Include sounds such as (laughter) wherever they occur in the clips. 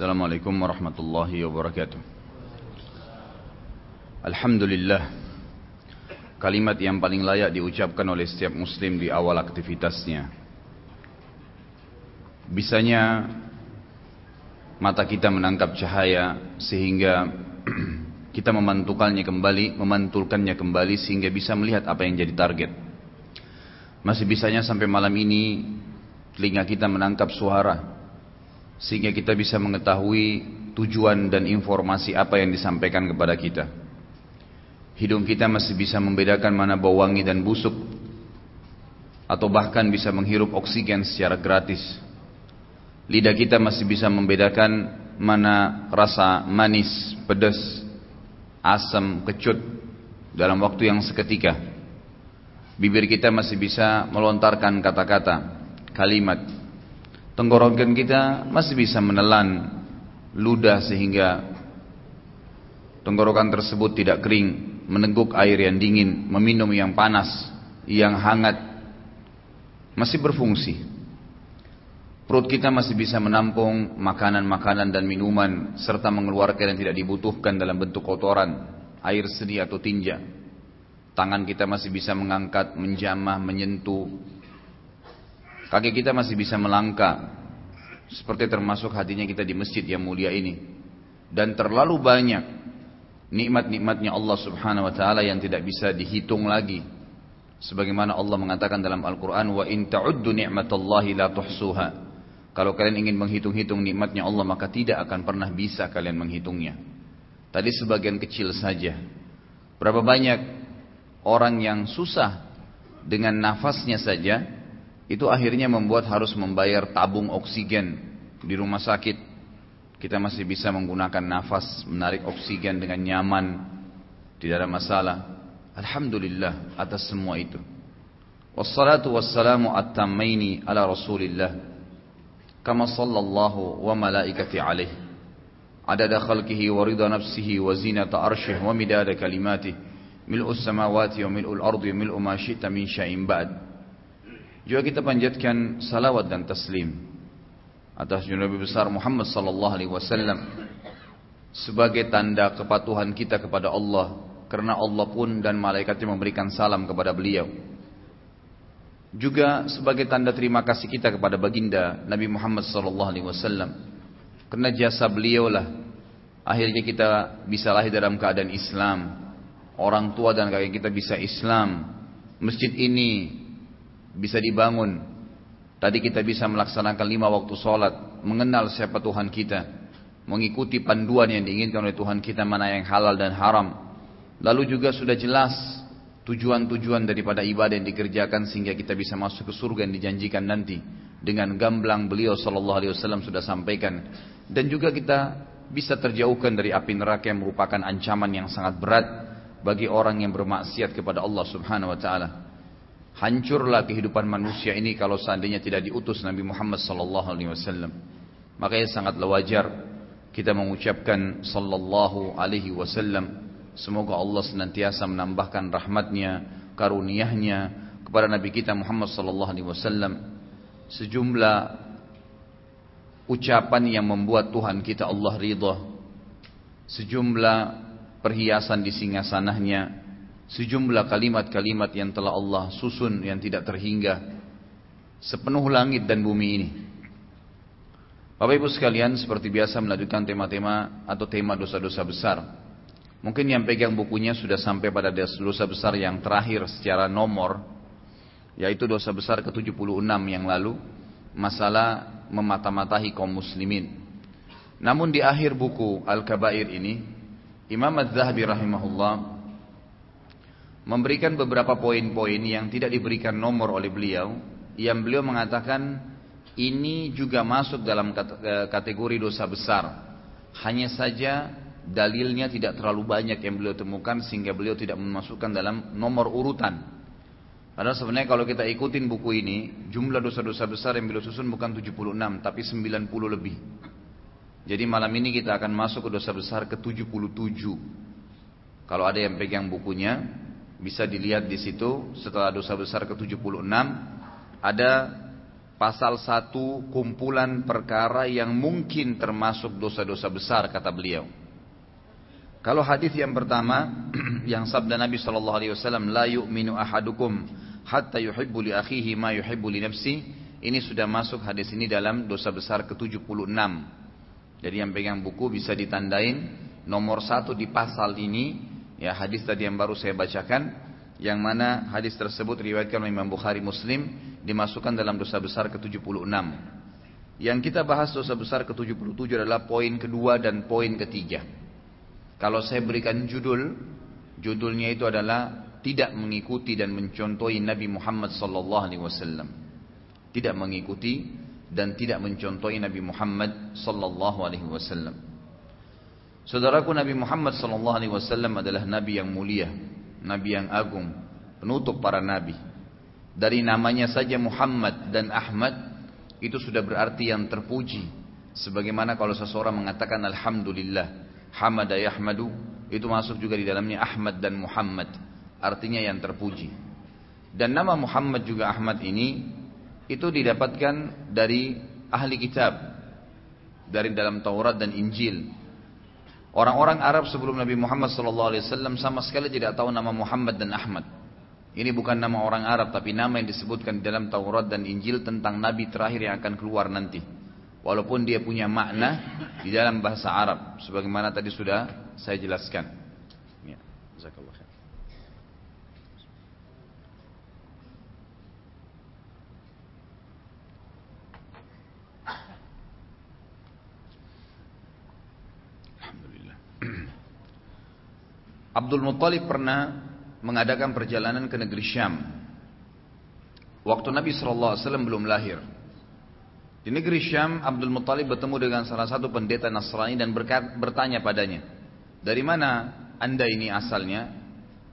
Assalamualaikum warahmatullahi wabarakatuh. Alhamdulillah Kalimat yang paling layak diucapkan oleh setiap muslim di awal aktivitasnya. Bisanya mata kita menangkap cahaya sehingga (clears throat) kita memantulkannya kembali, memantulkannya kembali sehingga bisa melihat apa yang jadi target. Masih bisanya sampai malam ini telinga kita menangkap suara sehingga kita bisa mengetahui tujuan dan informasi apa yang disampaikan kepada kita. Hidung kita masih bisa membedakan mana bau wangi dan busuk atau bahkan bisa menghirup oksigen secara gratis. Lidah kita masih bisa membedakan mana rasa manis, pedas, asam, kecut dalam waktu yang seketika. Bibir kita masih bisa melontarkan kata-kata, kalimat Tenggorokan kita masih bisa menelan ludah sehingga tenggorokan tersebut tidak kering, meneguk air yang dingin, meminum yang panas, yang hangat, masih berfungsi. Perut kita masih bisa menampung makanan-makanan dan minuman serta mengeluarkan yang tidak dibutuhkan dalam bentuk kotoran, air seni atau tinja. Tangan kita masih bisa mengangkat, menjamah, menyentuh, Kaki kita masih bisa melangkah. Seperti termasuk hatinya kita di masjid yang mulia ini. Dan terlalu banyak nikmat-nikmatnya Allah subhanahu wa ta'ala yang tidak bisa dihitung lagi. Sebagaimana Allah mengatakan dalam Al-Quran, Wa in ta'uddu ni'matallahi la tuhsuha. Kalau kalian ingin menghitung-hitung nikmatnya Allah, maka tidak akan pernah bisa kalian menghitungnya. Tadi sebagian kecil saja. Berapa banyak orang yang susah dengan nafasnya saja, itu akhirnya membuat harus membayar tabung oksigen di rumah sakit. Kita masih bisa menggunakan nafas, menarik oksigen dengan nyaman, tidak ada masalah. Alhamdulillah atas semua itu. Wassalatu wassalamu at-tammaini ala Rasulillah kama sallallahu wa malaikati alaih adada khalqihi wa ridha nafsihi wa zinata arshih wa midada kalimati mil'u samawati wa mil'u al-ardi wa mil'u ma syi'ta min syai'in ba'd juga kita panjatkan salawat dan taslim atas Nabi besar Muhammad sallallahu alaihi wasallam sebagai tanda kepatuhan kita kepada Allah karena Allah pun dan malaikatnya memberikan salam kepada beliau. Juga sebagai tanda terima kasih kita kepada baginda Nabi Muhammad sallallahu alaihi wasallam karena jasa beliaulah akhirnya kita bisa lahir dalam keadaan Islam. Orang tua dan kakek kita bisa Islam. Masjid ini bisa dibangun. Tadi kita bisa melaksanakan lima waktu sholat, mengenal siapa Tuhan kita, mengikuti panduan yang diinginkan oleh Tuhan kita mana yang halal dan haram. Lalu juga sudah jelas tujuan-tujuan daripada ibadah yang dikerjakan sehingga kita bisa masuk ke surga yang dijanjikan nanti dengan gamblang beliau sallallahu alaihi wasallam sudah sampaikan dan juga kita bisa terjauhkan dari api neraka yang merupakan ancaman yang sangat berat bagi orang yang bermaksiat kepada Allah Subhanahu wa taala. Hancurlah kehidupan manusia ini kalau seandainya tidak diutus Nabi Muhammad sallallahu alaihi wasallam. Makanya sangatlah wajar kita mengucapkan sallallahu alaihi wasallam. Semoga Allah senantiasa menambahkan rahmatnya, karunia-Nya kepada Nabi kita Muhammad sallallahu alaihi wasallam. Sejumlah ucapan yang membuat Tuhan kita Allah ridha. Sejumlah perhiasan di singgasananya sejumlah kalimat-kalimat yang telah Allah susun yang tidak terhingga sepenuh langit dan bumi ini. Bapak Ibu sekalian seperti biasa melanjutkan tema-tema atau tema dosa-dosa besar. Mungkin yang pegang bukunya sudah sampai pada dosa besar yang terakhir secara nomor yaitu dosa besar ke-76 yang lalu masalah memata-matahi kaum muslimin. Namun di akhir buku Al-Kabair ini Imam Az-Zahabi rahimahullah memberikan beberapa poin-poin yang tidak diberikan nomor oleh beliau yang beliau mengatakan ini juga masuk dalam kategori dosa besar. Hanya saja dalilnya tidak terlalu banyak yang beliau temukan sehingga beliau tidak memasukkan dalam nomor urutan. Padahal sebenarnya kalau kita ikutin buku ini jumlah dosa-dosa besar yang beliau susun bukan 76 tapi 90 lebih. Jadi malam ini kita akan masuk ke dosa besar ke 77 kalau ada yang pegang bukunya bisa dilihat di situ setelah dosa besar ke-76 ada pasal satu kumpulan perkara yang mungkin termasuk dosa-dosa besar kata beliau. Kalau hadis yang pertama (clears throat) yang sabda Nabi sallallahu alaihi wasallam la yu'minu ahadukum hatta yuhibbu li akhihi ma yuhibbu li nafsi ini sudah masuk hadis ini dalam dosa besar ke-76. Jadi yang pegang buku bisa ditandain nomor satu di pasal ini ya hadis tadi yang baru saya bacakan yang mana hadis tersebut riwayatkan oleh Imam Bukhari Muslim dimasukkan dalam dosa besar ke-76. Yang kita bahas dosa besar ke-77 adalah poin kedua dan poin ketiga. Kalau saya berikan judul, judulnya itu adalah tidak mengikuti dan mencontohi Nabi Muhammad sallallahu alaihi wasallam. Tidak mengikuti dan tidak mencontohi Nabi Muhammad sallallahu alaihi wasallam. Saudaraku Nabi Muhammad sallallahu alaihi wasallam adalah nabi yang mulia, nabi yang agung, penutup para nabi. Dari namanya saja Muhammad dan Ahmad itu sudah berarti yang terpuji. Sebagaimana kalau seseorang mengatakan Alhamdulillah, Hamada Yahmadu, itu masuk juga di dalamnya Ahmad dan Muhammad. Artinya yang terpuji. Dan nama Muhammad juga Ahmad ini itu didapatkan dari ahli kitab. Dari dalam Taurat dan Injil. Orang-orang Arab sebelum Nabi Muhammad SAW sama sekali tidak tahu nama Muhammad dan Ahmad. Ini bukan nama orang Arab tapi nama yang disebutkan di dalam Taurat dan Injil tentang nabi terakhir yang akan keluar nanti. Walaupun dia punya makna di dalam bahasa Arab sebagaimana tadi sudah saya jelaskan. Ya, jazakallah khair. Alhamdulillah. Abdul Muttalib pernah mengadakan perjalanan ke negeri Syam. Waktu Nabi SAW belum lahir. Di negeri Syam, Abdul Muttalib bertemu dengan salah satu pendeta Nasrani dan bertanya padanya, dari mana anda ini asalnya?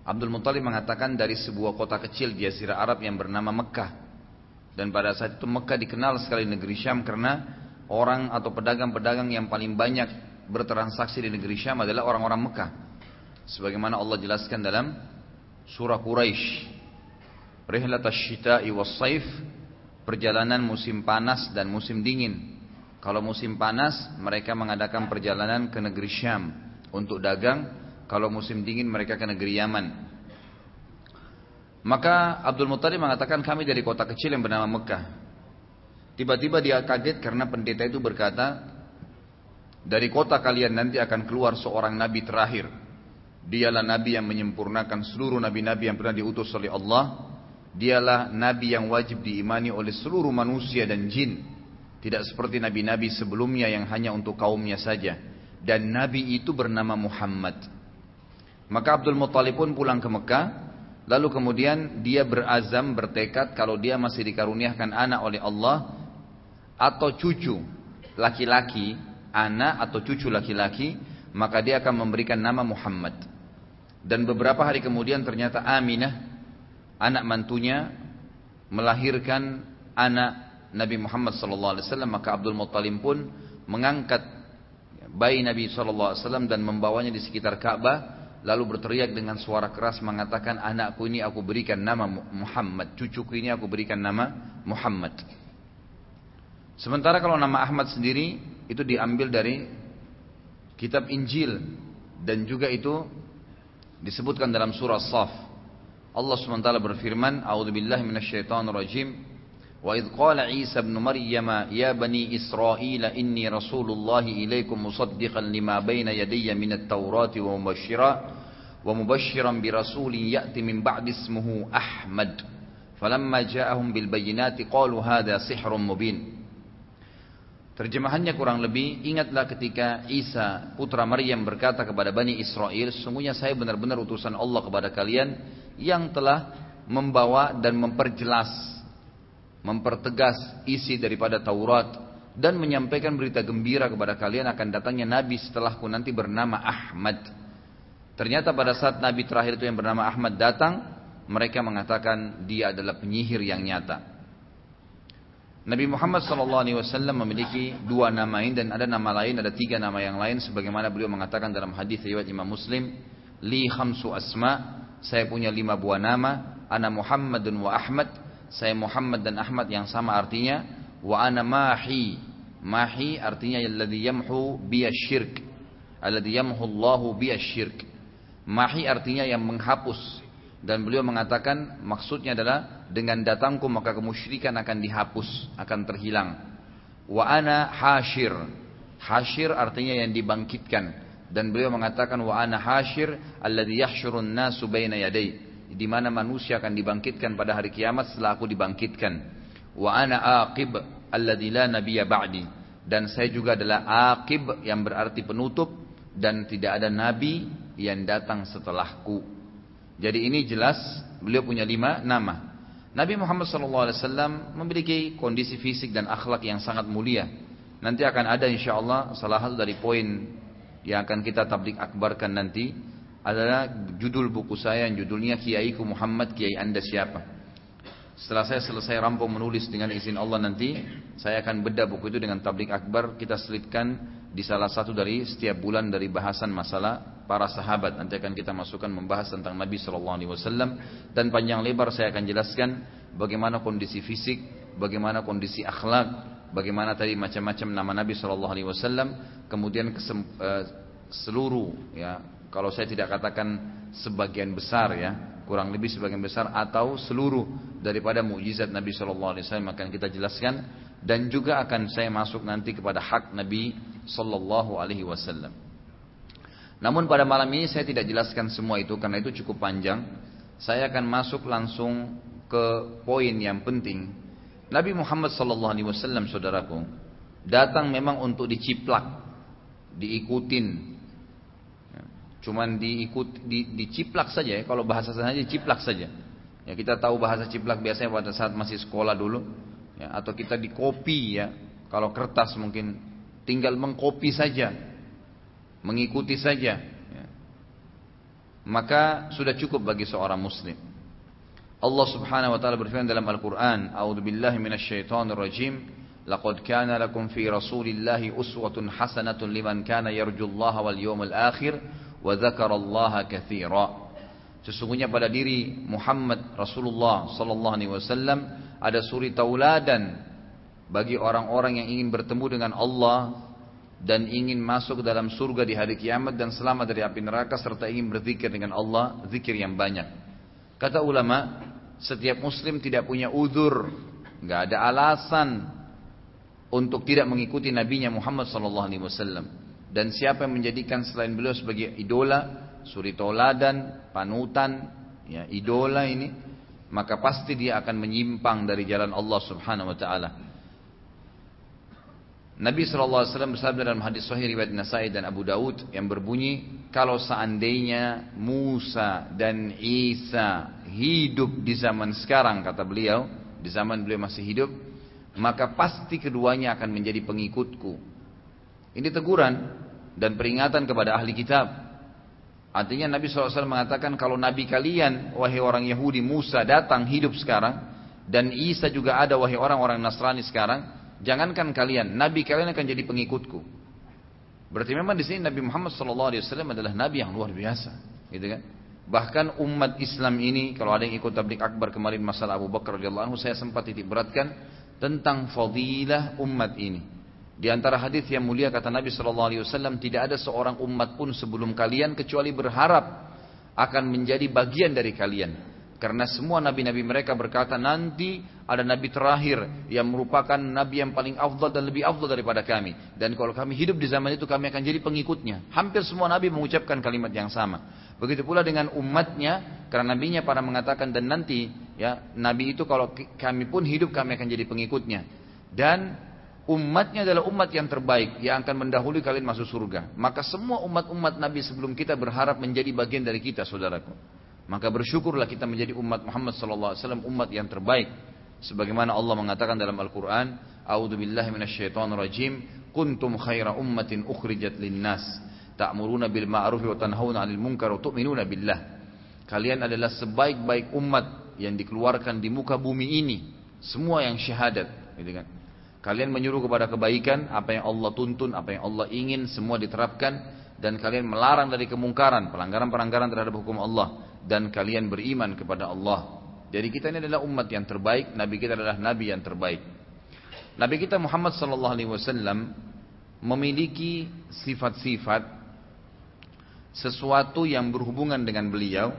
Abdul Muttalib mengatakan dari sebuah kota kecil di Jazirah Arab yang bernama Mekah. Dan pada saat itu Mekah dikenal sekali negeri Syam karena orang atau pedagang-pedagang yang paling banyak bertransaksi di negeri Syam adalah orang-orang Mekah. Sebagaimana Allah jelaskan dalam surah Quraisy. Rihlat asy-syita'i was-saif, perjalanan musim panas dan musim dingin. Kalau musim panas, mereka mengadakan perjalanan ke negeri Syam untuk dagang. Kalau musim dingin, mereka ke negeri Yaman. Maka Abdul Muttalib mengatakan kami dari kota kecil yang bernama Mekah. Tiba-tiba dia kaget karena pendeta itu berkata, dari kota kalian nanti akan keluar seorang nabi terakhir Dialah nabi yang menyempurnakan seluruh nabi-nabi yang pernah diutus oleh Allah. Dialah nabi yang wajib diimani oleh seluruh manusia dan jin. Tidak seperti nabi-nabi sebelumnya yang hanya untuk kaumnya saja. Dan nabi itu bernama Muhammad. Maka Abdul Muttalib pun pulang ke Mekah. Lalu kemudian dia berazam, bertekad kalau dia masih dikaruniakan anak oleh Allah. Atau cucu laki-laki, anak atau cucu laki-laki. Maka dia akan memberikan nama Muhammad. Dan beberapa hari kemudian ternyata Aminah, anak mantunya, melahirkan anak Nabi Muhammad SAW. Maka Abdul Muttalib pun mengangkat bayi Nabi SAW dan membawanya di sekitar Ka'bah. Lalu berteriak dengan suara keras mengatakan anakku ini aku berikan nama Muhammad. Cucuku ini aku berikan nama Muhammad. Sementara kalau nama Ahmad sendiri itu diambil dari kitab Injil dan juga itu disebutkan dalam surah Saf. Allah SWT berfirman, "A'udzu billahi minasyaitonir rajim." Wa idh qala Isa ibn Maryam ya bani Israil inni rasulullah ilaikum musaddiqan lima baina yadayya minat Taurat wa mubashshira wa mubashshiran bi rasulin ya'ti min ba'di ismuhu Ahmad. Falamma ja'ahum bil bayyinati qalu hadha sihrun mubin. Terjemahannya kurang lebih, ingatlah ketika Isa putra Maryam berkata kepada Bani Israel, sungguhnya saya benar-benar utusan Allah kepada kalian yang telah membawa dan memperjelas, mempertegas isi daripada Taurat dan menyampaikan berita gembira kepada kalian akan datangnya Nabi setelahku nanti bernama Ahmad. Ternyata pada saat Nabi terakhir itu yang bernama Ahmad datang, mereka mengatakan dia adalah penyihir yang nyata. Nabi Muhammad SAW memiliki dua nama ini dan ada nama lain, ada tiga nama yang lain sebagaimana beliau mengatakan dalam hadis riwayat Imam Muslim, li khamsu asma, saya punya lima buah nama, ana Muhammadun wa Ahmad, saya Muhammad dan Ahmad yang sama artinya, wa ana mahi. Mahi artinya alladhi yamhu biyasyirk. Alladhi yamhu Allahu biyasyirk. Mahi artinya yang menghapus. Dan beliau mengatakan maksudnya adalah dengan datangku maka kemusyrikan akan dihapus, akan terhilang. Wa ana hashir. Hashir artinya yang dibangkitkan. Dan beliau mengatakan wa ana hashir alladhi yahsyurun nasu baina yadai. Di mana manusia akan dibangkitkan pada hari kiamat setelah aku dibangkitkan. Wa ana aqib alladhi la nabiyya ba'di. Dan saya juga adalah aqib yang berarti penutup dan tidak ada nabi yang datang setelahku. Jadi ini jelas beliau punya lima nama. Nabi Muhammad SAW memiliki kondisi fisik dan akhlak yang sangat mulia. Nanti akan ada insya Allah salah satu dari poin yang akan kita tablik akbarkan nanti adalah judul buku saya yang judulnya Kiaiku Muhammad Kiai Anda siapa. Setelah saya selesai rampung menulis dengan izin Allah nanti, saya akan bedah buku itu dengan tablik akbar kita selitkan di salah satu dari setiap bulan dari bahasan masalah para sahabat. Nanti akan kita masukkan membahas tentang Nabi Shallallahu Alaihi Wasallam. Dan panjang lebar saya akan jelaskan bagaimana kondisi fisik, bagaimana kondisi akhlak, bagaimana tadi macam-macam nama Nabi Shallallahu Alaihi Wasallam, kemudian kesem, uh, seluruh ya kalau saya tidak katakan sebagian besar ya kurang lebih sebagian besar atau seluruh daripada mukjizat Nabi Shallallahu Alaihi Wasallam akan kita jelaskan. Dan juga akan saya masuk nanti kepada hak Nabi Shallallahu Alaihi Wasallam. Namun pada malam ini saya tidak jelaskan semua itu karena itu cukup panjang. Saya akan masuk langsung ke poin yang penting. Nabi Muhammad Shallallahu Alaihi Wasallam, saudaraku, datang memang untuk diciplak, diikutin, Cuman diikut, di, diciplak saja ya. Kalau bahasa saja ciplak saja. Ya kita tahu bahasa ciplak biasanya pada saat masih sekolah dulu. Ya, atau kita di copy ya. Kalau kertas mungkin tinggal mengkopi saja. Mengikuti saja. Ya. Maka sudah cukup bagi seorang muslim. Allah subhanahu wa ta'ala berfirman dalam Al-Quran. A'udhu billahi minasyaitonir rajim. Laqad kana lakum fi rasulillahi uswatun hasanatun liman kana yarjullaha wal yawmal akhir wa dzakarallaha katsira. Sesungguhnya pada diri Muhammad Rasulullah sallallahu alaihi wasallam ada suri tauladan bagi orang-orang yang ingin bertemu dengan Allah dan ingin masuk dalam surga di hari kiamat dan selamat dari api neraka serta ingin berzikir dengan Allah zikir yang banyak. Kata ulama, setiap muslim tidak punya uzur, nggak ada alasan untuk tidak mengikuti nabinya Muhammad sallallahu alaihi wasallam. Dan siapa yang menjadikan selain beliau sebagai idola, suri toladan, panutan, ya, idola ini, maka pasti dia akan menyimpang dari jalan Allah Subhanahu wa taala. Nabi SAW bersabda dalam hadis sahih riwayat Nasai dan Abu Daud yang berbunyi, kalau seandainya Musa dan Isa hidup di zaman sekarang, kata beliau, di zaman beliau masih hidup, maka pasti keduanya akan menjadi pengikutku. Ini teguran dan peringatan kepada ahli kitab. Artinya Nabi SAW mengatakan kalau Nabi kalian, wahai orang Yahudi Musa datang hidup sekarang, dan Isa juga ada wahai orang-orang Nasrani sekarang, jangankan kalian, Nabi kalian akan jadi pengikutku. Berarti memang di sini Nabi Muhammad SAW adalah Nabi yang luar biasa, gitu kan? Bahkan umat Islam ini, kalau ada yang ikut tablik akbar kemarin masalah Abu Bakar radhiyallahu anhu, saya sempat titik beratkan tentang fadilah umat ini. Di antara hadis yang mulia kata Nabi Shallallahu Alaihi Wasallam tidak ada seorang umat pun sebelum kalian kecuali berharap akan menjadi bagian dari kalian. Karena semua nabi-nabi mereka berkata nanti ada nabi terakhir yang merupakan nabi yang paling afdal dan lebih afdal daripada kami. Dan kalau kami hidup di zaman itu kami akan jadi pengikutnya. Hampir semua nabi mengucapkan kalimat yang sama. Begitu pula dengan umatnya karena nabinya para mengatakan dan nanti ya nabi itu kalau kami pun hidup kami akan jadi pengikutnya. Dan umatnya adalah umat yang terbaik yang akan mendahului kalian masuk surga. Maka semua umat-umat Nabi sebelum kita berharap menjadi bagian dari kita, saudaraku. Maka bersyukurlah kita menjadi umat Muhammad sallallahu alaihi wasallam umat yang terbaik. Sebagaimana Allah mengatakan dalam Al-Qur'an, "A'udzu billahi minasyaitonir rajim, kuntum khaira ummatin ukhrijat linnas, ta'muruna bil ma'ruf wa tanhauna 'anil munkar wa tu'minuna billah." Kalian adalah sebaik-baik umat yang dikeluarkan di muka bumi ini, semua yang syahadat, gitu kan? Kalian menyuruh kepada kebaikan, apa yang Allah tuntun, apa yang Allah ingin, semua diterapkan. Dan kalian melarang dari kemungkaran, pelanggaran-pelanggaran terhadap hukum Allah. Dan kalian beriman kepada Allah. Jadi kita ini adalah umat yang terbaik, Nabi kita adalah Nabi yang terbaik. Nabi kita Muhammad sallallahu alaihi wasallam memiliki sifat-sifat sesuatu yang berhubungan dengan beliau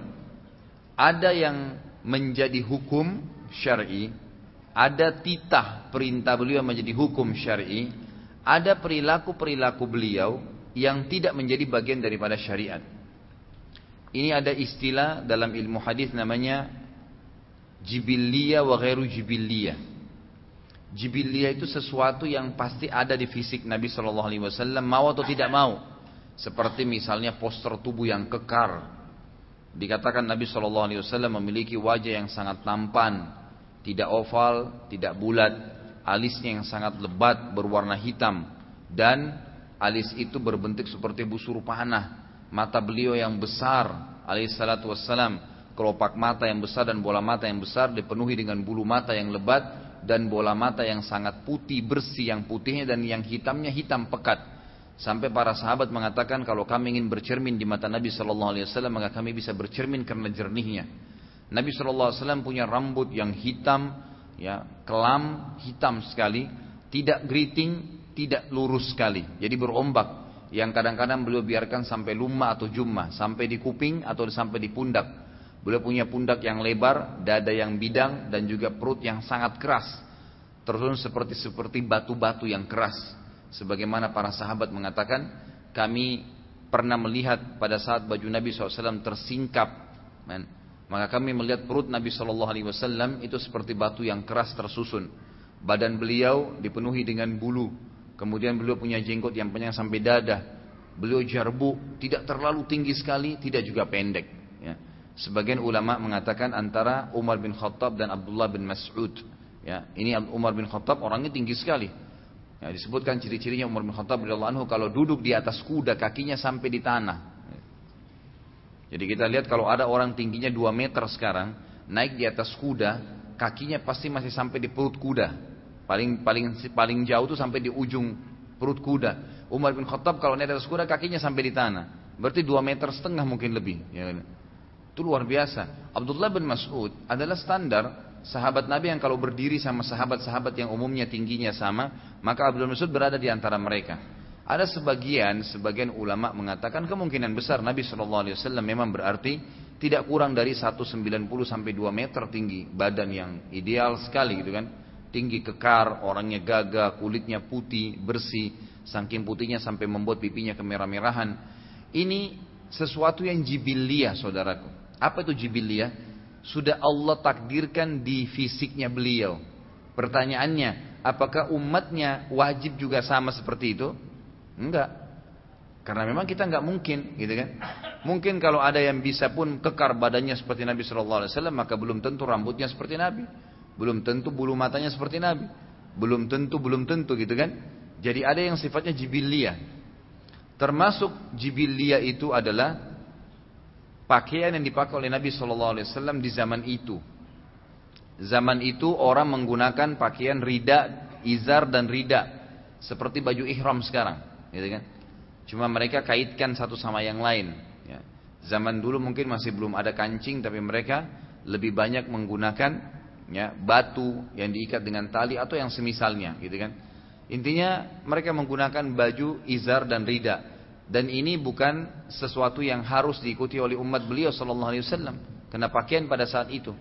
ada yang menjadi hukum syar'i ada titah perintah beliau menjadi hukum syar'i ada perilaku-perilaku beliau yang tidak menjadi bagian daripada syariat ini ada istilah dalam ilmu hadis namanya jibiliyah wa ghairu jibiliyah Jibiliyah itu sesuatu yang pasti ada di fisik Nabi Shallallahu Alaihi Wasallam mau atau tidak mau. Seperti misalnya poster tubuh yang kekar. Dikatakan Nabi Shallallahu Alaihi Wasallam memiliki wajah yang sangat tampan, tidak oval, tidak bulat, alisnya yang sangat lebat berwarna hitam dan alis itu berbentuk seperti busur panah. Mata beliau yang besar, alaihissalatu wassalam, kelopak mata yang besar dan bola mata yang besar dipenuhi dengan bulu mata yang lebat dan bola mata yang sangat putih bersih yang putihnya dan yang hitamnya hitam pekat. Sampai para sahabat mengatakan kalau kami ingin bercermin di mata Nabi Shallallahu Alaihi Wasallam maka kami bisa bercermin karena jernihnya. Nabi Shallallahu Alaihi Wasallam punya rambut yang hitam ya kelam hitam sekali tidak geriting tidak lurus sekali jadi berombak yang kadang-kadang beliau biarkan sampai lumma atau jumma sampai di kuping atau sampai di pundak Beliau punya pundak yang lebar, dada yang bidang, dan juga perut yang sangat keras. Terus seperti seperti batu-batu yang keras. Sebagaimana para sahabat mengatakan, kami pernah melihat pada saat baju Nabi SAW tersingkap. Maka kami melihat perut Nabi SAW itu seperti batu yang keras tersusun. Badan beliau dipenuhi dengan bulu. Kemudian beliau punya jenggot yang panjang sampai dada. Beliau jarbu, tidak terlalu tinggi sekali, tidak juga pendek. Ya. Sebagian ulama mengatakan antara Umar bin Khattab dan Abdullah bin Mas'ud. Ya, ini Umar bin Khattab orangnya tinggi sekali. Ya, disebutkan ciri-cirinya Umar bin Khattab radhiyallahu anhu kalau duduk di atas kuda kakinya sampai di tanah. Jadi kita lihat kalau ada orang tingginya 2 meter sekarang naik di atas kuda, kakinya pasti masih sampai di perut kuda. Paling paling paling jauh tuh sampai di ujung perut kuda. Umar bin Khattab kalau naik atas kuda kakinya sampai di tanah. Berarti 2 meter setengah mungkin lebih. Ya. Itu luar biasa. Abdullah bin Mas'ud adalah standar sahabat Nabi yang kalau berdiri sama sahabat-sahabat yang umumnya tingginya sama, maka Abdullah bin Mas'ud berada di antara mereka. Ada sebagian sebagian ulama mengatakan kemungkinan besar Nabi Shallallahu Alaihi Wasallam memang berarti tidak kurang dari 190 sampai 2 meter tinggi, badan yang ideal sekali gitu kan. Tinggi kekar, orangnya gagah, kulitnya putih, bersih, saking putihnya sampai membuat pipinya kemerah-merahan. Ini sesuatu yang jibiliyah saudaraku. Apa itu jibiliyah? Sudah Allah takdirkan di fisiknya beliau. Pertanyaannya, apakah umatnya wajib juga sama seperti itu? Enggak. Karena memang kita enggak mungkin, gitu kan? Mungkin kalau ada yang bisa pun kekar badannya seperti Nabi Shallallahu Alaihi Wasallam, maka belum tentu rambutnya seperti Nabi, belum tentu bulu matanya seperti Nabi, belum tentu, belum tentu, gitu kan? Jadi ada yang sifatnya jibiliyah. Termasuk jibiliyah itu adalah pakaian yang dipakai oleh Nabi Shallallahu Alaihi Wasallam di zaman itu. Zaman itu orang menggunakan pakaian rida, izar dan rida seperti baju ihram sekarang, gitu kan? Cuma mereka kaitkan satu sama yang lain. Ya. Zaman dulu mungkin masih belum ada kancing, tapi mereka lebih banyak menggunakan ya, batu yang diikat dengan tali atau yang semisalnya, gitu kan? Intinya mereka menggunakan baju izar dan rida. Dan ini bukan sesuatu yang harus diikuti oleh umat beliau sallallahu alaihi wasallam. Karena pakaian pada saat itu.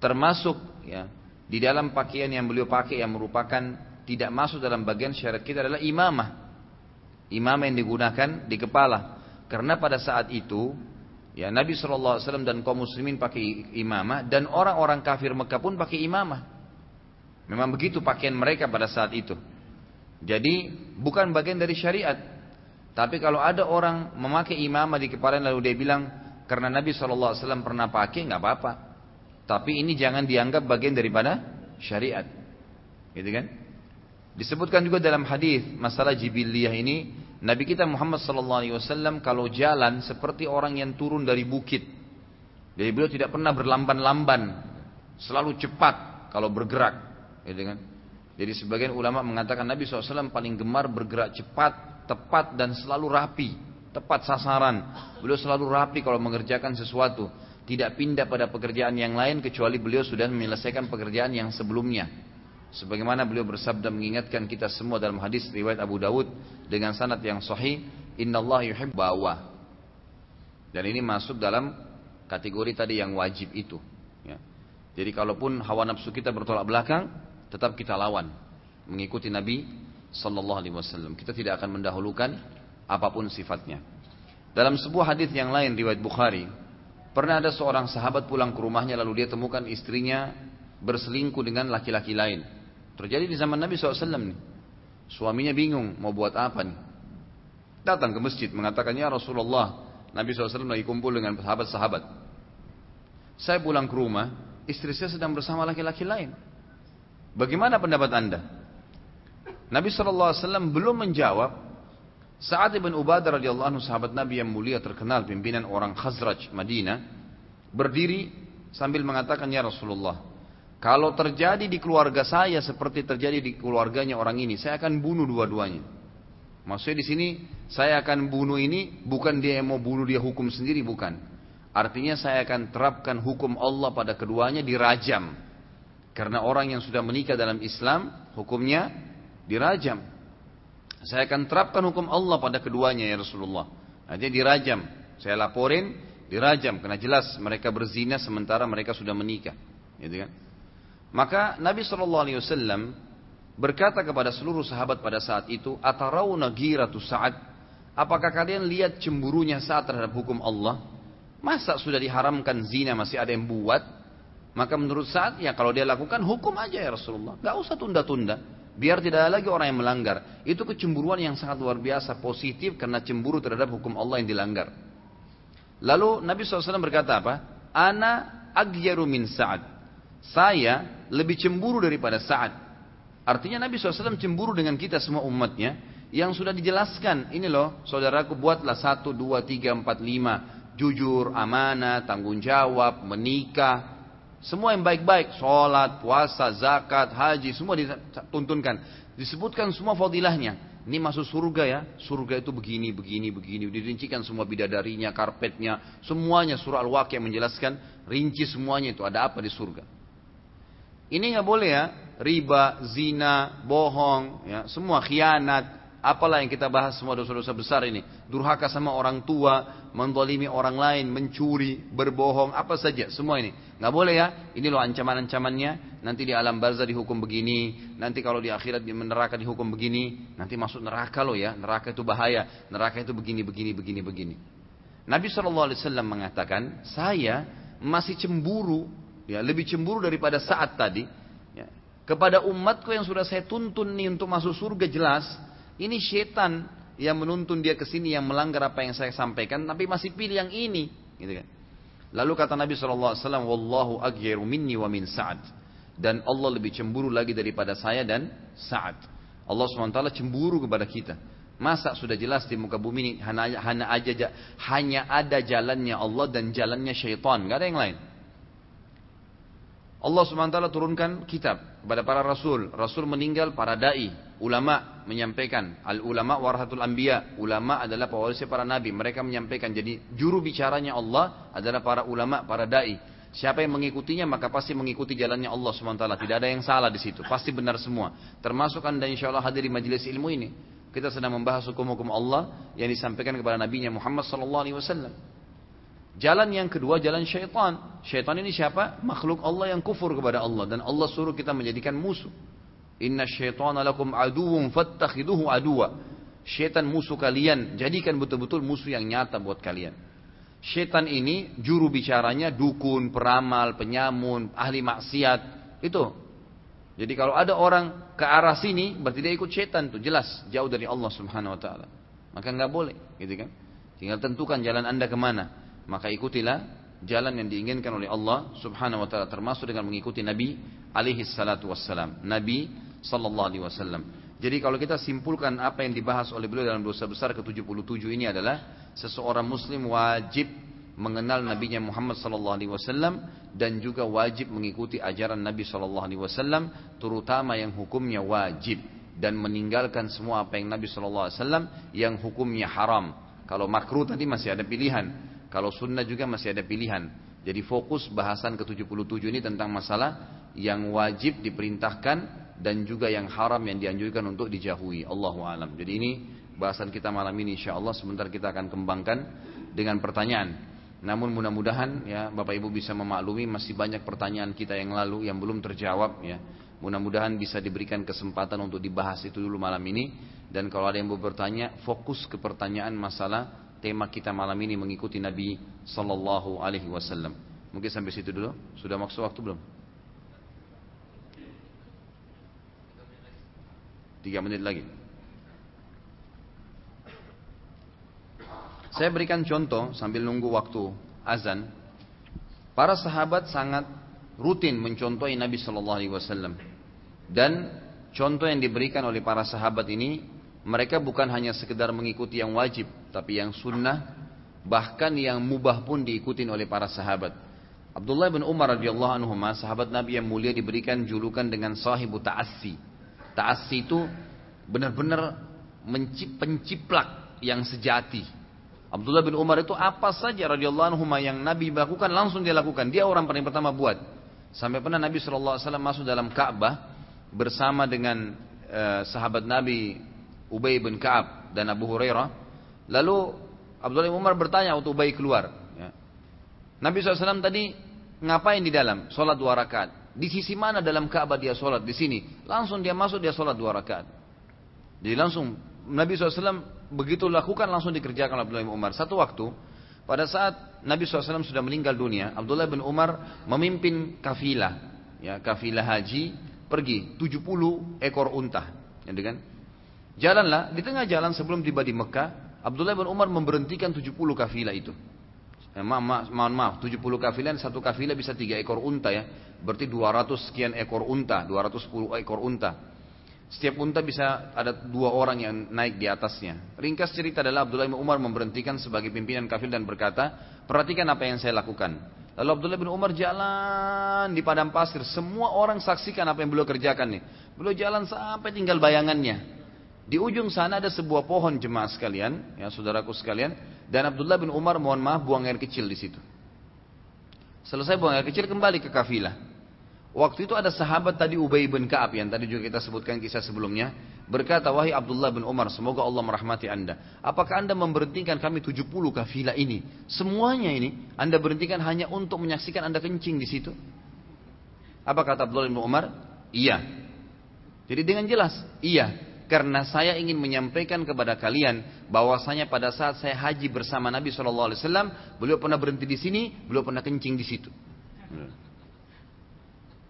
Termasuk ya di dalam pakaian yang beliau pakai yang merupakan tidak masuk dalam bagian syarat kita adalah imamah. Imamah yang digunakan di kepala. Karena pada saat itu ya Nabi wasallam dan kaum muslimin pakai imamah dan orang-orang kafir Mekah pun pakai imamah memang begitu pakaian mereka pada saat itu jadi bukan bagian dari syariat tapi kalau ada orang memakai imamah di kepala lalu dia bilang karena Nabi SAW pernah pakai nggak apa-apa. Tapi ini jangan dianggap bagian daripada syariat. Gitu kan? Disebutkan juga dalam hadis masalah jibiliyah ini Nabi kita Muhammad SAW kalau jalan seperti orang yang turun dari bukit. Jadi beliau tidak pernah berlamban-lamban, selalu cepat kalau bergerak. Gitu kan? Jadi sebagian ulama mengatakan Nabi SAW paling gemar bergerak cepat tepat dan selalu rapi, tepat sasaran. Beliau selalu rapi kalau mengerjakan sesuatu, tidak pindah pada pekerjaan yang lain kecuali beliau sudah menyelesaikan pekerjaan yang sebelumnya. Sebagaimana beliau bersabda mengingatkan kita semua dalam hadis riwayat Abu Dawud dengan sanad yang sahih, Inna Allah yuhib bawah. Dan ini masuk dalam kategori tadi yang wajib itu. Ya. Jadi kalaupun hawa nafsu kita bertolak belakang, tetap kita lawan. Mengikuti Nabi Sallallahu Alaihi Wasallam. Kita tidak akan mendahulukan apa pun sifatnya. Dalam sebuah hadis yang lain riwayat Bukhari, pernah ada seorang sahabat pulang ke rumahnya lalu dia temukan istrinya berselingkuh dengan laki-laki lain. Terjadi di zaman Nabi SAW nih. Suaminya bingung mau buat apa nih. Datang ke masjid mengatakan ya Rasulullah Nabi SAW lagi kumpul dengan sahabat-sahabat. Saya pulang ke rumah, istri saya sedang bersama laki-laki lain. Bagaimana pendapat anda? Nabi SAW belum menjawab. Saat Ibn Ubadah radhiyallahu anhu sahabat Nabi yang mulia terkenal pimpinan orang Khazraj Madinah berdiri sambil mengatakan ya Rasulullah kalau terjadi di keluarga saya seperti terjadi di keluarganya orang ini saya akan bunuh dua-duanya Maksudnya di sini saya akan bunuh ini bukan dia yang mau bunuh dia hukum sendiri bukan. Artinya saya akan terapkan hukum Allah pada keduanya dirajam. Karena orang yang sudah menikah dalam Islam hukumnya dirajam. Saya akan terapkan hukum Allah pada keduanya ya Rasulullah. Artinya dirajam. Saya laporin dirajam karena jelas mereka berzina sementara mereka sudah menikah. Gitu kan? Maka Nabi Shallallahu Alaihi Wasallam berkata kepada seluruh sahabat pada saat itu, "Atarawna giratu Sa'ad? Apakah kalian lihat cemburunya saat terhadap hukum Allah? Masa sudah diharamkan zina masih ada yang buat? Maka menurut saat ya kalau dia lakukan hukum aja ya Rasulullah. Gak usah tunda-tunda. Biar tidak ada lagi orang yang melanggar. Itu kecemburuan yang sangat luar biasa, positif karena cemburu terhadap hukum Allah yang dilanggar. Lalu Nabi SAW berkata apa? Ana agyaru min Sa'ad. Saya lebih cemburu daripada Sa'ad. Artinya Nabi SAW cemburu dengan kita semua umatnya yang sudah dijelaskan. Ini loh, saudaraku buatlah satu, dua, tiga, empat, lima. Jujur, amanah, tanggung jawab, menikah. Semua yang baik-baik. Sholat, puasa, zakat, haji, semua dituntunkan. Disebutkan semua fadilahnya. Ini masuk surga ya. Surga itu begini, begini, begini. Dirincikan semua bidadarinya, karpetnya. Semuanya surah Al-Waqiyah menjelaskan. Rinci semuanya itu. Ada apa di surga. Ini nggak boleh ya riba, zina, bohong, ya, semua khianat, apalah yang kita bahas semua dosa-dosa besar ini. Durhaka sama orang tua, mendolimi orang lain, mencuri, berbohong, apa saja, semua ini. Nggak boleh ya, ini loh ancaman-ancamannya, nanti di alam barzah dihukum begini, nanti kalau di akhirat di neraka dihukum begini, nanti masuk neraka loh ya, neraka itu bahaya, neraka itu begini, begini, begini, begini. Nabi SAW mengatakan, saya masih cemburu, ya lebih cemburu daripada saat tadi, kepada umatku yang sudah saya tuntun nih untuk masuk surga jelas, ini setan yang menuntun dia ke sini yang melanggar apa yang saya sampaikan, tapi masih pilih yang ini, gitu kan. Lalu kata Nabi SAW, Wallahu aghyaru minni wa min Sa'ad. Dan Allah lebih cemburu lagi daripada saya dan Sa'ad. Allah SWT cemburu kepada kita. Masa sudah jelas di muka bumi ini hanya, hanya, aja, hanya ada jalannya Allah dan jalannya syaitan. Gak ada yang lain. Allah SWT turunkan kitab kepada para rasul. Rasul meninggal para dai, ulama menyampaikan. Al ulama warahatul anbiya. Ulama adalah pewarisnya para nabi. Mereka menyampaikan. Jadi juru bicaranya Allah adalah para ulama, para dai. Siapa yang mengikutinya maka pasti mengikuti jalannya Allah SWT. Tidak ada yang salah di situ. Pasti benar semua. Termasuk anda insya Allah hadir di majelis ilmu ini. Kita sedang membahas hukum-hukum Allah yang disampaikan kepada Nabi Muhammad SAW. Jalan yang kedua jalan syaitan. Syaitan ini siapa? Makhluk Allah yang kufur kepada Allah dan Allah suruh kita menjadikan musuh. Inna syaitana lakum aduwwum fattakhiduhu aduwa. Syaitan musuh kalian, jadikan betul-betul musuh yang nyata buat kalian. Syaitan ini juru bicaranya dukun, peramal, penyamun, ahli maksiat. Itu. Jadi kalau ada orang ke arah sini berarti dia ikut syaitan tuh jelas jauh dari Allah Subhanahu wa taala. Maka nggak boleh, gitu kan? Tinggal tentukan jalan Anda ke mana maka ikutilah jalan yang diinginkan oleh Allah Subhanahu wa taala termasuk dengan mengikuti Nabi alaihi salatu wassalam. Nabi sallallahu alaihi wasallam. Jadi kalau kita simpulkan apa yang dibahas oleh beliau dalam dosa besar ke-77 ini adalah seseorang muslim wajib mengenal nabinya Muhammad sallallahu alaihi wasallam dan juga wajib mengikuti ajaran Nabi sallallahu alaihi wasallam terutama yang hukumnya wajib dan meninggalkan semua apa yang Nabi sallallahu alaihi wasallam yang hukumnya haram. Kalau makruh tadi masih ada pilihan. Kalau sunnah juga masih ada pilihan. Jadi fokus bahasan ke-77 ini tentang masalah yang wajib diperintahkan dan juga yang haram yang dianjurkan untuk dijauhi. Allahu alam. Jadi ini bahasan kita malam ini insya Allah sebentar kita akan kembangkan dengan pertanyaan. Namun mudah-mudahan ya Bapak Ibu bisa memaklumi masih banyak pertanyaan kita yang lalu yang belum terjawab ya. Mudah-mudahan bisa diberikan kesempatan untuk dibahas itu dulu malam ini dan kalau ada yang mau bertanya fokus ke pertanyaan masalah tema kita malam ini mengikuti Nabi Sallallahu Alaihi Wasallam. Mungkin sampai situ dulu. Sudah maksud waktu belum? Tiga menit lagi. Saya berikan contoh sambil nunggu waktu azan. Para sahabat sangat rutin mencontohi Nabi Shallallahu Alaihi Wasallam dan contoh yang diberikan oleh para sahabat ini mereka bukan hanya sekedar mengikuti yang wajib tapi yang sunnah bahkan yang mubah pun diikuti oleh para sahabat. Abdullah bin Umar radhiyallahu anhu sahabat Nabi yang mulia diberikan julukan dengan sahibu ta'assi. Ta'assi itu benar-benar penciplak yang sejati Abdullah bin Umar itu apa saja radhiyallahu anhu yang Nabi lakukan langsung dia lakukan. Dia orang paling pertama buat. Sampai pernah Nabi SAW masuk dalam Ka'bah bersama dengan uh, sahabat Nabi Ubay bin Ka'ab dan Abu Hurairah. Lalu Abdullah bin Umar bertanya waktu Ubay keluar. Ya. Nabi SAW tadi ngapain di dalam? Sholat dua rakaat. Di sisi mana dalam Ka'bah dia sholat? Di sini. Langsung dia masuk dia sholat dua rakaat. Jadi langsung Nabi SAW begitu lakukan langsung dikerjakan Abdullah bin Umar. Satu waktu pada saat Nabi SAW sudah meninggal dunia, Abdullah bin Umar memimpin kafilah, ya kafilah haji pergi 70 ekor unta, ya kan? Jalanlah di tengah jalan sebelum tiba di Mekah, Abdullah bin Umar memberhentikan 70 kafilah itu. Ya, ma ma mohon maaf, 70 kafilah satu kafilah bisa tiga ekor unta ya. Berarti 200 sekian ekor unta, 210 ekor unta. Setiap unta bisa ada dua orang yang naik di atasnya. Ringkas cerita adalah Abdullah bin Umar memberhentikan sebagai pimpinan kafir dan berkata, perhatikan apa yang saya lakukan. Lalu Abdullah bin Umar jalan di padang pasir. Semua orang saksikan apa yang beliau kerjakan nih. Beliau jalan sampai tinggal bayangannya. Di ujung sana ada sebuah pohon jemaah sekalian, ya saudaraku sekalian. Dan Abdullah bin Umar mohon maaf buang air kecil di situ. Selesai buang air kecil kembali ke kafilah. Waktu itu ada sahabat tadi Ubay bin Ka'ab yang tadi juga kita sebutkan kisah sebelumnya. Berkata, wahai Abdullah bin Umar, semoga Allah merahmati anda. Apakah anda memberhentikan kami 70 kafilah ini? Semuanya ini, anda berhentikan hanya untuk menyaksikan anda kencing di situ? Apa kata Abdullah bin Umar? Iya. Jadi dengan jelas, iya. Karena saya ingin menyampaikan kepada kalian bahwasanya pada saat saya haji bersama Nabi SAW, beliau pernah berhenti di sini, beliau pernah kencing di situ.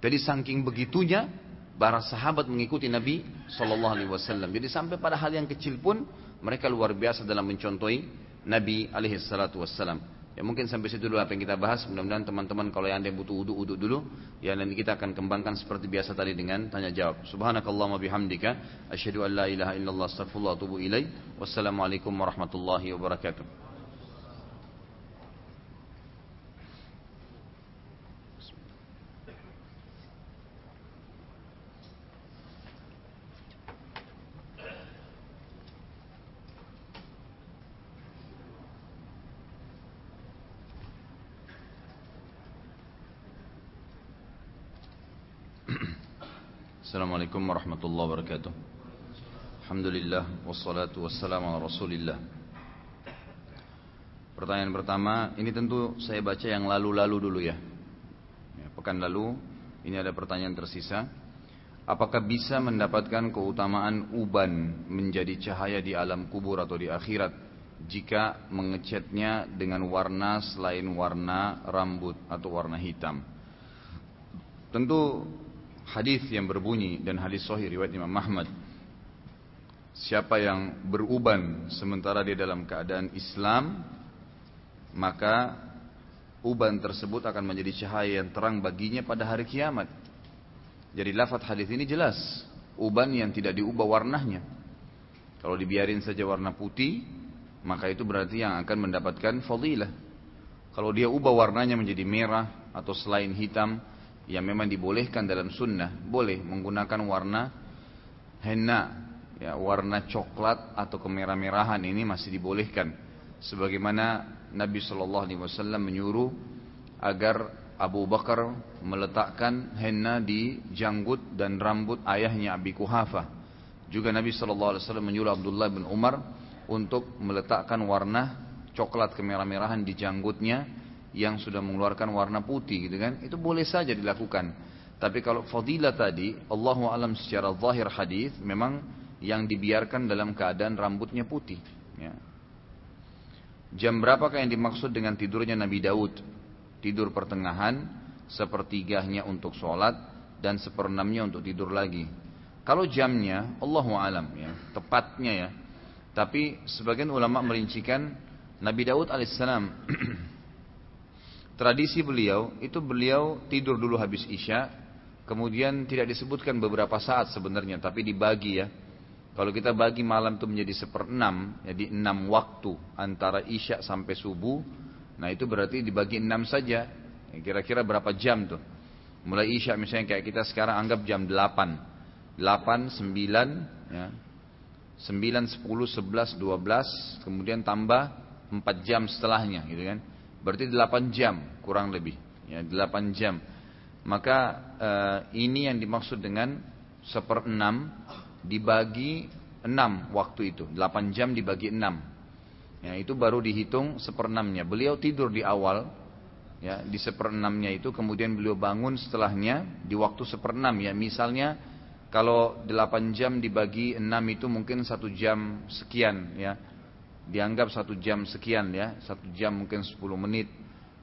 Jadi saking begitunya para sahabat mengikuti Nabi Shallallahu Alaihi Wasallam. Jadi sampai pada hal yang kecil pun mereka luar biasa dalam mencontohi Nabi Alaihi Wasallam. Ya mungkin sampai situ dulu apa yang kita bahas. Mudah-mudahan teman-teman kalau yang ada butuh uduk uduk dulu. Ya nanti kita akan kembangkan seperti biasa tadi dengan tanya jawab. Subhanakallah bihamdika. Asyhadu an la ilaha illallah astagfirullah atubu ilaih. Wassalamualaikum warahmatullahi wabarakatuh. Assalamualaikum warahmatullahi wabarakatuh. Alhamdulillah Wassalatu wassalamu ala rasulillah. Pertanyaan pertama Ini tentu saya baca yang lalu-lalu dulu ya. ya Pekan lalu Ini ada pertanyaan tersisa. Apakah bisa mendapatkan keutamaan uban Menjadi cahaya di alam kubur atau di akhirat Jika mengecatnya dengan warna Selain warna rambut atau warna hitam? Tentu hadis yang berbunyi dan hadis sahih riwayat Imam Ahmad. Siapa yang beruban sementara dia dalam keadaan Islam maka uban tersebut akan menjadi cahaya yang terang baginya pada hari kiamat. Jadi lafaz hadis ini jelas uban yang tidak diubah warnanya. Kalau dibiarin saja warna putih maka itu berarti yang akan mendapatkan fadilah. Kalau dia ubah warnanya menjadi merah atau selain hitam yang memang dibolehkan dalam sunnah boleh menggunakan warna henna ya warna coklat atau kemerah-merahan ini masih dibolehkan sebagaimana Nabi Shallallahu Alaihi Wasallam menyuruh agar Abu Bakar meletakkan henna di janggut dan rambut ayahnya Abi Kuhafa. Juga Nabi SAW menyuruh Abdullah bin Umar untuk meletakkan warna coklat kemerah-merahan di janggutnya yang sudah mengeluarkan warna putih gitu kan. Itu boleh saja dilakukan. Tapi kalau fadilah tadi, Allahu alam secara zahir hadis memang yang dibiarkan dalam keadaan rambutnya putih. Ya. Jam berapakah yang dimaksud dengan tidurnya Nabi Daud? Tidur pertengahan, sepertiganya untuk sholat, dan seperenamnya untuk tidur lagi. Kalau jamnya, Allahu alam ya, tepatnya ya. Tapi sebagian ulama merincikan Nabi Daud alaihissalam (clears throat) tradisi beliau itu beliau tidur dulu habis isya, kemudian tidak disebutkan beberapa saat sebenarnya, tapi dibagi ya kalau kita bagi malam itu menjadi seperenam, jadi enam waktu antara isya sampai subuh, nah itu berarti dibagi enam saja. Kira-kira berapa jam tuh? Mulai isya misalnya kayak kita sekarang anggap jam delapan, delapan, sembilan, ya, sembilan, sepuluh, sebelas, dua belas, kemudian tambah empat jam setelahnya, gitu kan? Berarti delapan jam kurang lebih, ya delapan jam. Maka uh, ini yang dimaksud dengan seperenam dibagi 6 waktu itu. 8 jam dibagi 6. Ya, itu baru dihitung seperenamnya. Beliau tidur di awal, ya, di seperenamnya itu, kemudian beliau bangun setelahnya di waktu seperenam. Ya, misalnya kalau 8 jam dibagi 6 itu mungkin satu jam sekian, ya, dianggap satu jam sekian, ya, satu jam mungkin 10 menit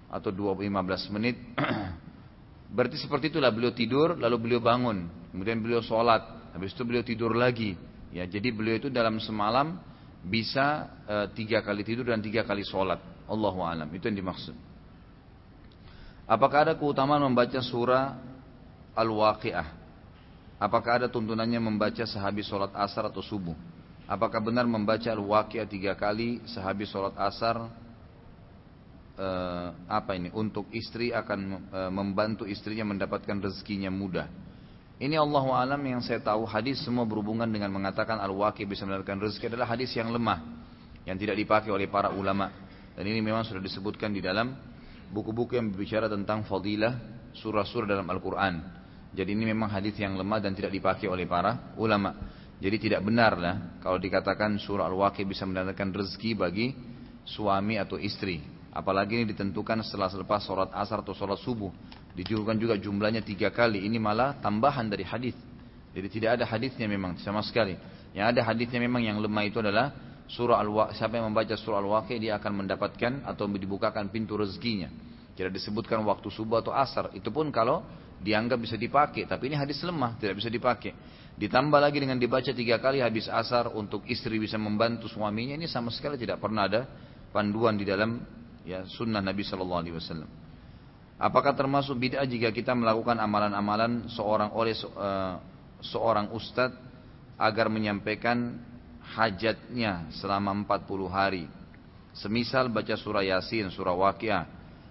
atau 15 menit. (clears throat) Berarti seperti itulah beliau tidur, lalu beliau bangun, kemudian beliau sholat, Habis itu beliau tidur lagi. Ya, jadi beliau itu dalam semalam bisa e, tiga kali tidur dan tiga kali sholat. Allahu alam. Itu yang dimaksud. Apakah ada keutamaan membaca surah Al-Waqi'ah? Apakah ada tuntunannya membaca sehabis sholat asar atau subuh? Apakah benar membaca Al-Waqi'ah tiga kali sehabis sholat asar? E, apa ini? Untuk istri akan e, membantu istrinya mendapatkan rezekinya mudah. Ini Allah alam yang saya tahu hadis semua berhubungan dengan mengatakan al-waqi bisa mendapatkan rezeki adalah hadis yang lemah yang tidak dipakai oleh para ulama dan ini memang sudah disebutkan di dalam buku-buku yang berbicara tentang fadilah surah-surah dalam Al-Quran. Jadi ini memang hadis yang lemah dan tidak dipakai oleh para ulama. Jadi tidak benar lah kalau dikatakan surah Al-Waqi bisa mendapatkan rezeki bagi suami atau istri. Apalagi ini ditentukan setelah selepas sholat asar atau sholat subuh. Dijurkan juga jumlahnya tiga kali. Ini malah tambahan dari hadis. Jadi tidak ada hadisnya memang sama sekali. Yang ada hadisnya memang yang lemah itu adalah surah al siapa yang membaca surah Al-Waqi dia akan mendapatkan atau dibukakan pintu rezekinya. Tidak disebutkan waktu subuh atau asar. Itu pun kalau dianggap bisa dipakai. Tapi ini hadis lemah, tidak bisa dipakai. Ditambah lagi dengan dibaca tiga kali habis asar untuk istri bisa membantu suaminya. Ini sama sekali tidak pernah ada panduan di dalam ya sunnah Nabi Shallallahu Alaihi Wasallam. Apakah termasuk bid'ah jika kita melakukan amalan-amalan seorang oleh uh, seorang ustadz agar menyampaikan hajatnya selama 40 hari? Semisal baca surah Yasin, surah Waqiah,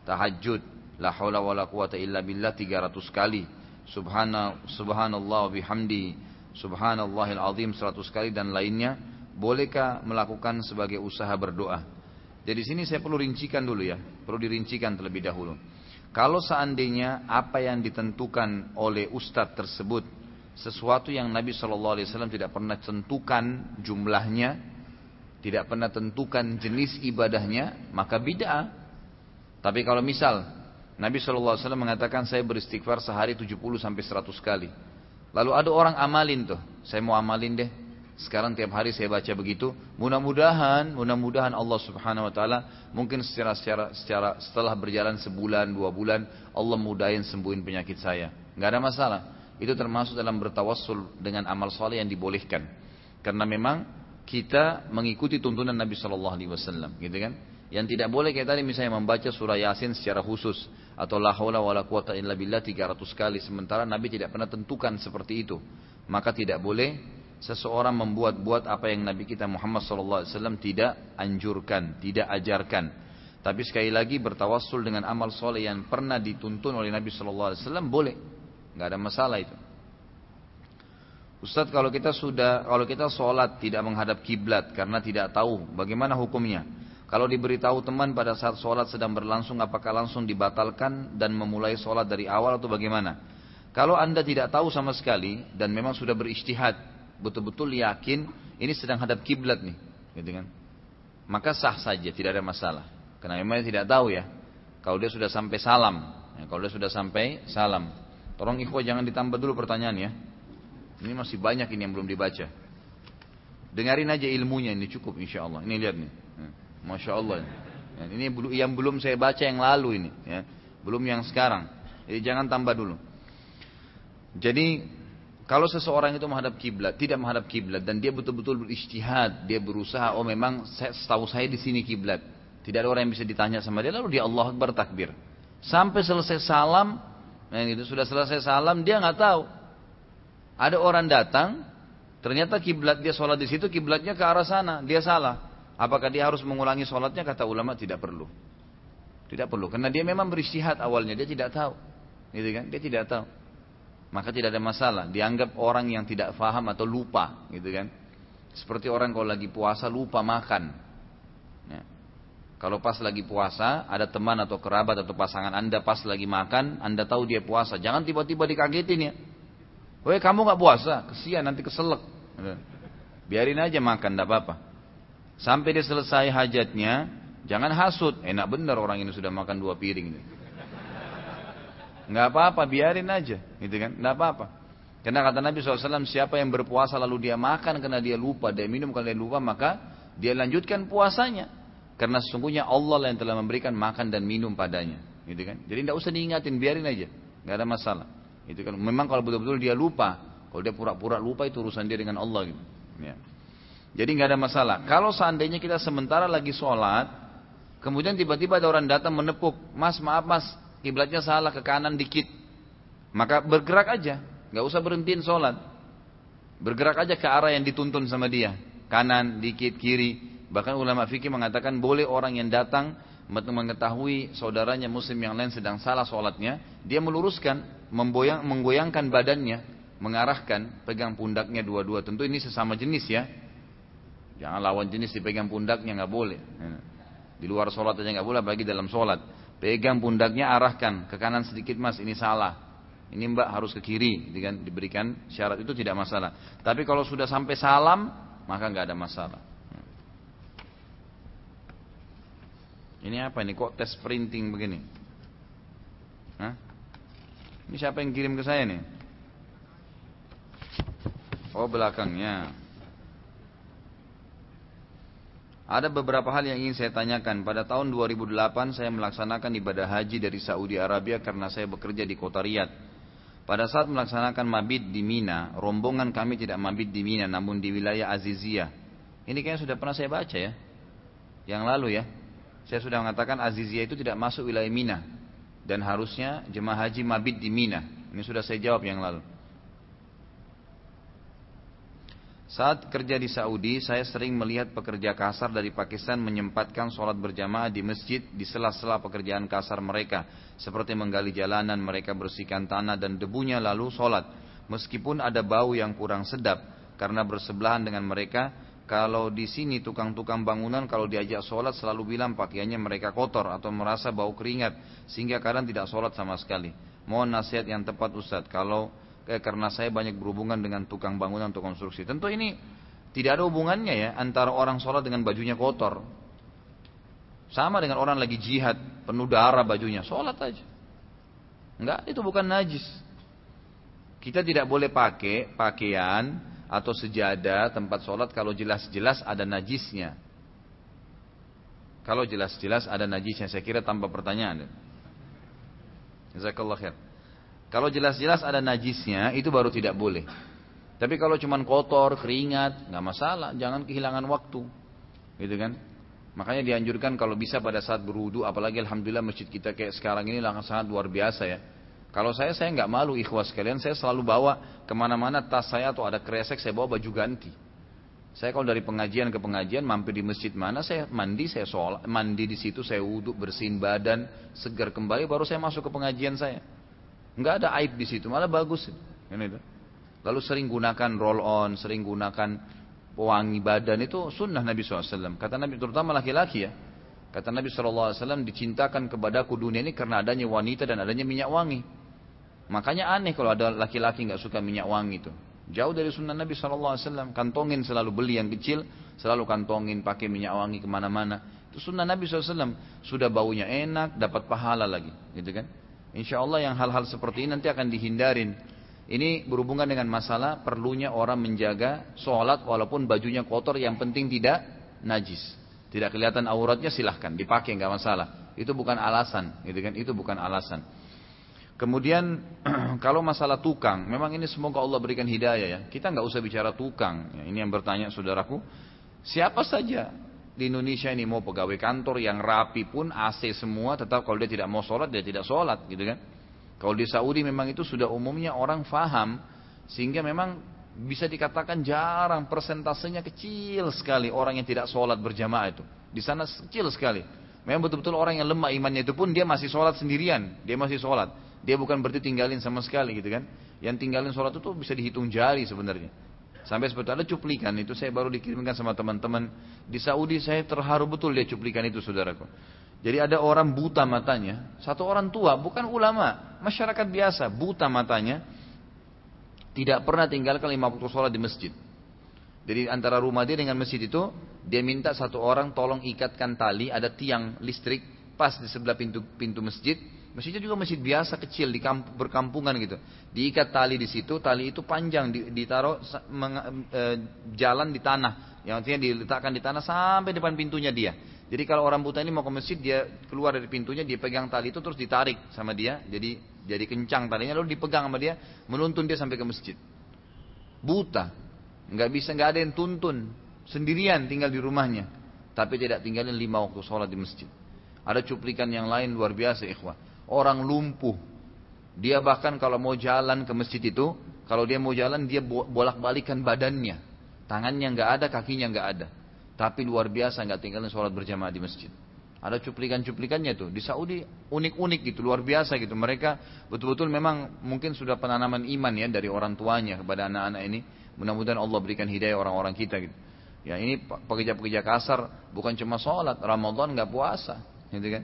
tahajud, la haula wala quwata illa billah 300 kali, subhana subhanallah bihamdi, subhanallahil azim 100 kali dan lainnya, bolehkah melakukan sebagai usaha berdoa? Jadi sini saya perlu rincikan dulu ya, perlu dirincikan terlebih dahulu. Kalau seandainya apa yang ditentukan oleh ustadz tersebut sesuatu yang Nabi Shallallahu Alaihi Wasallam tidak pernah tentukan jumlahnya, tidak pernah tentukan jenis ibadahnya, maka bid'ah. Tapi kalau misal Nabi Shallallahu Alaihi Wasallam mengatakan saya beristighfar sehari 70 sampai 100 kali. Lalu ada orang amalin tuh, saya mau amalin deh. Sekarang tiap hari saya baca begitu. Mudah-mudahan, mudah-mudahan Allah Subhanahu Wa Taala mungkin secara secara secara setelah berjalan sebulan dua bulan Allah mudahin sembuhin penyakit saya. Nggak ada masalah. Itu termasuk dalam bertawassul dengan amal soleh yang dibolehkan. Karena memang kita mengikuti tuntunan Nabi Shallallahu Alaihi Wasallam, gitu kan? Yang tidak boleh kayak tadi misalnya membaca surah Yasin secara khusus atau la haula wala quwata illa billah 300 kali sementara Nabi tidak pernah tentukan seperti itu. Maka tidak boleh seseorang membuat-buat apa yang Nabi kita Muhammad SAW tidak anjurkan, tidak ajarkan. Tapi sekali lagi bertawassul dengan amal soleh yang pernah dituntun oleh Nabi SAW boleh, nggak ada masalah itu. Ustadz kalau kita sudah kalau kita sholat tidak menghadap kiblat karena tidak tahu bagaimana hukumnya. Kalau diberitahu teman pada saat sholat sedang berlangsung, apakah langsung dibatalkan dan memulai sholat dari awal atau bagaimana? Kalau anda tidak tahu sama sekali dan memang sudah beristihad, betul-betul yakin ini sedang hadap kiblat nih, gitu kan? Maka sah saja, tidak ada masalah. Karena memang tidak tahu ya. Kalau dia sudah sampai salam, ya, kalau dia sudah sampai salam, tolong ikhwah jangan ditambah dulu pertanyaan ya. Ini masih banyak ini yang belum dibaca. Dengarin aja ilmunya ini cukup insya Allah. Ini lihat nih. Masya Allah. Ya, ini yang belum saya baca yang lalu ini, ya. belum yang sekarang. Jadi jangan tambah dulu. Jadi kalau seseorang itu menghadap kiblat, tidak menghadap kiblat dan dia betul-betul beristihad, dia berusaha, oh memang saya, setahu saya di sini kiblat. Tidak ada orang yang bisa ditanya sama dia, lalu dia Allah bertakbir. Sampai selesai salam, nah itu sudah selesai salam, dia nggak tahu. Ada orang datang, ternyata kiblat dia sholat di situ, kiblatnya ke arah sana, dia salah. Apakah dia harus mengulangi sholatnya? Kata ulama tidak perlu. Tidak perlu. Karena dia memang beristihad awalnya. Dia tidak tahu. Gitu kan? Dia tidak tahu. Maka tidak ada masalah. Dianggap orang yang tidak faham atau lupa. Gitu kan? Seperti orang kalau lagi puasa lupa makan. Ya. Kalau pas lagi puasa, ada teman atau kerabat atau pasangan anda pas lagi makan, anda tahu dia puasa. Jangan tiba-tiba dikagetin ya. Woi kamu nggak puasa, kesian nanti keselak. Gitu. Biarin aja makan, tidak apa-apa. Sampai dia selesai hajatnya, jangan hasut. Enak benar orang ini sudah makan dua piring. Nggak apa-apa, biarin aja, gitu kan? Nggak apa-apa. Karena kata Nabi SAW, siapa yang berpuasa lalu dia makan karena dia lupa, dia minum karena dia lupa, maka dia lanjutkan puasanya. Karena sesungguhnya Allah yang telah memberikan makan dan minum padanya, gitu kan? Jadi tidak usah diingatin, biarin aja, nggak ada masalah. Itu kan. Memang kalau betul-betul dia lupa, kalau dia pura-pura lupa itu urusan dia dengan Allah, gitu. Ya. Jadi nggak ada masalah. Kalau seandainya kita sementara lagi sholat, kemudian tiba-tiba ada orang datang menepuk, mas maaf mas, kiblatnya salah ke kanan dikit, maka bergerak aja, nggak usah berhentiin sholat, bergerak aja ke arah yang dituntun sama dia, kanan dikit kiri. Bahkan ulama fikih mengatakan boleh orang yang datang mengetahui saudaranya muslim yang lain sedang salah sholatnya, dia meluruskan, memboyang, menggoyangkan badannya, mengarahkan, pegang pundaknya dua-dua. Tentu ini sesama jenis ya, Jangan lawan jenis dipegang pundaknya nggak boleh. Di luar sholat aja nggak boleh, bagi dalam sholat. Pegang pundaknya arahkan ke kanan sedikit mas, ini salah. Ini mbak harus ke kiri, diberikan syarat itu tidak masalah. Tapi kalau sudah sampai salam, maka nggak ada masalah. Ini apa ini? Kok tes printing begini? Hah? Ini siapa yang kirim ke saya nih? Oh belakangnya. Ada beberapa hal yang ingin saya tanyakan. Pada tahun 2008 saya melaksanakan ibadah haji dari Saudi Arabia karena saya bekerja di kota Riyadh. Pada saat melaksanakan mabit di Mina, rombongan kami tidak mabit di Mina namun di wilayah Aziziyah. Ini kayaknya sudah pernah saya baca ya. Yang lalu ya. Saya sudah mengatakan Aziziyah itu tidak masuk wilayah Mina. Dan harusnya jemaah haji mabit di Mina. Ini sudah saya jawab yang lalu. Saat kerja di Saudi, saya sering melihat pekerja kasar dari Pakistan menyempatkan sholat berjamaah di masjid di sela-sela pekerjaan kasar mereka, seperti menggali jalanan, mereka bersihkan tanah dan debunya lalu sholat. Meskipun ada bau yang kurang sedap, karena bersebelahan dengan mereka, kalau di sini tukang-tukang bangunan kalau diajak sholat selalu bilang pakaiannya mereka kotor atau merasa bau keringat, sehingga kadang tidak sholat sama sekali. Mohon nasihat yang tepat Ustadz, kalau eh, karena saya banyak berhubungan dengan tukang bangunan untuk konstruksi. Tentu ini tidak ada hubungannya ya antara orang sholat dengan bajunya kotor. Sama dengan orang lagi jihad, penuh darah bajunya, sholat aja. Enggak, itu bukan najis. Kita tidak boleh pakai pakaian atau sejadah tempat sholat kalau jelas-jelas ada najisnya. Kalau jelas-jelas ada najisnya, saya kira tanpa pertanyaan. Jazakallah khair. Kalau jelas-jelas ada najisnya, itu baru tidak boleh. Tapi kalau cuma kotor, keringat, nggak masalah. Jangan kehilangan waktu, gitu kan? Makanya dianjurkan kalau bisa pada saat berwudu, apalagi alhamdulillah masjid kita kayak sekarang ini sangat luar biasa ya. Kalau saya, saya nggak malu ikhwas kalian, saya selalu bawa ke mana-mana tas saya atau ada kresek, saya bawa baju ganti. Saya kalau dari pengajian ke pengajian, mampir di masjid mana, saya mandi, saya sholat, mandi di situ, saya wudhu, bersihin badan, segar kembali, baru saya masuk ke pengajian saya. Enggak ada aib di situ, malah bagus. Ini Lalu sering gunakan roll on, sering gunakan pewangi badan itu sunnah Nabi SAW. Kata Nabi terutama laki-laki ya. Kata Nabi SAW, dicintakan kepadaku dunia ini karena adanya wanita dan adanya minyak wangi. Makanya aneh kalau ada laki-laki nggak suka minyak wangi itu. Jauh dari sunnah Nabi SAW. Kantongin selalu beli yang kecil, selalu kantongin pakai minyak wangi ke mana-mana. Itu sunnah Nabi SAW. Sudah baunya enak, dapat pahala lagi. Gitu kan? Insya Allah yang hal-hal seperti ini nanti akan dihindarin. Ini berhubungan dengan masalah perlunya orang menjaga sholat walaupun bajunya kotor yang penting tidak najis. Tidak kelihatan auratnya silahkan dipakai nggak masalah. Itu bukan alasan, gitu kan? Itu bukan alasan. Kemudian (clears throat) kalau masalah tukang, memang ini semoga Allah berikan hidayah ya. Kita nggak usah bicara tukang. Ya, ini yang bertanya saudaraku. Siapa saja di Indonesia ini mau pegawai kantor yang rapi pun AC semua, tetap kalau dia tidak mau sholat dia tidak sholat, gitu kan? Kalau di Saudi memang itu sudah umumnya orang faham sehingga memang bisa dikatakan jarang persentasenya kecil sekali orang yang tidak sholat berjamaah itu. Di sana kecil sekali. Memang betul-betul orang yang lemah imannya itu pun dia masih sholat sendirian. Dia masih sholat. Dia bukan berarti tinggalin sama sekali gitu kan. Yang tinggalin sholat itu bisa dihitung jari sebenarnya. Sampai seperti ada cuplikan itu saya baru dikirimkan sama teman-teman di Saudi saya terharu betul dia cuplikan itu saudaraku. Jadi ada orang buta matanya, satu orang tua bukan ulama, masyarakat biasa buta matanya, tidak pernah tinggalkan lima waktu sholat di masjid. Jadi antara rumah dia dengan masjid itu, dia minta satu orang tolong ikatkan tali, ada tiang listrik pas di sebelah pintu pintu masjid. Masjidnya juga masjid biasa kecil di kamp, berkampungan gitu. Diikat tali di situ, tali itu panjang ditaruh meng, e, jalan di tanah. Yang artinya diletakkan di tanah sampai depan pintunya dia. Jadi kalau orang buta ini mau ke masjid, dia keluar dari pintunya, dia pegang tali itu terus ditarik sama dia. Jadi jadi kencang talinya lalu dipegang sama dia, menuntun dia sampai ke masjid. Buta, nggak bisa nggak ada yang tuntun, sendirian tinggal di rumahnya, tapi tidak tinggalin lima waktu sholat di masjid. Ada cuplikan yang lain luar biasa ikhwah. Orang lumpuh, dia bahkan kalau mau jalan ke masjid itu, kalau dia mau jalan dia bolak balikan badannya, tangannya nggak ada, kakinya nggak ada. Tapi luar biasa nggak tinggalin sholat berjamaah di masjid. Ada cuplikan-cuplikannya tuh di Saudi unik-unik gitu, luar biasa gitu. Mereka betul-betul memang mungkin sudah penanaman iman ya dari orang tuanya kepada anak-anak ini. Mudah-mudahan Allah berikan hidayah orang-orang kita gitu. Ya ini pekerja-pekerja kasar bukan cuma sholat, Ramadan nggak puasa, gitu kan?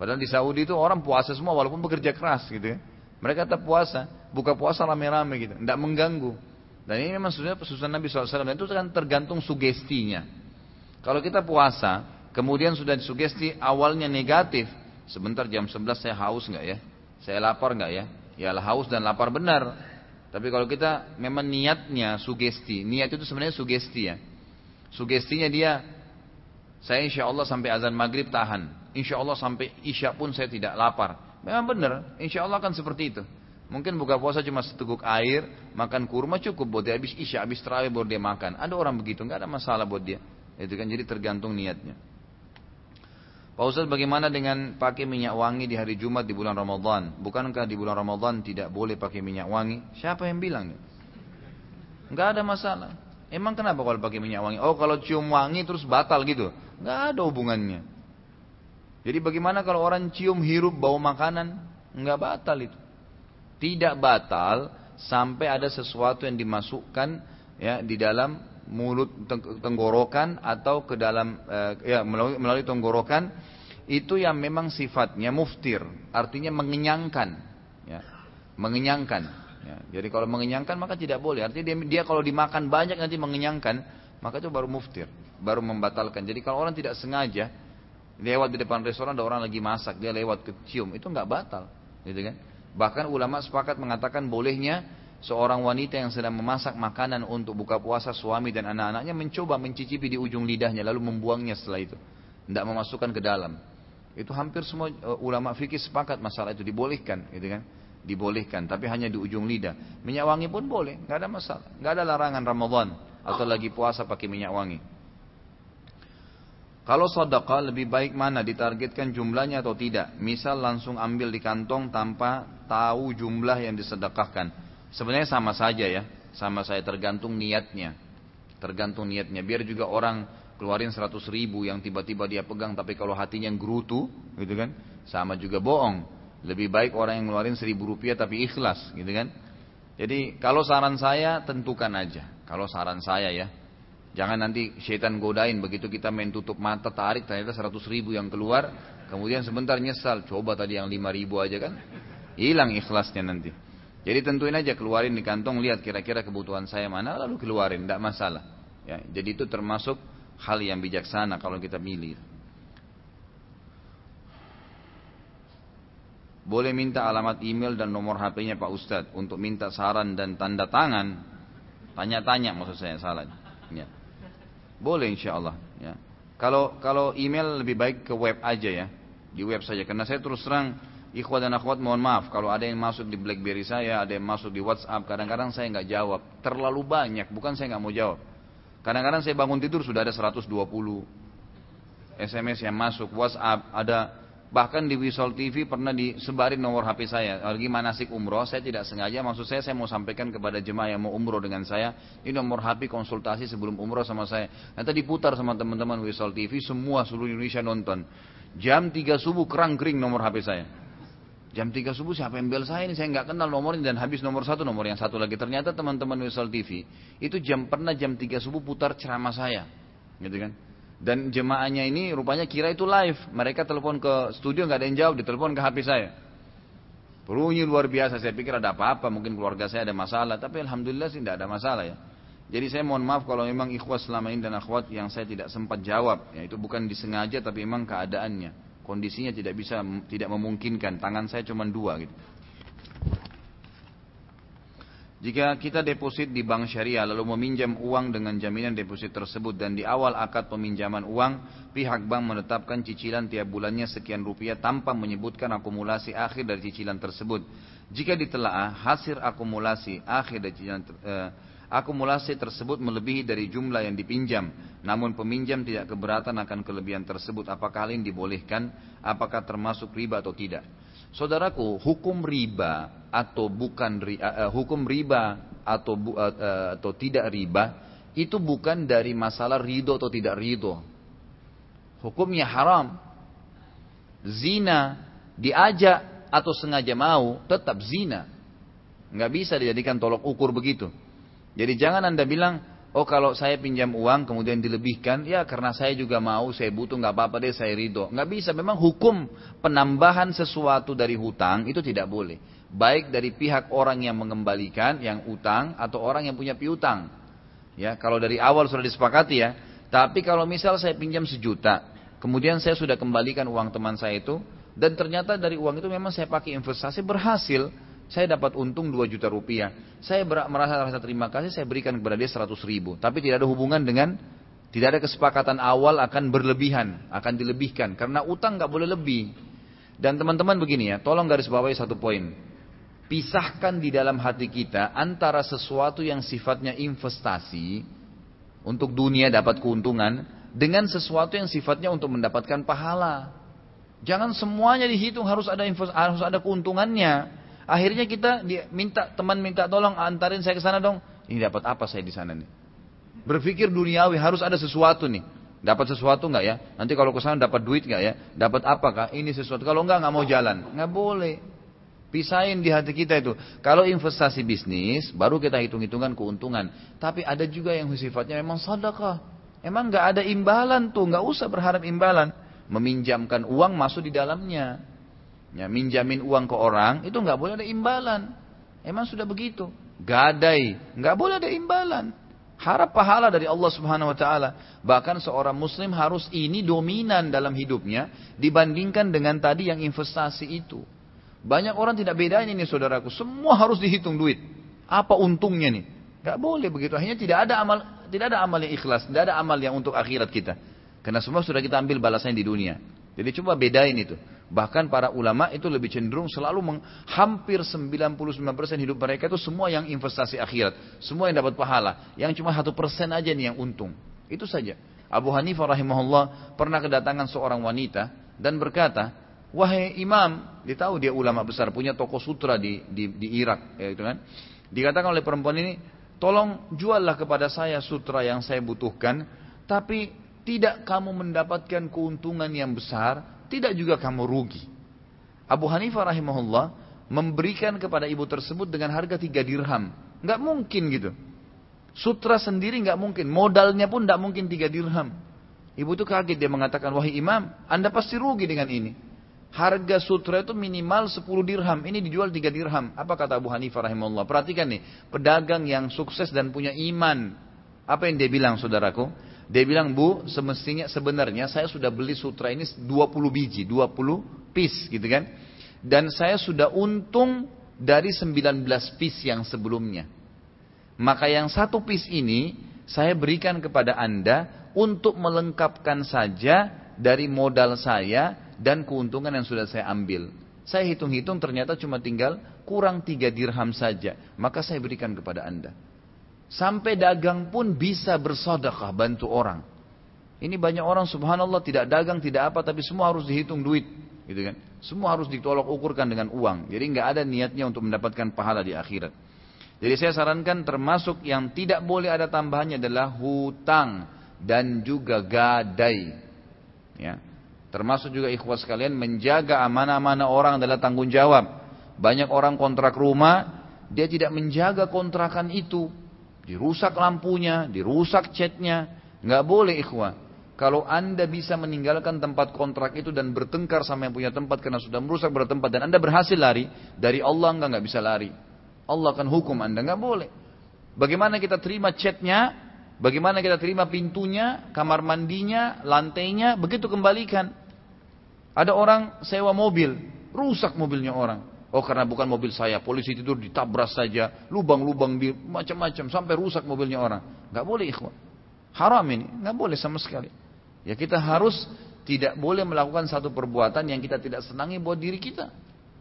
Padahal di Saudi itu orang puasa semua walaupun bekerja keras gitu ya. Mereka tetap puasa, buka puasa rame-rame gitu, tidak mengganggu. Dan ini memang sebenarnya pesusunan Nabi SAW dan itu kan tergantung sugestinya. Kalau kita puasa, kemudian sudah disugesti awalnya negatif, sebentar jam 11 saya haus nggak ya? Saya lapar nggak ya? Ya haus dan lapar benar. Tapi kalau kita memang niatnya sugesti, niat itu sebenarnya sugesti ya. Sugestinya dia, saya insya Allah sampai azan maghrib tahan. Insya Allah sampai isya pun saya tidak lapar. Memang benar, insya Allah kan seperti itu. Mungkin buka puasa cuma seteguk air, makan kurma cukup buat dia habis isya, habis terawih baru dia makan. Ada orang begitu, nggak ada masalah buat dia. Itu kan jadi tergantung niatnya. Pak Ustaz bagaimana dengan pakai minyak wangi di hari Jumat di bulan Ramadan? Bukankah di bulan Ramadan tidak boleh pakai minyak wangi? Siapa yang bilang? Enggak ada masalah. Emang kenapa kalau pakai minyak wangi? Oh kalau cium wangi terus batal gitu? Enggak ada hubungannya. Jadi bagaimana kalau orang cium hirup bau makanan? Enggak batal itu. Tidak batal sampai ada sesuatu yang dimasukkan ya di dalam mulut tenggorokan atau ke dalam uh, ya melalui, melalui tenggorokan itu yang memang sifatnya muftir artinya mengenyangkan ya mengenyangkan ya. jadi kalau mengenyangkan maka tidak boleh artinya dia, dia kalau dimakan banyak nanti mengenyangkan maka itu baru muftir baru membatalkan jadi kalau orang tidak sengaja lewat di depan restoran ada orang lagi masak dia lewat kecium itu nggak batal gitu kan bahkan ulama sepakat mengatakan bolehnya seorang wanita yang sedang memasak makanan untuk buka puasa suami dan anak-anaknya mencoba mencicipi di ujung lidahnya lalu membuangnya setelah itu. Tidak memasukkan ke dalam. Itu hampir semua uh, ulama fikih sepakat masalah itu dibolehkan, gitu kan? Dibolehkan, tapi hanya di ujung lidah. Minyak wangi pun boleh, nggak ada masalah. Nggak ada larangan Ramadan atau lagi puasa pakai minyak wangi. Kalau sedekah lebih baik mana ditargetkan jumlahnya atau tidak? Misal langsung ambil di kantong tanpa tahu jumlah yang disedekahkan. Sebenarnya sama saja ya, sama saya tergantung niatnya. Tergantung niatnya. Biar juga orang keluarin 100 ribu yang tiba-tiba dia pegang tapi kalau hatinya gerutu gitu kan sama juga bohong lebih baik orang yang ngeluarin 1000 rupiah tapi ikhlas gitu kan jadi kalau saran saya tentukan aja kalau saran saya ya Jangan nanti syaitan godain begitu kita main tutup mata tarik ternyata 100 ribu yang keluar. Kemudian sebentar nyesal. Coba tadi yang 5 ribu aja kan. Hilang ikhlasnya nanti. Jadi tentuin aja keluarin di kantong lihat kira-kira kebutuhan saya mana lalu keluarin. Tidak masalah. Ya, jadi itu termasuk hal yang bijaksana kalau kita milih. Boleh minta alamat email dan nomor HP-nya Pak Ustadz untuk minta saran dan tanda tangan. Tanya-tanya maksud saya salah. Ya. Boleh insya Allah. Ya. Kalau kalau email lebih baik ke web aja ya, di web saja. Karena saya terus terang ikhwat dan akhwat mohon maaf kalau ada yang masuk di BlackBerry saya, ada yang masuk di WhatsApp, kadang-kadang saya nggak jawab. Terlalu banyak, bukan saya nggak mau jawab. Kadang-kadang saya bangun tidur sudah ada 120 SMS yang masuk, WhatsApp, ada Bahkan di Wisol TV pernah disebarin nomor HP saya. Lagi manasik umroh, saya tidak sengaja. Maksud saya, saya mau sampaikan kepada jemaah yang mau umroh dengan saya. Ini nomor HP konsultasi sebelum umroh sama saya. Nanti diputar sama teman-teman Wisol TV, semua seluruh Indonesia nonton. Jam 3 subuh kerang kering nomor HP saya. Jam 3 subuh siapa yang bel saya ini, saya nggak kenal nomornya dan habis nomor satu, nomor yang satu lagi. Ternyata teman-teman Wisol TV, itu jam pernah jam 3 subuh putar ceramah saya. Gitu kan. Dan jemaahnya ini rupanya kira itu live. Mereka telepon ke studio nggak ada yang jawab, ditelepon ke HP saya. Bunyi luar biasa, saya pikir ada apa-apa, mungkin keluarga saya ada masalah, tapi alhamdulillah sih tidak ada masalah ya. Jadi saya mohon maaf kalau memang ikhwas selama ini dan akhwat yang saya tidak sempat jawab, ya itu bukan disengaja tapi memang keadaannya, kondisinya tidak bisa tidak memungkinkan, tangan saya cuma dua gitu. Jika kita deposit di bank syariah lalu meminjam uang dengan jaminan deposit tersebut dan di awal akad peminjaman uang, pihak bank menetapkan cicilan tiap bulannya sekian rupiah tanpa menyebutkan akumulasi akhir dari cicilan tersebut. Jika ditelaah hasil akumulasi akhir dari cicilan eh, akumulasi tersebut melebihi dari jumlah yang dipinjam, namun peminjam tidak keberatan akan kelebihan tersebut, apakah hal ini dibolehkan, apakah termasuk riba atau tidak? Saudaraku, hukum riba atau bukan uh, hukum riba atau uh, atau tidak riba itu bukan dari masalah ridho atau tidak ridho. Hukumnya haram. Zina diajak atau sengaja mau tetap zina. Nggak bisa dijadikan tolok ukur begitu. Jadi jangan anda bilang Oh kalau saya pinjam uang kemudian dilebihkan, ya karena saya juga mau, saya butuh, nggak apa-apa deh, saya ridho. Nggak bisa, memang hukum penambahan sesuatu dari hutang itu tidak boleh. Baik dari pihak orang yang mengembalikan, yang utang, atau orang yang punya piutang. Ya, kalau dari awal sudah disepakati ya. Tapi kalau misal saya pinjam sejuta, kemudian saya sudah kembalikan uang teman saya itu, dan ternyata dari uang itu memang saya pakai investasi berhasil, saya dapat untung 2 juta rupiah. Saya merasa rasa terima kasih, saya berikan kepada dia 100 ribu. Tapi tidak ada hubungan dengan, tidak ada kesepakatan awal akan berlebihan, akan dilebihkan. Karena utang nggak boleh lebih. Dan teman-teman begini ya, tolong garis bawahi satu poin. Pisahkan di dalam hati kita antara sesuatu yang sifatnya investasi, untuk dunia dapat keuntungan, dengan sesuatu yang sifatnya untuk mendapatkan pahala. Jangan semuanya dihitung harus ada harus ada keuntungannya. Akhirnya kita minta teman minta tolong antarin saya ke sana dong. Ini dapat apa saya di sana nih? Berpikir duniawi harus ada sesuatu nih. Dapat sesuatu nggak ya? Nanti kalau ke sana dapat duit nggak ya? Dapat apa kak? Ini sesuatu. Kalau nggak nggak mau jalan, nggak boleh. Pisahin di hati kita itu. Kalau investasi bisnis, baru kita hitung-hitungan keuntungan. Tapi ada juga yang sifatnya memang sedekah. Emang nggak ada imbalan tuh, nggak usah berharap imbalan. Meminjamkan uang masuk di dalamnya ya, minjamin uang ke orang itu nggak boleh ada imbalan. Emang sudah begitu. Gadai, nggak boleh ada imbalan. Harap pahala dari Allah Subhanahu wa taala. Bahkan seorang muslim harus ini dominan dalam hidupnya dibandingkan dengan tadi yang investasi itu. Banyak orang tidak bedain ini saudaraku. Semua harus dihitung duit. Apa untungnya nih? Gak boleh begitu. Akhirnya tidak ada amal tidak ada amal yang ikhlas, tidak ada amal yang untuk akhirat kita. Karena semua sudah kita ambil balasannya di dunia. Jadi coba bedain itu. Bahkan para ulama itu lebih cenderung selalu meng, hampir 99% hidup mereka itu semua yang investasi akhirat. Semua yang dapat pahala. Yang cuma satu persen aja nih yang untung. Itu saja. Abu Hanifah rahimahullah pernah kedatangan seorang wanita dan berkata, Wahai imam, dia tahu dia ulama besar, punya toko sutra di, di, di Irak. Ya, itu kan. Dikatakan oleh perempuan ini, tolong juallah kepada saya sutra yang saya butuhkan, tapi tidak kamu mendapatkan keuntungan yang besar, tidak juga kamu rugi. Abu Hanifah rahimahullah memberikan kepada ibu tersebut dengan harga tiga dirham. Nggak mungkin gitu. Sutra sendiri nggak mungkin, modalnya pun nggak mungkin tiga dirham. Ibu itu kaget dia mengatakan, wahai imam, anda pasti rugi dengan ini. Harga sutra itu minimal 10 dirham, ini dijual 3 dirham. Apa kata Abu Hanifah rahimahullah? Perhatikan nih, pedagang yang sukses dan punya iman. Apa yang dia bilang saudaraku? Dia bilang, bu, semestinya sebenarnya saya sudah beli sutra ini 20 biji, 20 piece gitu kan. Dan saya sudah untung dari 19 piece yang sebelumnya. Maka yang satu piece ini saya berikan kepada anda untuk melengkapkan saja dari modal saya dan keuntungan yang sudah saya ambil. Saya hitung-hitung ternyata cuma tinggal kurang tiga dirham saja. Maka saya berikan kepada anda. Sampai dagang pun bisa bersodakah bantu orang. Ini banyak orang subhanallah tidak dagang tidak apa tapi semua harus dihitung duit, gitu kan? Semua harus ditolak ukurkan dengan uang. Jadi nggak ada niatnya untuk mendapatkan pahala di akhirat. Jadi saya sarankan termasuk yang tidak boleh ada tambahannya adalah hutang dan juga gadai. Ya. Termasuk juga ikhwas sekalian menjaga amanah-amanah orang adalah tanggung jawab. Banyak orang kontrak rumah, dia tidak menjaga kontrakan itu dirusak lampunya, dirusak catnya, nggak boleh ikhwah. Kalau anda bisa meninggalkan tempat kontrak itu dan bertengkar sama yang punya tempat karena sudah merusak bertempat dan anda berhasil lari dari Allah enggak nggak bisa lari. Allah akan hukum anda nggak boleh. Bagaimana kita terima catnya? Bagaimana kita terima pintunya, kamar mandinya, lantainya, begitu kembalikan. Ada orang sewa mobil, rusak mobilnya orang. Oh karena bukan mobil saya, polisi tidur ditabrak saja, lubang-lubang di macam-macam sampai rusak mobilnya orang. Gak boleh ikhwan. Haram ini, gak boleh sama sekali. Ya kita harus tidak boleh melakukan satu perbuatan yang kita tidak senangi buat diri kita.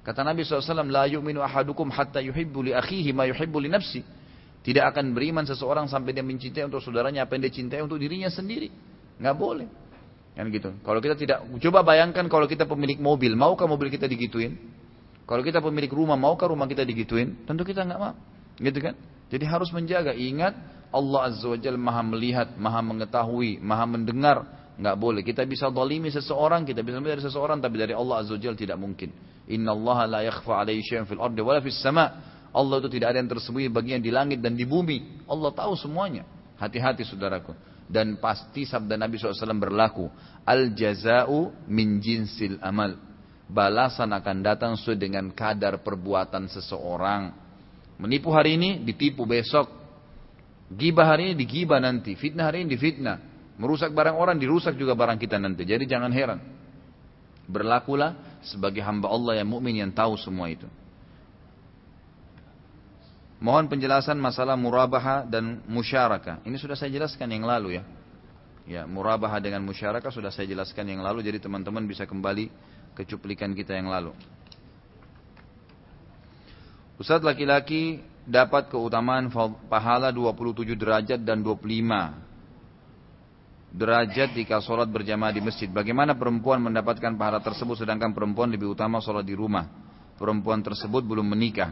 Kata Nabi SAW, La yu'minu ahadukum hatta yuhibbu li akhihi ma yuhibbu li nafsi. Tidak akan beriman seseorang sampai dia mencintai untuk saudaranya apa yang dia cintai untuk dirinya sendiri. Gak boleh. Kan gitu. Kalau kita tidak, coba bayangkan kalau kita pemilik mobil, maukah mobil kita digituin? Kalau kita pemilik rumah, maukah rumah kita digituin? Tentu kita nggak mau. Gitu kan? Jadi harus menjaga. Ingat, Allah Azza wa Jalla maha melihat, maha mengetahui, maha mendengar. Nggak boleh. Kita bisa zalimi seseorang, kita bisa dari seseorang, tapi dari Allah Azza wa Jalla tidak mungkin. Inna Allah la yakhfa alaihi fil ardi wala fis sama. Allah itu tidak ada yang tersembunyi bagian di langit dan di bumi. Allah tahu semuanya. Hati-hati saudaraku. Dan pasti sabda Nabi SAW berlaku. Al jazau min jinsil amal balasan akan datang sesuai dengan kadar perbuatan seseorang. Menipu hari ini, ditipu besok. Gibah hari ini, digibah nanti. Fitnah hari ini, difitnah. Merusak barang orang, dirusak juga barang kita nanti. Jadi jangan heran. Berlakulah sebagai hamba Allah yang mukmin yang tahu semua itu. Mohon penjelasan masalah murabaha dan musyarakah. Ini sudah saya jelaskan yang lalu ya. Ya, murabaha dengan musyarakah sudah saya jelaskan yang lalu. Jadi teman-teman bisa kembali kecuplikan kita yang lalu. Ustadz laki-laki dapat keutamaan pahala 27 derajat dan 25 derajat jika sholat berjamaah di masjid. Bagaimana perempuan mendapatkan pahala tersebut sedangkan perempuan lebih utama sholat di rumah. Perempuan tersebut belum menikah.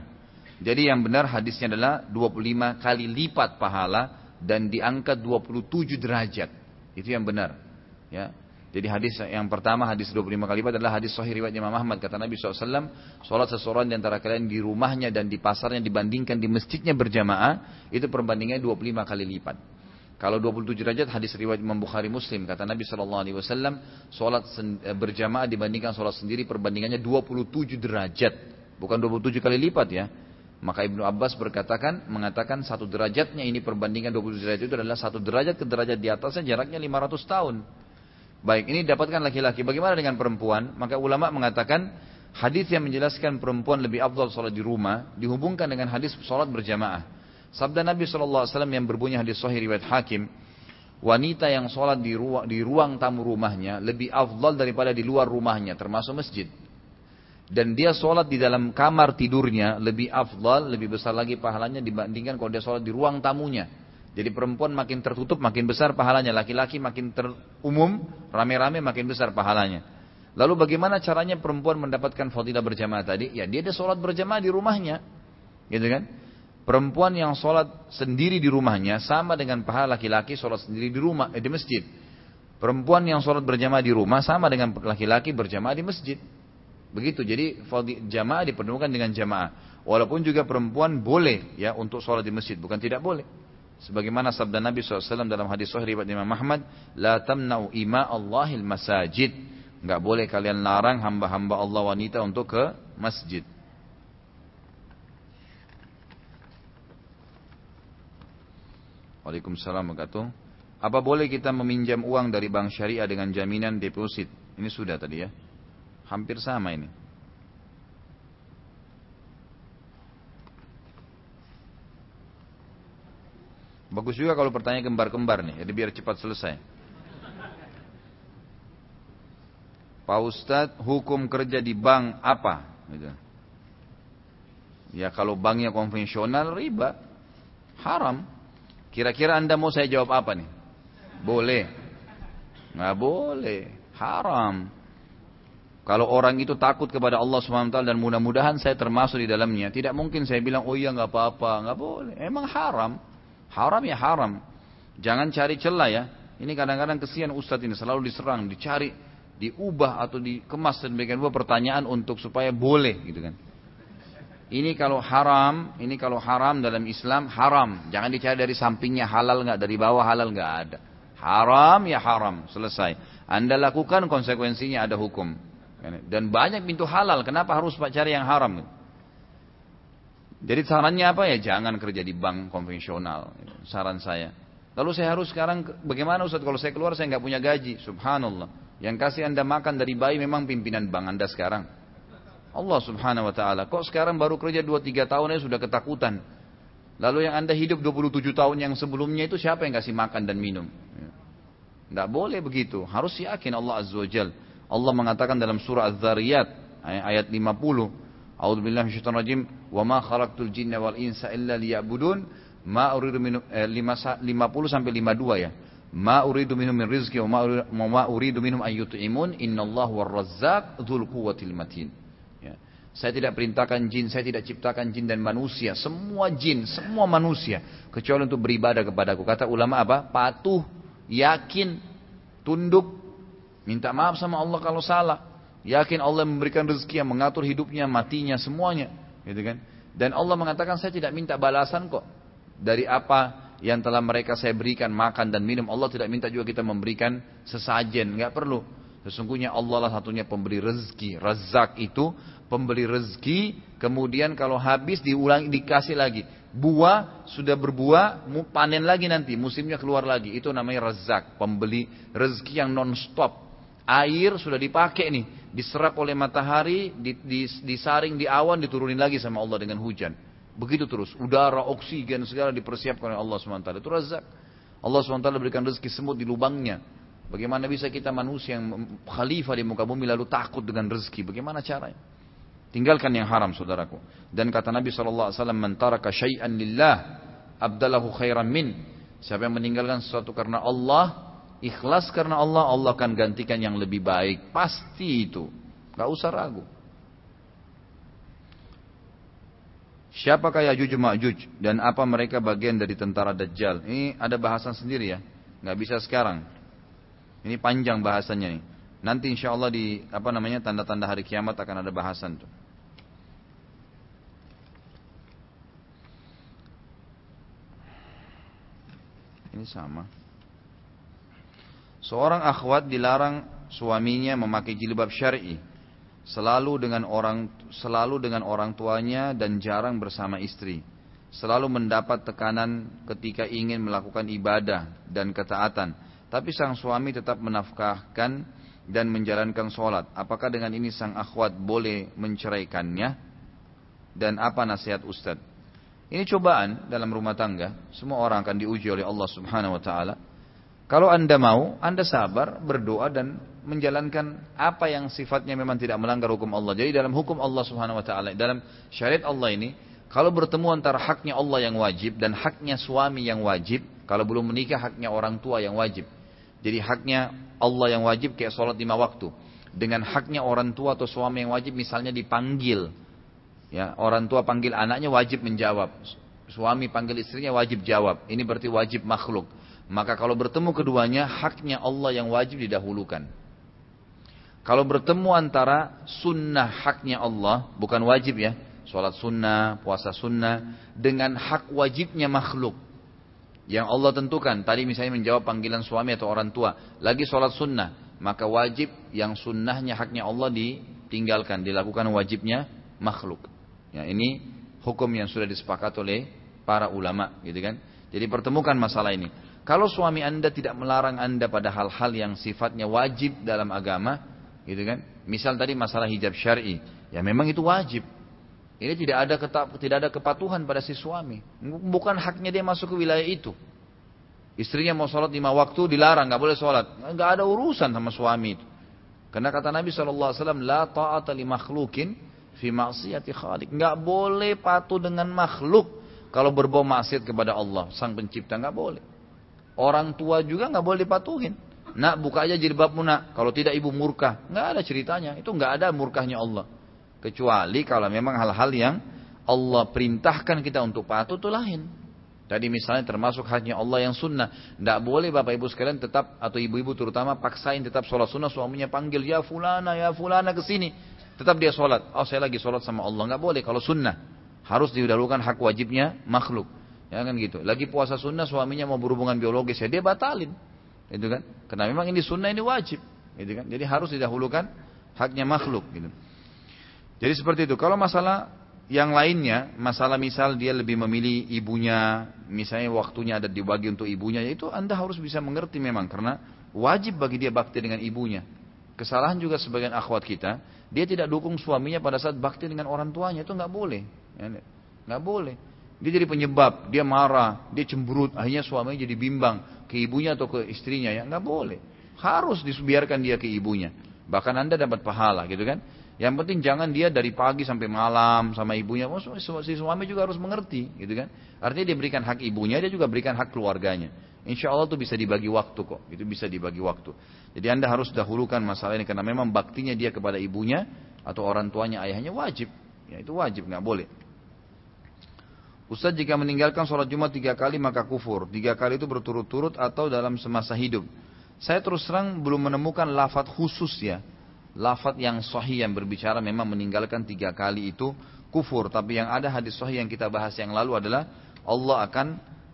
Jadi yang benar hadisnya adalah 25 kali lipat pahala dan diangkat 27 derajat. Itu yang benar. Ya, jadi hadis yang pertama hadis 25 kali lipat adalah hadis sahih riwayat Imam Ahmad kata Nabi SAW sholat seseorang di antara kalian di rumahnya dan di pasarnya dibandingkan di masjidnya berjamaah itu perbandingannya 25 kali lipat. Kalau 27 derajat hadis riwayat Imam Bukhari Muslim kata Nabi SAW sholat eh, berjamaah dibandingkan sholat sendiri perbandingannya 27 derajat bukan 27 kali lipat ya. Maka Ibnu Abbas berkatakan mengatakan satu derajatnya ini perbandingan 27 derajat itu adalah satu derajat ke derajat di atasnya jaraknya 500 tahun. Baik, ini dapatkan laki-laki. Bagaimana dengan perempuan? Maka ulama mengatakan hadis yang menjelaskan perempuan lebih afdal sholat di rumah dihubungkan dengan hadis sholat berjamaah. Sabda Nabi SAW yang berbunyi hadis sahih riwayat Hakim, wanita yang sholat di ruang, di ruang tamu rumahnya lebih afdal daripada di luar rumahnya, termasuk masjid. Dan dia sholat di dalam kamar tidurnya lebih afdal, lebih besar lagi pahalanya dibandingkan kalau dia sholat di ruang tamunya. Jadi perempuan makin tertutup makin besar pahalanya, laki-laki makin terumum, rame-rame makin besar pahalanya. Lalu bagaimana caranya perempuan mendapatkan fadilah berjamaah tadi? Ya dia ada sholat berjamaah di rumahnya, gitu kan? Perempuan yang sholat sendiri di rumahnya sama dengan pahala laki-laki sholat sendiri di rumah, eh, di masjid. Perempuan yang sholat berjamaah di rumah sama dengan laki-laki berjamaah di masjid. Begitu, jadi jamaah dipenuhkan dengan jamaah. Walaupun juga perempuan boleh ya untuk sholat di masjid, bukan tidak boleh. Sebagaimana sabda Nabi SAW dalam hadis Sahih riwayat Imam Ahmad, la tamna'u ima Allahil masajid. Enggak boleh kalian larang hamba-hamba Allah wanita untuk ke masjid. Waalaikumsalam warahmatullahi Apa boleh kita meminjam uang dari bank syariah dengan jaminan deposit? Ini sudah tadi ya. Hampir sama ini. Bagus juga kalau pertanyaan kembar-kembar nih, jadi biar cepat selesai. Pak Ustadz, hukum kerja di bank apa? Gitu. Ya kalau banknya konvensional riba, haram. Kira-kira anda mau saya jawab apa nih? Boleh. Nggak boleh. Haram. Kalau orang itu takut kepada Allah SWT dan mudah-mudahan saya termasuk di dalamnya. Tidak mungkin saya bilang, oh iya nggak apa-apa. Nggak boleh. Emang haram. Haram ya haram. Jangan cari celah ya. Ini kadang-kadang kesian Ustadz ini selalu diserang, dicari, diubah atau dikemas dan bikin pertanyaan untuk supaya boleh gitu kan. Ini kalau haram, ini kalau haram dalam Islam haram. Jangan dicari dari sampingnya halal nggak, dari bawah halal nggak ada. Haram ya haram, selesai. Anda lakukan konsekuensinya ada hukum. Dan banyak pintu halal, kenapa harus cari yang haram? Jadi sarannya apa ya? Jangan kerja di bank konvensional. Saran saya. Lalu saya harus sekarang bagaimana Ustaz kalau saya keluar saya nggak punya gaji? Subhanallah. Yang kasih anda makan dari bayi memang pimpinan bank anda sekarang. Allah subhanahu wa ta'ala. Kok sekarang baru kerja 2-3 tahun ya sudah ketakutan. Lalu yang anda hidup 27 tahun yang sebelumnya itu siapa yang kasih makan dan minum? Tidak boleh begitu. Harus yakin Allah Azza wa. Allah mengatakan dalam surah Az-Zariyat ayat 50. A'udzu billahi minasyaitonir rajim. Wa ma khalaqtul jinna wal insa illa liya'budun. Ma uridu minum eh, 50 sampai 52 ya. Ma uridu minhum min rizqi wa ma uridu minhum an yut'imun. Innallaha dzul matin. Saya tidak perintahkan jin, saya tidak ciptakan jin dan manusia. Semua jin, semua manusia. Kecuali untuk beribadah kepadaku. Kata ulama apa? Patuh, yakin, tunduk. Minta maaf sama Allah kalau salah. Yakin Allah memberikan rezeki yang mengatur hidupnya, matinya, semuanya. Gitu kan? Dan Allah mengatakan saya tidak minta balasan kok. Dari apa yang telah mereka saya berikan makan dan minum. Allah tidak minta juga kita memberikan sesajen. Nggak perlu. Sesungguhnya Allah lah satunya pemberi rezeki. Razak itu pembeli rezeki, kemudian kalau habis diulang dikasih lagi. Buah sudah berbuah, panen lagi nanti, musimnya keluar lagi. Itu namanya rezak, pembeli rezeki yang non stop. Air sudah dipakai nih, diserap oleh matahari, disaring di awan, diturunin lagi sama Allah dengan hujan. Begitu terus, udara, oksigen segala dipersiapkan oleh Allah SWT. Itu rezak. Allah SWT berikan rezeki semut di lubangnya. Bagaimana bisa kita manusia yang khalifah di muka bumi lalu takut dengan rezeki? Bagaimana caranya? Tinggalkan yang haram saudaraku. Dan kata Nabi SAW, Mentaraka syai'an lillah, abdalahu khairan min. Siapa yang meninggalkan sesuatu karena Allah, ikhlas karena Allah, Allah akan gantikan yang lebih baik. Pasti itu. Gak usah ragu. Siapakah Yajuj Ma'juj dan apa mereka bagian dari tentara Dajjal? Ini ada bahasan sendiri ya. Gak bisa sekarang. Ini panjang bahasanya nih. Nanti insya Allah di apa namanya tanda-tanda hari kiamat akan ada bahasan tuh. Ini sama. Seorang akhwat dilarang suaminya memakai jilbab syar'i, selalu dengan orang selalu dengan orang tuanya dan jarang bersama istri. Selalu mendapat tekanan ketika ingin melakukan ibadah dan ketaatan, tapi sang suami tetap menafkahkan dan menjalankan sholat. Apakah dengan ini sang akhwat boleh menceraikannya? Dan apa nasihat Ustadz? Ini cobaan dalam rumah tangga. Semua orang akan diuji oleh Allah Subhanahu wa taala. Kalau Anda mau, Anda sabar, berdoa dan menjalankan apa yang sifatnya memang tidak melanggar hukum Allah. Jadi dalam hukum Allah Subhanahu wa taala, dalam syariat Allah ini, kalau bertemu antara haknya Allah yang wajib dan haknya suami yang wajib, kalau belum menikah haknya orang tua yang wajib. Jadi haknya Allah yang wajib kayak sholat lima waktu. Dengan haknya orang tua atau suami yang wajib misalnya dipanggil. Ya, orang tua panggil anaknya wajib menjawab. Suami panggil istrinya wajib jawab. Ini berarti wajib makhluk. Maka kalau bertemu keduanya, haknya Allah yang wajib didahulukan. Kalau bertemu antara sunnah haknya Allah, bukan wajib ya. Sholat sunnah, puasa sunnah, dengan hak wajibnya makhluk. yang Allah tentukan. Tadi misalnya menjawab panggilan suami atau orang tua. Lagi sholat sunnah. Maka wajib yang sunnahnya haknya Allah ditinggalkan. Dilakukan wajibnya makhluk. Ya, ini hukum yang sudah disepakati oleh para ulama. gitu kan. Jadi pertemukan masalah ini. Kalau suami anda tidak melarang anda pada hal-hal yang sifatnya wajib dalam agama. gitu kan. Misal tadi masalah hijab syari. Ya memang itu wajib. Ini tidak ada ketap, tidak ada kepatuhan pada si suami. Bukan haknya dia masuk ke wilayah itu. Istrinya mau sholat lima waktu dilarang, nggak boleh sholat. Nggak ada urusan sama suami itu. Karena kata Nabi SAW, La ta'ata li makhlukin fi maksiyati khalik. Nggak boleh patuh dengan makhluk kalau berbau maksiat kepada Allah, sang pencipta. Nggak boleh. Orang tua juga nggak boleh dipatuhin. Nak buka aja jilbabmu nak. Kalau tidak ibu murka. Nggak ada ceritanya. Itu nggak ada murkahnya Allah. Kecuali kalau memang hal-hal yang Allah perintahkan kita untuk patuh itu lain. Tadi misalnya termasuk haknya Allah yang sunnah. Tidak boleh bapak ibu sekalian tetap atau ibu-ibu terutama paksain tetap sholat sunnah suaminya panggil ya fulana ya fulana ke sini. Tetap dia sholat. Oh saya lagi sholat sama Allah. Nggak boleh kalau sunnah. Harus didahulukan hak wajibnya makhluk. Ya kan gitu. Lagi puasa sunnah suaminya mau berhubungan biologis ya dia batalin. Itu kan. Karena memang ini sunnah ini wajib. Gitu kan. Jadi harus didahulukan haknya makhluk. Gitu. Jadi seperti itu. Kalau masalah yang lainnya, masalah misal dia lebih memilih ibunya, misalnya waktunya ada dibagi untuk ibunya, ya itu Anda harus bisa mengerti memang karena wajib bagi dia bakti dengan ibunya. Kesalahan juga sebagian akhwat kita, dia tidak dukung suaminya pada saat bakti dengan orang tuanya itu nggak boleh, ya, nggak boleh. Dia jadi penyebab, dia marah, dia cemberut, akhirnya suaminya jadi bimbang ke ibunya atau ke istrinya ya nggak boleh. Harus dibiarkan dia ke ibunya. Bahkan anda dapat pahala gitu kan. Yang penting jangan dia dari pagi sampai malam sama ibunya. Oh, si suami juga harus mengerti, gitu kan? Artinya dia berikan hak ibunya, dia juga berikan hak keluarganya. Insya Allah itu bisa dibagi waktu kok, itu bisa dibagi waktu. Jadi anda harus dahulukan masalah ini karena memang baktinya dia kepada ibunya atau orang tuanya ayahnya wajib. Ya itu wajib, nggak boleh. Ustaz jika meninggalkan sholat Jumat tiga kali maka kufur. Tiga kali itu berturut-turut atau dalam semasa hidup. Saya terus terang belum menemukan lafat khusus ya lafat yang sahih yang berbicara memang meninggalkan tiga kali itu kufur. Tapi yang ada hadis sahih yang kita bahas yang lalu adalah Allah akan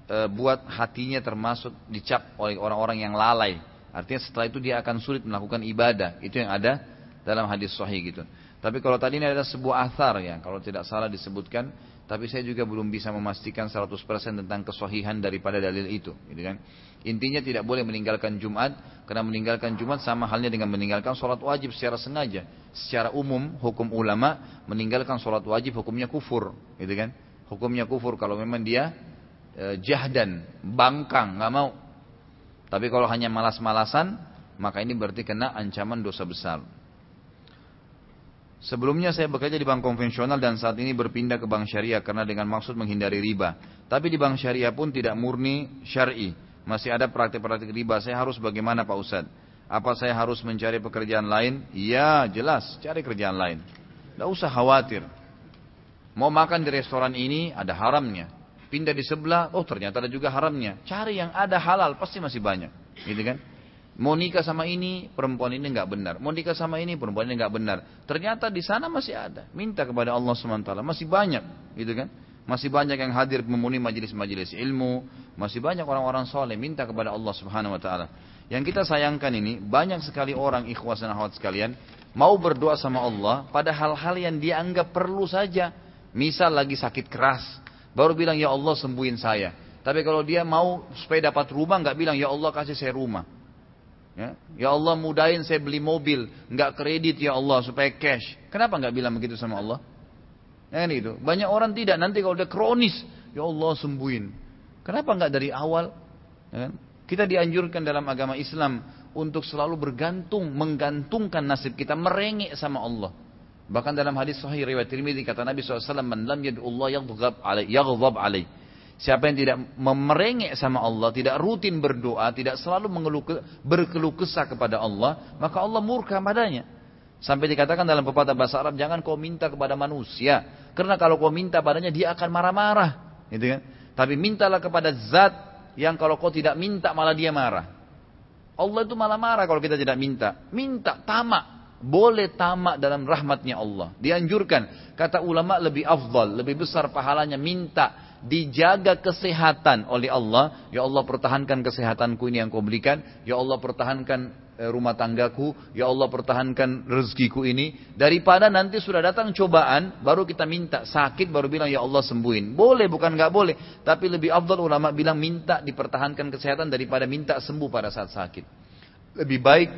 e, buat hatinya termasuk dicap oleh orang-orang yang lalai. Artinya setelah itu dia akan sulit melakukan ibadah. Itu yang ada dalam hadis sahih gitu. Tapi kalau tadi ini ada sebuah athar ya, kalau tidak salah disebutkan tapi saya juga belum bisa memastikan 100% tentang kesohihan daripada dalil itu, gitu kan. Intinya tidak boleh meninggalkan Jumat karena meninggalkan Jumat sama halnya dengan meninggalkan sholat wajib secara sengaja. Secara umum hukum ulama meninggalkan sholat wajib hukumnya kufur, gitu kan. Hukumnya kufur kalau memang dia e, jahdan, bangkang, nggak mau. Tapi kalau hanya malas-malasan, maka ini berarti kena ancaman dosa besar. Sebelumnya saya bekerja di bank konvensional dan saat ini berpindah ke bank syariah karena dengan maksud menghindari riba. Tapi di bank syariah pun tidak murni syari. Masih ada praktik-praktik riba. Saya harus bagaimana Pak Ustadz? Apa saya harus mencari pekerjaan lain? Ya jelas, cari kerjaan lain. Tidak usah khawatir. Mau makan di restoran ini ada haramnya. Pindah di sebelah, oh ternyata ada juga haramnya. Cari yang ada halal, pasti masih banyak. Gitu kan? Mau nikah sama ini, perempuan ini nggak benar. Mau nikah sama ini, perempuan ini nggak benar. Ternyata di sana masih ada. Minta kepada Allah SWT. Masih banyak, gitu kan? Masih banyak yang hadir memenuhi majelis-majelis ilmu. Masih banyak orang-orang soleh minta kepada Allah Subhanahu Wa Taala. Yang kita sayangkan ini banyak sekali orang ikhwas dan akhwat sekalian mau berdoa sama Allah pada hal-hal yang dia anggap perlu saja. Misal lagi sakit keras, baru bilang ya Allah sembuhin saya. Tapi kalau dia mau supaya dapat rumah nggak bilang ya Allah kasih saya rumah. Ya, ya Allah mudahin saya beli mobil, nggak kredit ya Allah supaya cash. Kenapa nggak bilang begitu sama Allah? Ya, itu. Banyak orang tidak. Nanti kalau udah kronis, ya Allah sembuhin. Kenapa nggak dari awal? Ya, kan? kita dianjurkan dalam agama Islam untuk selalu bergantung, menggantungkan nasib kita, merengek sama Allah. Bahkan dalam hadis sahih riwayat Tirmidzi kata Nabi SAW, "Man lam yaghdab alaih, yaghdab alaih." Siapa yang tidak memerengek sama Allah, tidak rutin berdoa, tidak selalu mengeluh, berkeluh kesah kepada Allah, maka Allah murka padanya. Sampai dikatakan dalam pepatah bahasa Arab, jangan kau minta kepada manusia. Karena kalau kau minta padanya, dia akan marah-marah. Gitu kan? Tapi mintalah kepada zat yang kalau kau tidak minta malah dia marah. Allah itu malah marah kalau kita tidak minta. Minta, tamak. Boleh tamak dalam rahmatnya Allah. Dianjurkan. Kata ulama lebih afdal, lebih besar pahalanya minta dijaga kesehatan oleh Allah. Ya Allah pertahankan kesehatanku ini yang kau berikan. Ya Allah pertahankan eh, rumah tanggaku. Ya Allah pertahankan rezekiku ini. Daripada nanti sudah datang cobaan, baru kita minta sakit, baru bilang ya Allah sembuhin. Boleh, bukan nggak boleh. Tapi lebih afdal ulama bilang minta dipertahankan kesehatan daripada minta sembuh pada saat sakit. Lebih baik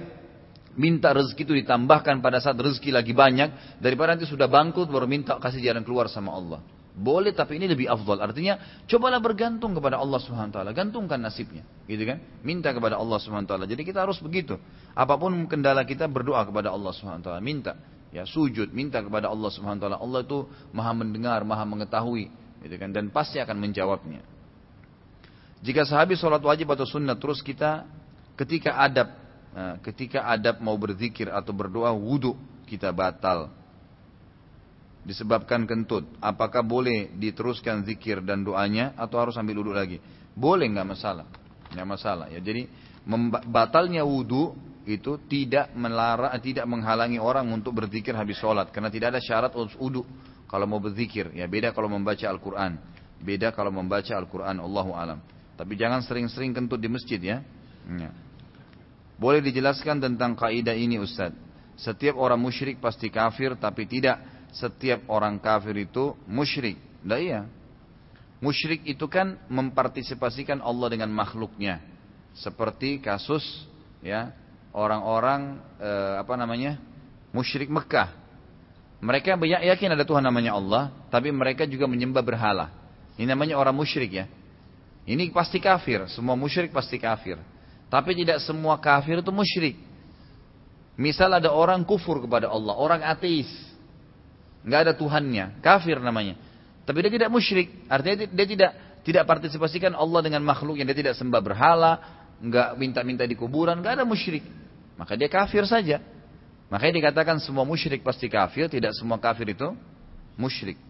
minta rezeki itu ditambahkan pada saat rezeki lagi banyak daripada nanti sudah bangkrut baru minta kasih jalan keluar sama Allah. Boleh tapi ini lebih afdal. Artinya cobalah bergantung kepada Allah Subhanahu wa taala, gantungkan nasibnya, gitu kan? Minta kepada Allah Subhanahu wa taala. Jadi kita harus begitu. Apa pun kendala kita berdoa kepada Allah Subhanahu wa taala, minta. Ya, sujud, minta kepada Allah Subhanahu wa taala. Allah itu Maha mendengar, Maha mengetahui, gitu kan? Dan pasti akan menjawabnya. Jika sahabat sholat wajib atau sunnah terus kita ketika adab Nah, ketika adab mau berzikir atau berdoa wudhu kita batal. Disebabkan kentut. Apakah boleh diteruskan zikir dan doanya atau harus ambil wudhu lagi? Boleh nggak masalah. Nggak masalah ya. Jadi batalnya wudhu itu tidak melarang, tidak menghalangi orang untuk berzikir habis sholat karena tidak ada syarat untuk wudhu kalau mau berzikir ya beda kalau membaca Al-Quran beda kalau membaca Al-Quran Allahu alam tapi jangan sering-sering kentut di masjid ya, ya. Boleh dijelaskan tentang kaidah ini Ustaz? Setiap orang musyrik pasti kafir, tapi tidak setiap orang kafir itu musyrik. Tidak iya. Musyrik itu kan mempartisipasikan Allah dengan makhluknya. Seperti kasus ya orang-orang e, apa namanya musyrik Mekah. Mereka banyak yakin ada Tuhan namanya Allah, tapi mereka juga menyembah berhala. Ini namanya orang musyrik ya. Ini pasti kafir, semua musyrik pasti kafir. Tapi tidak semua kafir itu musyrik. Misal ada orang kufur kepada Allah, orang ateis. Nggak ada Tuhannya, kafir namanya. Tapi dia tidak musyrik, artinya dia tidak tidak partisipasikan Allah dengan makhluk yang dia tidak sembah berhala, nggak minta-minta di kuburan, nggak ada musyrik. Maka dia kafir saja. Makanya dikatakan semua musyrik pasti kafir, tidak semua kafir itu musyrik.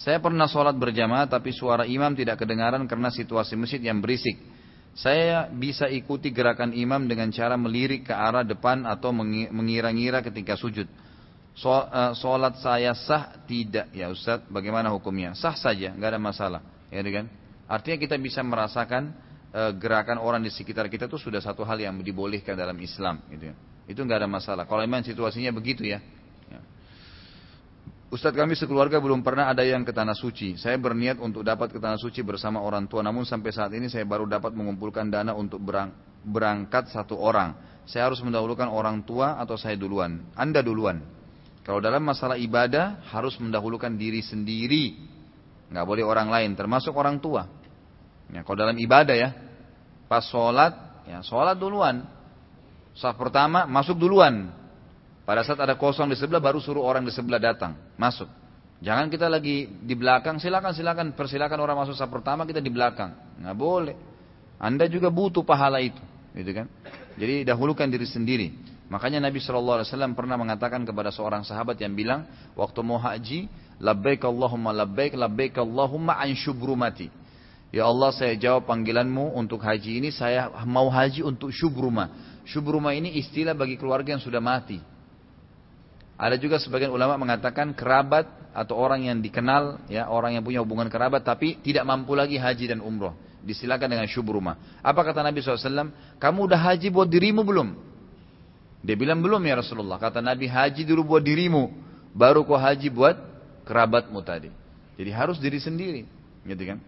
Saya pernah sholat berjamaah tapi suara imam tidak kedengaran karena situasi masjid yang berisik. Saya bisa ikuti gerakan imam dengan cara melirik ke arah depan atau mengira-ngira ketika sujud. Eh, sholat saya sah tidak ya Ustaz, bagaimana hukumnya? Sah saja, nggak ada masalah. Ya kan? Artinya kita bisa merasakan uh, gerakan orang di sekitar kita itu sudah satu hal yang dibolehkan dalam Islam. Gitu ya. Itu nggak ada masalah. Kalau memang situasinya begitu ya, Ustadz kami sekeluarga belum pernah ada yang ke tanah suci. Saya berniat untuk dapat ke tanah suci bersama orang tua. Namun sampai saat ini saya baru dapat mengumpulkan dana untuk berang, berangkat satu orang. Saya harus mendahulukan orang tua atau saya duluan? Anda duluan. Kalau dalam masalah ibadah harus mendahulukan diri sendiri. Nggak boleh orang lain, termasuk orang tua. Ya, kalau dalam ibadah ya, pas sholat, ya sholat duluan. Sah pertama masuk duluan, pada saat ada kosong di sebelah baru suruh orang di sebelah datang, masuk. Jangan kita lagi di belakang, silakan silakan persilakan orang masuk saat pertama kita di belakang. Nggak boleh. Anda juga butuh pahala itu, gitu kan? Jadi dahulukan diri sendiri. Makanya Nabi SAW pernah mengatakan kepada seorang sahabat yang bilang, waktu mau haji, labbaik Allahumma labbaik, labbaik Allahumma an syubrumati. Ya Allah saya jawab panggilanmu untuk haji ini, saya mau haji untuk syubruma. Syubruma ini istilah bagi keluarga yang sudah mati. Ada juga sebagian ulama mengatakan kerabat atau orang yang dikenal, ya orang yang punya hubungan kerabat tapi tidak mampu lagi haji dan umroh. Disilakan dengan syubruma. Apa kata Nabi SAW? Kamu udah haji buat dirimu belum? Dia bilang belum ya Rasulullah. Kata Nabi haji dulu buat dirimu. Baru kau haji buat kerabatmu tadi. Jadi harus diri sendiri. Gitu kan?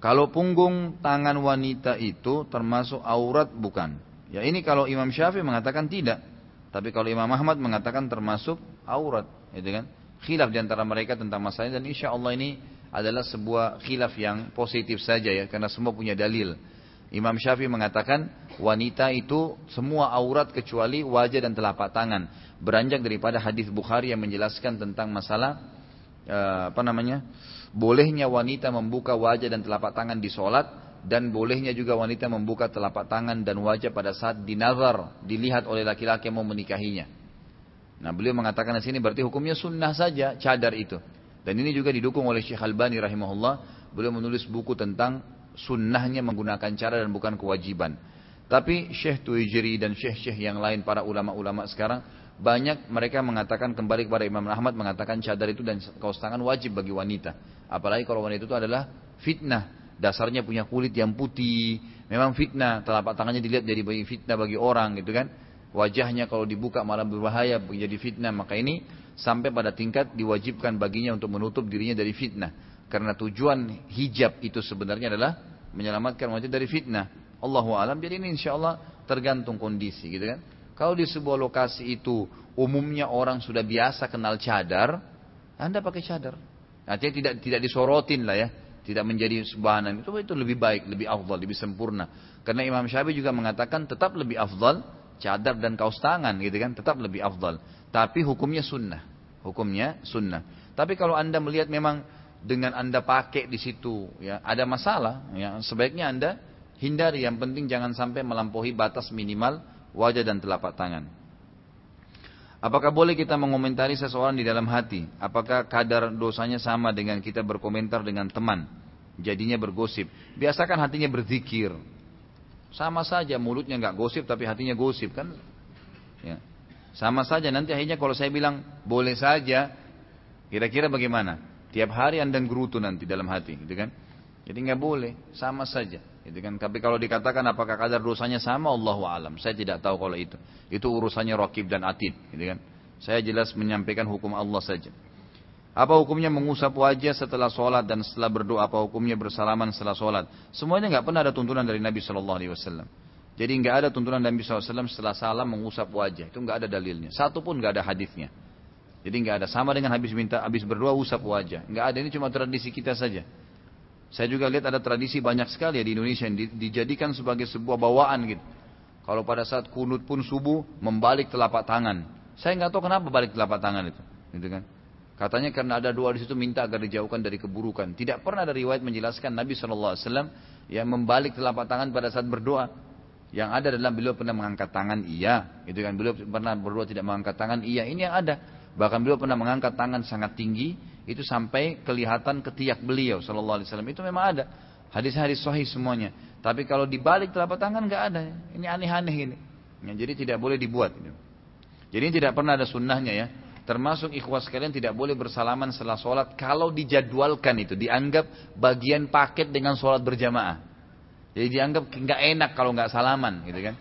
Kalau punggung tangan wanita itu termasuk aurat bukan? Ya ini kalau Imam Syafi'i mengatakan tidak. Tapi kalau Imam Ahmad mengatakan termasuk aurat, gitu kan? Khilaf di antara mereka tentang masalah dan insya Allah ini adalah sebuah khilaf yang positif saja ya, karena semua punya dalil. Imam Syafi'i mengatakan wanita itu semua aurat kecuali wajah dan telapak tangan. Beranjak daripada hadis Bukhari yang menjelaskan tentang masalah uh, apa namanya? Bolehnya wanita membuka wajah dan telapak tangan di solat dan bolehnya juga wanita membuka telapak tangan dan wajah pada saat dinazar dilihat oleh laki-laki yang mau menikahinya. Nah beliau mengatakan di sini berarti hukumnya sunnah saja cadar itu. Dan ini juga didukung oleh Syekh Albani rahimahullah. Beliau menulis buku tentang sunnahnya menggunakan cara dan bukan kewajiban. Tapi Syekh Tuijri dan Syekh-Syekh yang lain para ulama-ulama sekarang banyak mereka mengatakan kembali kepada Imam Ahmad mengatakan cadar itu dan kaos tangan wajib bagi wanita. Apalagi kalau wanita itu adalah fitnah. Dasarnya punya kulit yang putih. Memang fitnah. Telapak tangannya dilihat jadi bagi fitnah bagi orang gitu kan. Wajahnya kalau dibuka malah berbahaya menjadi fitnah. Maka ini sampai pada tingkat diwajibkan baginya untuk menutup dirinya dari fitnah. Karena tujuan hijab itu sebenarnya adalah menyelamatkan wanita dari fitnah. Allahu alam. Jadi ini insya Allah tergantung kondisi gitu kan. Kalau di sebuah lokasi itu umumnya orang sudah biasa kenal cadar, Anda pakai cadar. Artinya tidak tidak disorotin lah ya, tidak menjadi sebahanan itu itu lebih baik, lebih afdal, lebih sempurna. Karena Imam Syafi'i juga mengatakan tetap lebih afdal cadar dan kaos tangan gitu kan, tetap lebih afdal. Tapi hukumnya sunnah, hukumnya sunnah. Tapi kalau anda melihat memang dengan anda pakai di situ ya ada masalah, ya sebaiknya anda hindari. Yang penting jangan sampai melampaui batas minimal wajah dan telapak tangan. Apakah boleh kita mengomentari seseorang di dalam hati? Apakah kadar dosanya sama dengan kita berkomentar dengan teman? Jadinya bergosip. Biasakan hatinya berzikir. Sama saja mulutnya nggak gosip tapi hatinya gosip kan? Ya. Sama saja nanti akhirnya kalau saya bilang boleh saja, kira-kira bagaimana? Tiap hari anda gerutu nanti dalam hati, gitu kan? Jadi nggak boleh, sama saja. Gitu kan. Tapi kalau dikatakan apakah kadar dosanya sama, Allah alam. Saya tidak tahu kalau itu. Itu urusannya Rokib dan Atid. Gitu kan. Saya jelas menyampaikan hukum Allah saja. Apa hukumnya mengusap wajah setelah sholat dan setelah berdoa? Apa hukumnya bersalaman setelah sholat? Semuanya nggak pernah ada tuntunan dari Nabi Shallallahu Alaihi Wasallam. Jadi nggak ada tuntunan Nabi SAW setelah salam mengusap wajah. Itu nggak ada dalilnya. Satu pun nggak ada hadisnya. Jadi nggak ada sama dengan habis minta habis berdoa usap wajah. Nggak ada ini cuma tradisi kita saja. Saya juga lihat ada tradisi banyak sekali ya di Indonesia yang dijadikan sebagai sebuah bawaan gitu. Kalau pada saat kunut pun subuh membalik telapak tangan. Saya nggak tahu kenapa balik telapak tangan itu, gitu kan? Katanya karena ada doa di situ minta agar dijauhkan dari keburukan. Tidak pernah ada riwayat menjelaskan Nabi SAW yang membalik telapak tangan pada saat berdoa. Yang ada adalah beliau pernah mengangkat tangan, iya. Gitu kan, beliau pernah berdoa tidak mengangkat tangan, iya. Ini yang ada. Bahkan beliau pernah mengangkat tangan sangat tinggi, itu sampai kelihatan ketiak beliau sallallahu alaihi wasallam. Itu memang ada. Hadis-hadis sahih semuanya. Tapi kalau dibalik telapak tangan nggak ada. Ini aneh-aneh ini. Ya, jadi tidak boleh dibuat jadi tidak pernah ada sunnahnya ya. Termasuk ikhwas kalian tidak boleh bersalaman setelah sholat kalau dijadwalkan itu dianggap bagian paket dengan sholat berjamaah. Jadi dianggap nggak enak kalau nggak salaman gitu kan?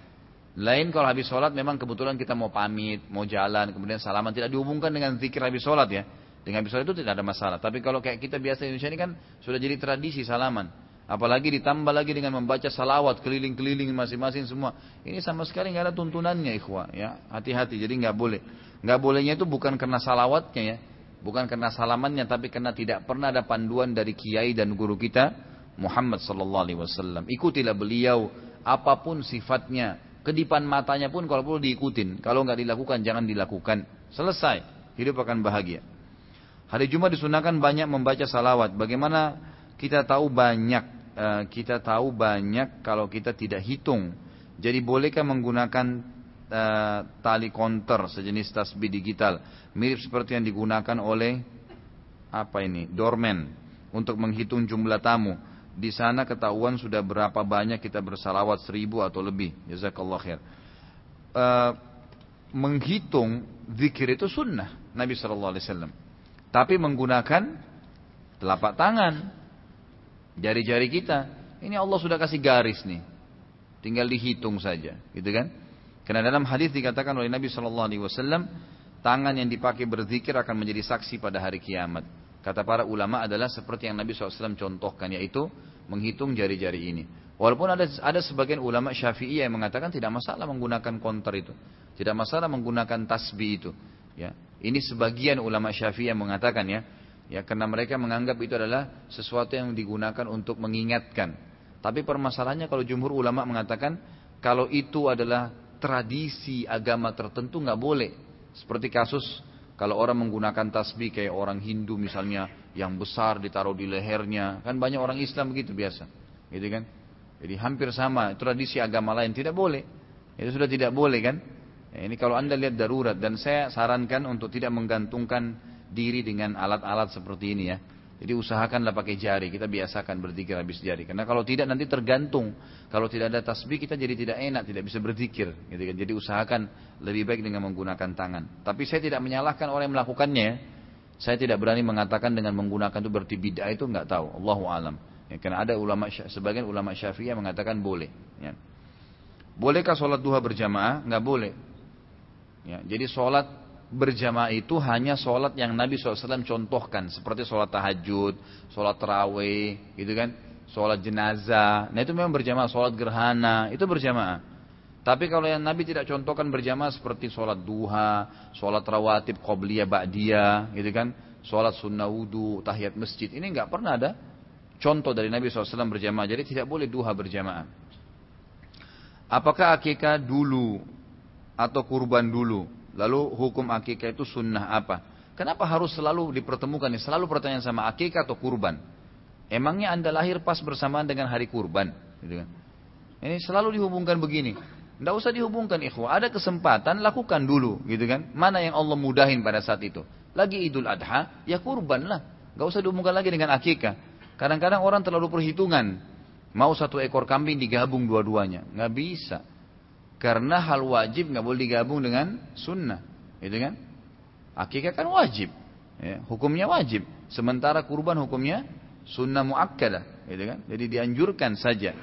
Lain kalau habis sholat memang kebetulan kita mau pamit mau jalan kemudian salaman. Tidak dihubungkan dengan zikir habis sholat ya dengan bisa itu tidak ada masalah. Tapi kalau kayak kita biasa di Indonesia ini kan sudah jadi tradisi salaman. Apalagi ditambah lagi dengan membaca salawat keliling-keliling masing-masing semua. Ini sama sekali nggak ada tuntunannya ikhwah ya. Hati-hati jadi nggak boleh. Nggak bolehnya itu bukan karena salawatnya ya. Bukan karena salamannya tapi karena tidak pernah ada panduan dari kiai dan guru kita Muhammad sallallahu alaihi wasallam. Ikutilah beliau apa pun sifatnya. Kedipan matanya pun kalau perlu diikutin. Kalau nggak dilakukan jangan dilakukan. Selesai. Hidup akan bahagia. Hari Jumat disunahkan banyak membaca salawat. Bagaimana kita tahu banyak? Eh, kita tahu banyak kalau kita tidak hitung. Jadi bolehkah menggunakan uh, tali konter sejenis tasbih digital mirip seperti yang digunakan oleh apa ini dorman untuk menghitung jumlah tamu. Di sana ketahuan sudah berapa banyak kita bersalawat seribu atau lebih. Jazakallah khair. Uh, menghitung zikir itu sunnah Nabi Wasallam. Tapi menggunakan telapak tangan, jari-jari kita. Ini Allah sudah kasih garis nih. Tinggal dihitung saja, gitu kan? Karena dalam hadis dikatakan oleh Nabi Shallallahu Alaihi Wasallam, tangan yang dipakai berzikir akan menjadi saksi pada hari kiamat. Kata para ulama adalah seperti yang Nabi SAW contohkan, yaitu menghitung jari-jari ini. Walaupun ada ada sebagian ulama syafi'i yang mengatakan tidak masalah menggunakan konter itu. Tidak masalah menggunakan tasbih itu. Ya, ini sebagian ulama Syafi'i yang mengatakan ya, ya karena mereka menganggap itu adalah sesuatu yang digunakan untuk mengingatkan. Tapi permasalahannya kalau jumhur ulama mengatakan kalau itu adalah tradisi agama tertentu nggak boleh. Seperti kasus kalau orang menggunakan tasbih kayak orang Hindu misalnya yang besar ditaruh di lehernya, kan banyak orang Islam begitu biasa, gitu kan? Jadi hampir sama tradisi agama lain tidak boleh. Itu sudah tidak boleh kan? Ya, ini kalau anda lihat darurat dan saya sarankan untuk tidak menggantungkan diri dengan alat-alat seperti ini ya. Jadi usahakanlah pakai jari, kita biasakan berzikir habis jari. Karena kalau tidak nanti tergantung. Kalau tidak ada tasbih kita jadi tidak enak, tidak bisa berzikir. Gitu kan. Jadi usahakan lebih baik dengan menggunakan tangan. Tapi saya tidak menyalahkan orang yang melakukannya. Saya tidak berani mengatakan dengan menggunakan itu berarti bid'ah itu nggak tahu. Allahu alam. Ya, karena ada ulama sebagian ulama syafi'i mengatakan boleh. Ya. Bolehkah sholat duha berjamaah? Nggak boleh. Ya, jadi sholat berjamaah itu hanya sholat yang Nabi SAW contohkan seperti sholat tahajud, sholat terawih, gitu kan, sholat jenazah. Nah itu memang berjamaah, sholat gerhana itu berjamaah. Tapi kalau yang Nabi tidak contohkan berjamaah seperti sholat duha, sholat rawatib, qobliyah, ba'diyah, gitu kan, sholat sunnah wudhu, tahiyat masjid, ini nggak pernah ada contoh dari Nabi SAW berjamaah. Jadi tidak boleh duha berjamaah. Apakah akikah dulu atau kurban dulu? Lalu hukum akikah itu sunnah apa? Kenapa harus selalu dipertemukan ini? Selalu pertanyaan sama akikah atau kurban? Emangnya anda lahir pas bersamaan dengan hari kurban? Gitu kan? Ini selalu dihubungkan begini. Tidak usah dihubungkan ikhwah. Ada kesempatan lakukan dulu, gitu kan? Mana yang Allah mudahin pada saat itu? Lagi Idul Adha, ya kurban lah. Gak usah dihubungkan lagi dengan akikah. Kadang-kadang orang terlalu perhitungan. Mau satu ekor kambing digabung dua-duanya. Nggak bisa. Karena hal wajib nggak boleh digabung dengan sunnah, gitu kan? Akikah kan wajib, ya, hukumnya wajib. Sementara kurban hukumnya sunnah muakkadah, gitu kan? Jadi dianjurkan saja.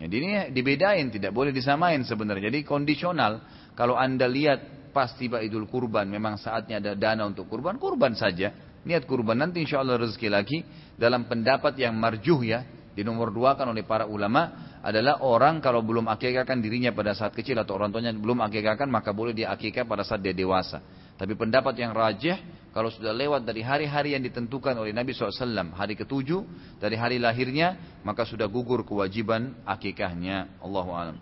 Jadi ini dibedain, tidak boleh disamain sebenarnya. Jadi kondisional. Kalau anda lihat pas tiba idul kurban, memang saatnya ada dana untuk kurban, kurban saja. Niat kurban nanti insya Allah rezeki lagi dalam pendapat yang marjuh ya, di nomor dua kan oleh para ulama adalah orang kalau belum akikahkan dirinya pada saat kecil atau orang tuanya belum akikahkan maka boleh dia akikah pada saat dia dewasa. Tapi pendapat yang rajih kalau sudah lewat dari hari-hari yang ditentukan oleh Nabi SAW hari ketujuh dari hari lahirnya maka sudah gugur kewajiban akikahnya. Allahu alam.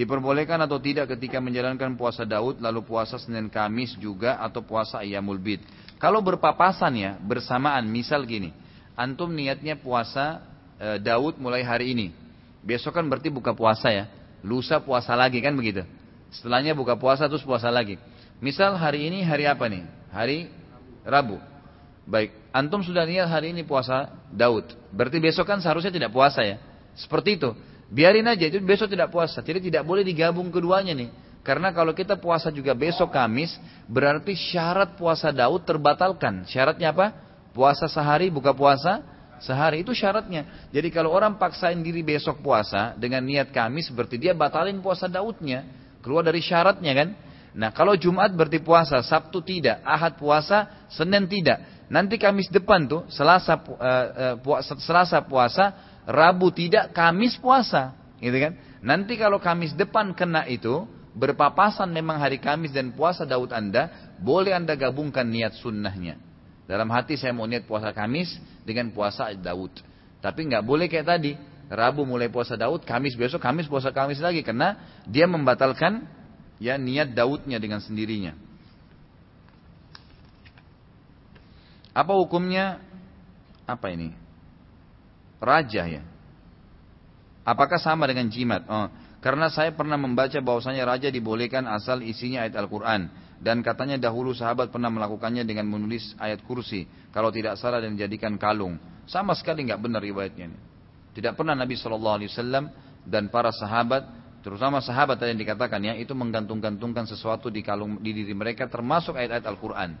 Diperbolehkan atau tidak ketika menjalankan puasa Daud lalu puasa Senin Kamis juga atau puasa Ayyamul Bid. Kalau berpapasan ya bersamaan misal gini, antum niatnya puasa e, Daud mulai hari ini, Besok kan berarti buka puasa ya. Lusa puasa lagi kan begitu. Setelahnya buka puasa terus puasa lagi. Misal hari ini hari apa nih? Hari Rabu. Baik, antum sudah niat hari ini puasa Daud. Berarti besok kan seharusnya tidak puasa ya. Seperti itu. Biarin aja itu besok tidak puasa. Jadi tidak boleh digabung keduanya nih. Karena kalau kita puasa juga besok Kamis, berarti syarat puasa Daud terbatalkan. Syaratnya apa? Puasa sehari, buka puasa Sehari itu syaratnya. Jadi kalau orang paksain diri besok puasa dengan niat Kamis berarti dia batalin puasa Daudnya. Keluar dari syaratnya kan. Nah kalau Jumat berarti puasa, Sabtu tidak, Ahad puasa, Senin tidak. Nanti Kamis depan tuh, Selasa, uh, uh, puasa, Selasa puasa, Rabu tidak, Kamis puasa. Gitu kan. Nanti kalau Kamis depan kena itu, berpapasan memang hari Kamis dan puasa Daud Anda, boleh Anda gabungkan niat sunnahnya. Dalam hati saya mau niat puasa Kamis dengan puasa Daud. Tapi nggak boleh kayak tadi. Rabu mulai puasa Daud, Kamis besok Kamis puasa Kamis lagi karena dia membatalkan ya niat Daudnya dengan sendirinya. Apa hukumnya? Apa ini? Raja ya. Apakah sama dengan jimat? Oh, karena saya pernah membaca bahwasanya raja dibolehkan asal isinya ayat Al-Quran. Dan katanya dahulu sahabat pernah melakukannya dengan menulis ayat kursi. Kalau tidak salah dan dijadikan kalung. Sama sekali nggak benar riwayatnya. Tidak pernah Nabi SAW dan para sahabat, terutama sahabat yang dikatakan ya, itu menggantung-gantungkan sesuatu di kalung di diri mereka termasuk ayat-ayat Al-Quran.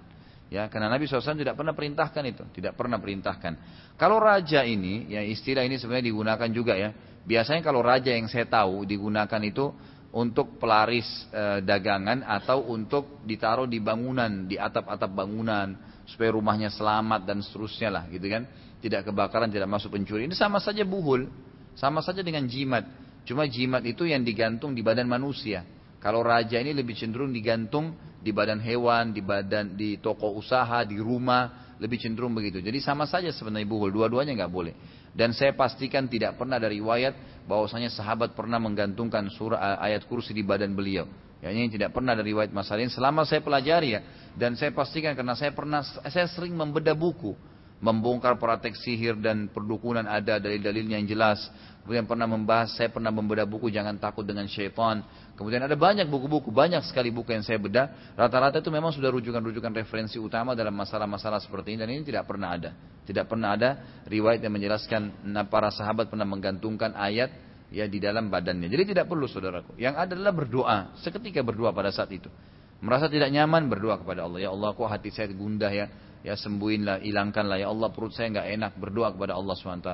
Ya, karena Nabi SAW tidak pernah perintahkan itu, tidak pernah perintahkan. Kalau raja ini, ya istilah ini sebenarnya digunakan juga ya. Biasanya kalau raja yang saya tahu digunakan itu untuk pelaris e, dagangan atau untuk ditaruh di bangunan, di atap-atap bangunan supaya rumahnya selamat dan seterusnya lah gitu kan. Tidak kebakaran, tidak masuk pencuri. Ini sama saja buhul, sama saja dengan jimat. Cuma jimat itu yang digantung di badan manusia. Kalau raja ini lebih cenderung digantung di badan hewan, di badan di toko usaha, di rumah, lebih cenderung begitu. Jadi sama saja sebenarnya buhul, dua-duanya nggak boleh. Dan saya pastikan tidak pernah dari riwayat bahwasanya sahabat pernah menggantungkan surah ayat kursi di badan beliau. Ya, ini tidak pernah dari riwayat ini selama saya pelajari ya. Dan saya pastikan karena saya pernah saya sering membedah buku. membongkar praktek sihir dan perdukunan ada dari dalilnya yang jelas. Kemudian pernah membahas, saya pernah membedah buku Jangan Takut dengan Syaitan. Kemudian ada banyak buku-buku, banyak sekali buku yang saya bedah. Rata-rata itu memang sudah rujukan-rujukan referensi utama dalam masalah-masalah seperti ini. Dan ini tidak pernah ada. Tidak pernah ada riwayat yang menjelaskan para sahabat pernah menggantungkan ayat ya di dalam badannya. Jadi tidak perlu saudaraku. Yang ada adalah berdoa. Seketika berdoa pada saat itu. Merasa tidak nyaman berdoa kepada Allah. Ya Allah kok hati saya gundah ya ya sembuhinlah, hilangkanlah ya Allah perut saya nggak enak berdoa kepada Allah swt.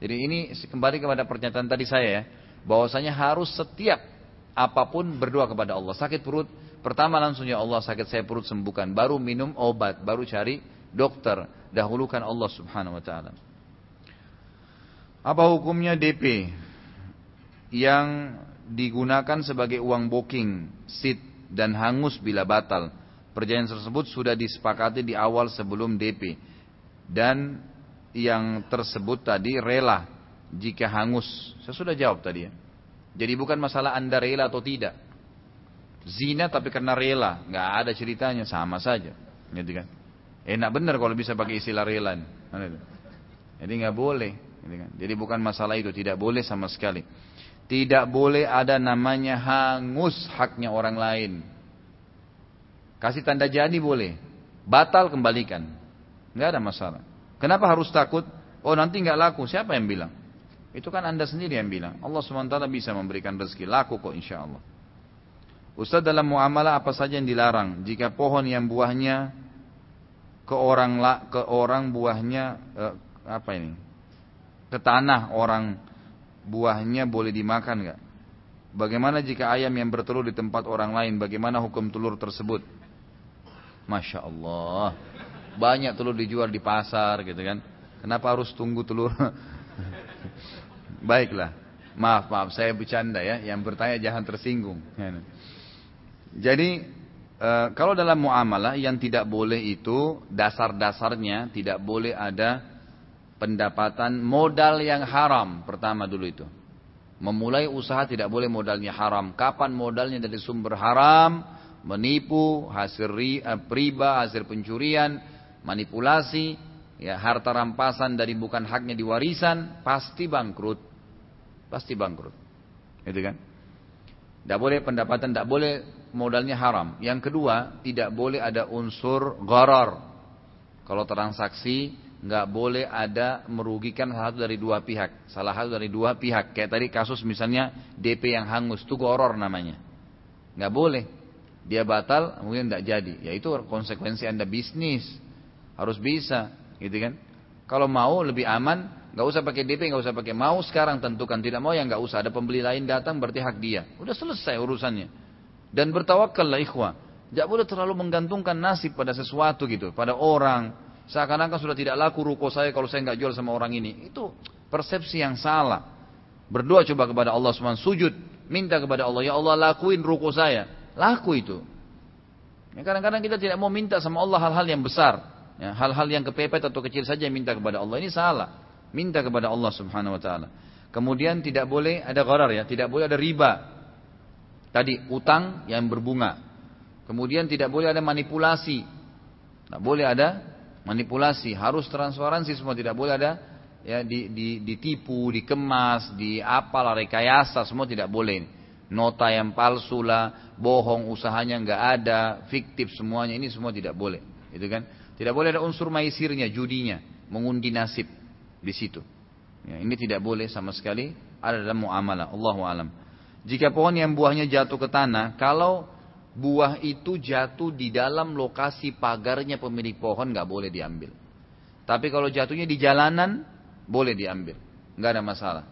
Jadi ini kembali kepada pernyataan tadi saya ya, bahwasanya harus setiap apa pun berdoa kepada Allah. Sakit perut, pertama langsung ya Allah sakit saya perut sembuhkan, baru minum obat, baru cari dokter, dahulukan Allah Subhanahu wa taala. Apa hukumnya DP yang digunakan sebagai uang booking, seat dan hangus bila batal? Perjanjian tersebut sudah disepakati di awal sebelum DP. Dan yang tersebut tadi rela jika hangus. Saya sudah jawab tadi ya. Jadi bukan masalah anda rela atau tidak. Zina tapi karena rela, nggak ada ceritanya sama saja, gitu kan? Enak benar kalau bisa pakai istilah rela. Jadi nggak boleh, gitu kan? Jadi bukan masalah itu, tidak boleh sama sekali. Tidak boleh ada namanya hangus haknya orang lain. Kasih tanda jadi boleh. Batal kembalikan. Nggak ada masalah. Kenapa harus takut? Oh nanti nggak laku. Siapa yang bilang? Itu kan anda sendiri yang bilang. Allah SWT bisa memberikan rezeki. Laku kok insya Allah. Ustaz dalam muamalah apa saja yang dilarang? Jika pohon yang buahnya ke orang la, ke orang buahnya eh, apa ini? Ke tanah orang buahnya boleh dimakan nggak? Bagaimana jika ayam yang bertelur di tempat orang lain? Bagaimana hukum telur tersebut? Masya Allah. Banyak telur dijual di pasar gitu kan. Kenapa harus tunggu telur? (laughs) Baiklah. Maaf, maaf. Saya bercanda ya. Yang bertanya jangan tersinggung. Jadi, e, kalau dalam muamalah yang tidak boleh itu, dasar-dasarnya tidak boleh ada pendapatan modal yang haram. Pertama dulu itu. Memulai usaha tidak boleh modalnya haram. Kapan modalnya dari sumber haram? menipu, hasil eh, riba, hasil pencurian, manipulasi, ya harta rampasan dari bukan haknya di warisan, pasti bangkrut. Pasti bangkrut. Gitu kan? Tidak boleh pendapatan, tidak boleh modalnya haram. Yang kedua, tidak boleh ada unsur gharar. Kalau transaksi, nggak boleh ada merugikan salah satu dari dua pihak. Salah satu dari dua pihak. Kayak tadi kasus misalnya DP yang hangus, itu goror namanya. Nggak boleh dia batal kemudian tidak jadi ya itu konsekuensi anda bisnis harus bisa gitu kan kalau mau lebih aman nggak usah pakai DP nggak usah pakai mau sekarang tentukan. Tidak mau ya nggak usah. Ada pembeli lain datang berarti hak dia. Udah selesai urusannya. Dan bertawakal lah ikhwah. Tidak boleh terlalu menggantungkan nasib pada sesuatu gitu pada orang. Seakan-akan sudah tidak laku ruko saya kalau saya nggak jual sama orang ini. Itu persepsi yang salah. Berdoa coba kepada Allah SWT sujud. Minta kepada Allah ya Allah lakuin ruko saya. Laku itu. Ya, kadang-kadang kita tidak mau minta sama Allah hal-hal yang besar. Ya, hal-hal yang kepepet atau kecil saja minta kepada Allah. Ini salah. Minta kepada Allah subhanahu wa ta'ala. Kemudian tidak boleh ada gharar ya. Tidak boleh ada riba. Tadi utang yang berbunga. Kemudian tidak boleh ada manipulasi. Tidak boleh ada manipulasi. Harus transparansi semua. Tidak boleh ada ya di, di, ditipu, dikemas, di apalah rekayasa semua tidak boleh nota yang palsu lah, bohong usahanya nggak ada, fiktif semuanya ini semua tidak boleh, itu kan? Tidak boleh ada unsur maisirnya, judinya, mengundi nasib di situ. Ya, ini tidak boleh sama sekali ada dalam muamalah. Allahu alam. Jika pohon yang buahnya jatuh ke tanah, kalau buah itu jatuh di dalam lokasi pagarnya pemilik pohon nggak boleh diambil. Tapi kalau jatuhnya di jalanan boleh diambil, nggak ada masalah.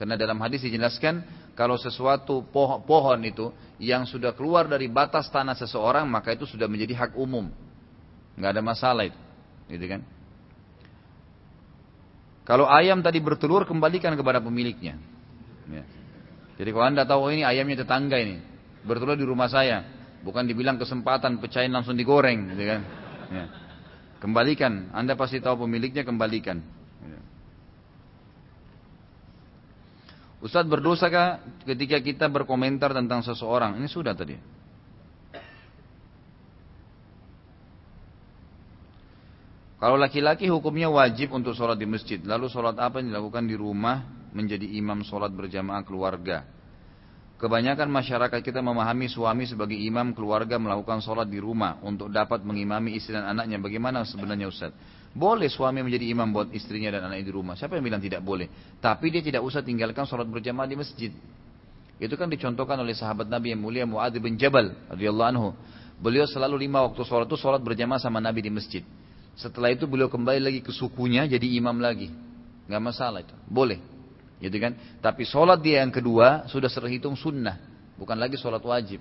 Karena dalam hadis dijelaskan kalau sesuatu pohon, pohon itu yang sudah keluar dari batas tanah seseorang maka itu sudah menjadi hak umum. Nggak ada masalah itu. Gitu kan? Kalau ayam tadi bertelur kembalikan kepada pemiliknya. Ya. Jadi kalau anda tahu ini ayamnya tetangga ini bertelur di rumah saya, bukan dibilang kesempatan pecahin langsung digoreng, gitu kan? Ya. Kembalikan. Anda pasti tahu pemiliknya kembalikan. Ustaz berdosakah ketika kita berkomentar tentang seseorang? Ini sudah tadi. Kalau laki-laki hukumnya wajib untuk sholat di masjid. Lalu sholat apa yang dilakukan di rumah menjadi imam sholat berjamaah keluarga. Kebanyakan masyarakat kita memahami suami sebagai imam keluarga melakukan sholat di rumah untuk dapat mengimami istri dan anaknya. Bagaimana sebenarnya Ustaz? Boleh suami menjadi imam buat istrinya dan anaknya di rumah. Siapa yang bilang tidak boleh? Tapi dia tidak usah tinggalkan sholat berjamaah di masjid. Itu kan dicontohkan oleh sahabat Nabi yang mulia Muadz bin Jabal radhiyallahu anhu. Beliau selalu lima waktu sholat itu sholat berjamaah sama Nabi di masjid. Setelah itu beliau kembali lagi ke sukunya jadi imam lagi. Nggak masalah itu. Boleh. Gitu kan? Tapi sholat dia yang kedua sudah terhitung sunnah. Bukan lagi sholat wajib.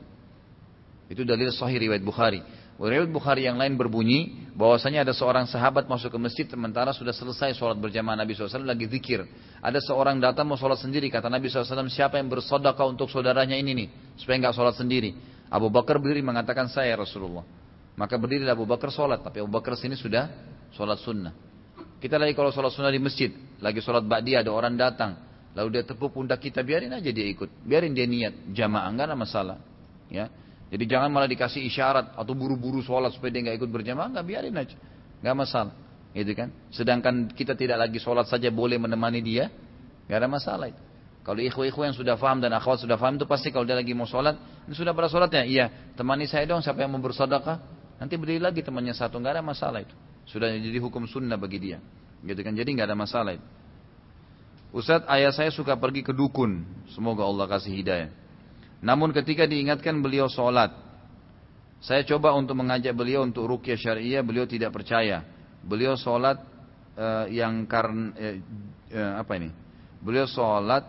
Itu dalil sahih riwayat Bukhari. Riwayat Bukhari yang lain berbunyi bahwasanya ada seorang sahabat masuk ke masjid sementara sudah selesai sholat berjamaah Nabi SAW lagi zikir. Ada seorang datang mau sholat sendiri kata Nabi SAW siapa yang bersodakah untuk saudaranya ini nih supaya nggak sholat sendiri. Abu Bakar berdiri mengatakan saya Rasulullah. Maka berdiri Abu Bakar sholat. Tapi Abu Bakar sini sudah sholat sunnah. Kita lagi kalau sholat sunnah di masjid. Lagi sholat ba'di ada orang datang. Lalu dia tepuk pundak kita. Biarin aja dia ikut. Biarin dia niat. Jamaah enggak ada masalah. Ya. Jadi jangan malah dikasih isyarat. Atau buru-buru sholat supaya dia enggak ikut berjamaah. Enggak biarin aja. Enggak masalah. Gitu kan. Sedangkan kita tidak lagi sholat saja boleh menemani dia. Enggak ada masalah itu. Kalau ikhwa-ikhwa yang sudah faham dan akhwat sudah faham itu pasti kalau dia lagi mau sholat, ini sudah pada sholatnya, iya, temani saya dong siapa yang mau bersodakah, Nanti berdiri lagi temannya satu, nggak ada masalah itu. Sudah jadi hukum sunnah bagi dia. Gitu kan? Jadi nggak ada masalah itu. Ustaz, ayah saya suka pergi ke dukun. Semoga Allah kasih hidayah. Namun ketika diingatkan beliau sholat, saya coba untuk mengajak beliau untuk rukyah syariah, beliau tidak percaya. Beliau sholat uh, yang karena uh, uh, apa ini? Beliau sholat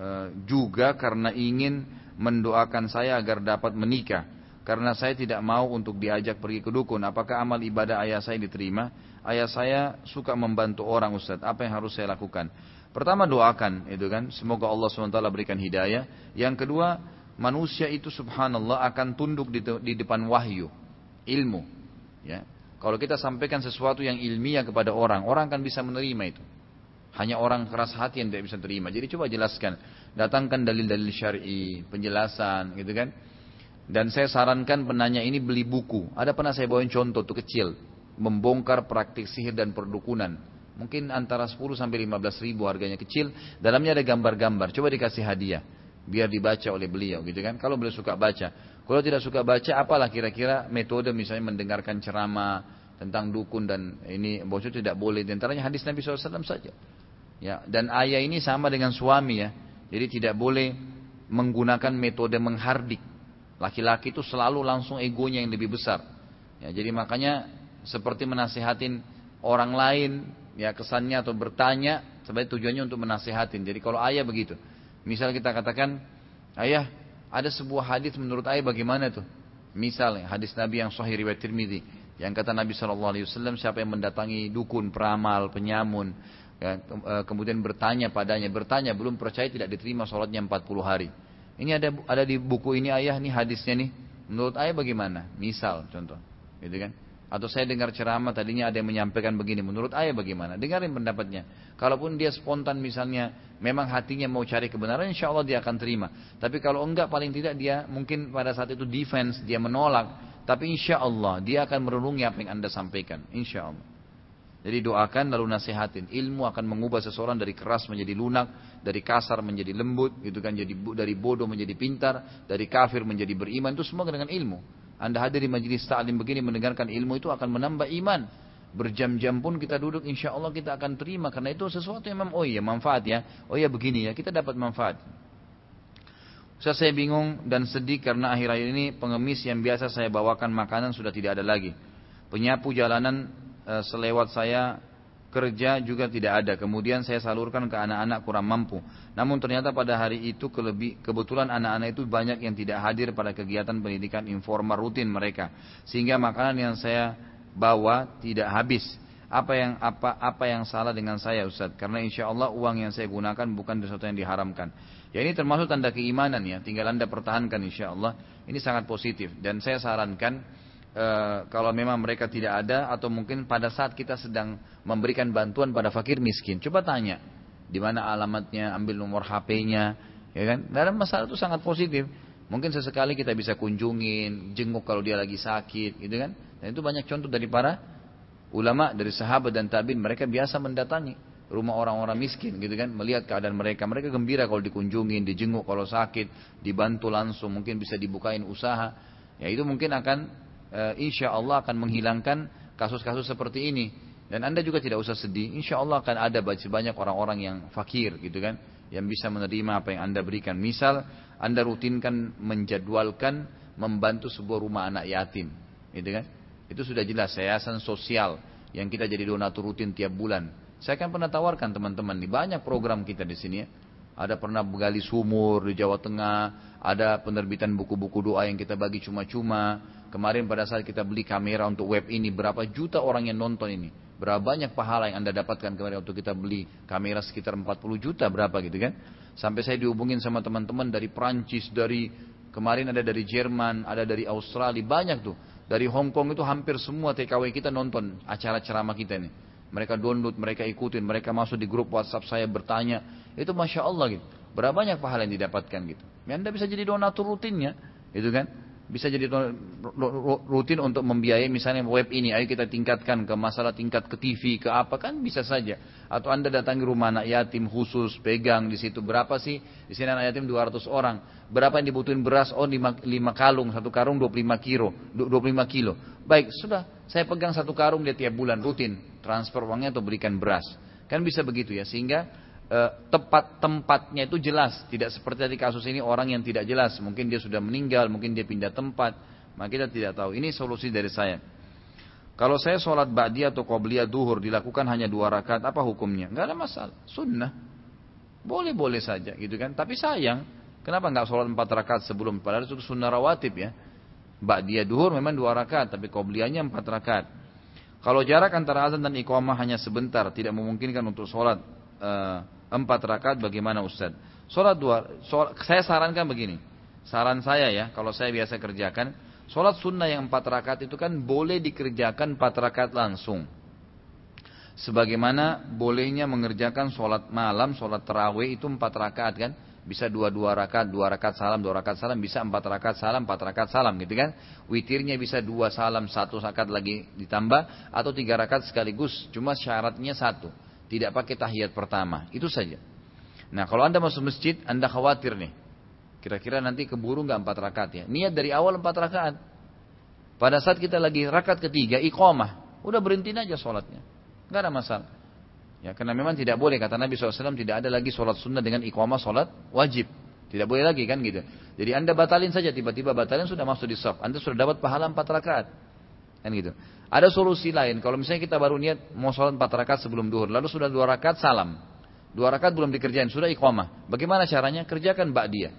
uh, juga karena ingin mendoakan saya agar dapat menikah karena saya tidak mau untuk diajak pergi ke dukun. Apakah amal ibadah ayah saya diterima? Ayah saya suka membantu orang Ustaz. Apa yang harus saya lakukan? Pertama doakan itu kan. Semoga Allah SWT berikan hidayah. Yang kedua manusia itu subhanallah akan tunduk di, di depan wahyu. Ilmu. Ya. Kalau kita sampaikan sesuatu yang ilmiah kepada orang, orang akan bisa menerima itu. Hanya orang keras hati yang tidak bisa terima. Jadi coba jelaskan. Datangkan dalil-dalil syar'i, penjelasan gitu kan. Dan saya sarankan penanya ini beli buku. Ada pernah saya bawain contoh tuh kecil. Membongkar praktik sihir dan perdukunan. Mungkin antara 10 sampai 15 ribu harganya kecil. Dalamnya ada gambar-gambar. Coba dikasih hadiah. Biar dibaca oleh beliau gitu kan. Kalau beliau suka baca. Kalau tidak suka baca apalah kira-kira metode misalnya mendengarkan ceramah tentang dukun dan ini bosnya tidak boleh. Di antaranya hadis Nabi SAW saja. Ya, dan ayah ini sama dengan suami ya. Jadi tidak boleh menggunakan metode menghardik. Laki-laki itu selalu langsung egonya yang lebih besar. Ya, jadi makanya seperti menasihatin orang lain ya kesannya atau bertanya sebagai tujuannya untuk menasihatin. Jadi kalau ayah begitu. Misal kita katakan, ayah ada sebuah hadis menurut ayah bagaimana tuh? Misalnya hadis Nabi yang sahih riwayat Tirmidzi yang kata Nabi Shallallahu Alaihi Wasallam siapa yang mendatangi dukun, peramal, penyamun, ya, e, kemudian bertanya padanya, bertanya belum percaya tidak diterima sholatnya 40 hari. Ini ada ada di buku ini ayah nih hadisnya nih. Menurut ayah bagaimana? Misal contoh, gitu kan? Atau saya dengar ceramah tadinya ada yang menyampaikan begini. Menurut ayah bagaimana? Dengarin pendapatnya. Kalaupun dia spontan misalnya memang hatinya mau cari kebenaran, insya Allah dia akan terima. Tapi kalau enggak paling tidak dia mungkin pada saat itu defense, dia menolak. Tapi insya Allah dia akan merenungi apa yang anda sampaikan. Insya Allah. Jadi doakan lalu nasihatin. Ilmu akan mengubah seseorang dari keras menjadi lunak, dari kasar menjadi lembut, gitu kan? Jadi dari bodoh menjadi pintar, dari kafir menjadi beriman. Itu semua dengan ilmu. Anda hadir di majelis ta'lim begini mendengarkan ilmu itu akan menambah iman. Berjam-jam pun kita duduk insya Allah kita akan terima karena itu sesuatu yang memang oh iya manfaat ya. Oh iya begini ya kita dapat manfaat. Saya, saya bingung dan sedih karena akhir-akhir ini pengemis yang biasa saya bawakan makanan sudah tidak ada lagi. Penyapu jalanan selewat saya kerja juga tidak ada. Kemudian saya salurkan ke anak-anak kurang mampu. Namun ternyata pada hari itu kelebih, kebetulan anak-anak itu banyak yang tidak hadir pada kegiatan pendidikan informal rutin mereka. Sehingga makanan yang saya bawa tidak habis. Apa yang apa apa yang salah dengan saya Ustaz? Karena insya Allah uang yang saya gunakan bukan sesuatu yang diharamkan. Ya ini termasuk tanda keimanan ya. Tinggal anda pertahankan insya Allah. Ini sangat positif. Dan saya sarankan e, kalau memang mereka tidak ada atau mungkin pada saat kita sedang memberikan bantuan pada fakir miskin, coba tanya di mana alamatnya, ambil nomor HP-nya, ya kan? Dalam masalah itu sangat positif. Mungkin sesekali kita bisa kunjungin, jenguk kalau dia lagi sakit, gitu kan? Dan itu banyak contoh dari para ulama, dari sahabat dan tabiin mereka biasa mendatangi rumah orang-orang miskin gitu kan, melihat keadaan mereka. Mereka gembira kalau dikunjungi, dijenguk kalau sakit, dibantu langsung, mungkin bisa dibukain usaha. Ya itu mungkin akan e, insya Allah akan menghilangkan kasus-kasus seperti ini. Dan anda juga tidak usah sedih, insya Allah akan ada banyak orang-orang yang fakir gitu kan, yang bisa menerima apa yang anda berikan. Misal anda rutinkan menjadwalkan membantu sebuah rumah anak yatim, gitu kan? Itu sudah jelas yayasan sosial yang kita jadi donatur rutin tiap bulan. Saya kan pernah tawarkan teman-teman di banyak program kita di sini ya. Ada pernah begali sumur di Jawa Tengah, ada penerbitan buku-buku doa yang kita bagi cuma-cuma. Kemarin pada saat kita beli kamera untuk web ini, berapa juta orang yang nonton ini. Berapa banyak pahala yang Anda dapatkan kemarin untuk kita beli kamera sekitar 40 juta berapa gitu kan. Sampai saya dihubungin sama teman-teman dari Prancis, dari kemarin ada dari Jerman, ada dari Australia, banyak tuh. Dari Hong Kong itu hampir semua TKW kita nonton acara ceramah kita ini. Mereka download, mereka ikutin, mereka masuk di grup WhatsApp saya bertanya. Itu Masya Allah gitu. Berapa banyak pahala yang didapatkan gitu. Ya, anda bisa jadi donatur rutinnya. Gitu kan bisa jadi rutin untuk membiayai misalnya web ini. Ayo kita tingkatkan ke masalah tingkat ke TV ke apa kan bisa saja. Atau anda datangi rumah anak yatim khusus pegang di situ. Berapa sih? Di sini anak yatim 200 orang. Berapa yang dibutuhin beras? Oh 5, 5 kalung. Satu karung 25 kilo. 25 kilo. Baik sudah. Saya pegang satu karung dia tiap bulan rutin. Transfer uangnya atau berikan beras. Kan bisa begitu ya. Sehingga Eh, tempat tempatnya itu jelas, tidak seperti tadi kasus ini orang yang tidak jelas, mungkin dia sudah meninggal, mungkin dia pindah tempat, maka kita tidak tahu. Ini solusi dari saya. Kalau saya sholat ba'di atau qobliyah duhur dilakukan hanya dua rakaat, apa hukumnya? Gak ada masalah, sunnah. Boleh-boleh saja gitu kan. Tapi sayang, kenapa nggak sholat empat rakaat sebelum? Padahal itu sunnah rawatib ya. Ba'diyah duhur memang dua rakaat, tapi qobliyahnya empat rakaat. Kalau jarak antara azan dan iqamah hanya sebentar, tidak memungkinkan untuk sholat uh, empat rakaat bagaimana Ustaz? Sholat dua, sholat, saya sarankan begini. Saran saya ya, kalau saya biasa kerjakan, sholat sunnah yang empat rakaat itu kan boleh dikerjakan empat rakaat langsung. Sebagaimana bolehnya mengerjakan sholat malam, sholat terawih itu empat rakaat kan. Bisa dua dua rakaat, dua rakaat salam, dua rakaat salam, bisa empat rakaat salam, empat rakaat salam gitu kan. Witirnya bisa dua salam, satu rakaat lagi ditambah, atau tiga rakaat sekaligus. Cuma syaratnya satu tidak pakai tahiyat pertama. Itu saja. Nah kalau anda masuk masjid, anda khawatir nih. Kira-kira nanti keburu nggak empat rakaat ya. Niat dari awal empat rakaat. Pada saat kita lagi rakaat ketiga, iqamah. Udah berhenti aja sholatnya. Nggak ada masalah. Ya, karena memang tidak boleh kata Nabi SAW tidak ada lagi sholat sunnah dengan iqamah sholat wajib. Tidak boleh lagi kan gitu. Jadi anda batalin saja tiba-tiba batalin sudah masuk di saf. Anda sudah dapat pahala empat rakaat. Kan gitu. Ada solusi lain. Kalau misalnya kita baru niat mau sholat empat rakaat sebelum duhur, lalu sudah dua rakaat salam, dua rakaat belum dikerjain, sudah iqamah. Bagaimana caranya? Kerjakan ba'diyah.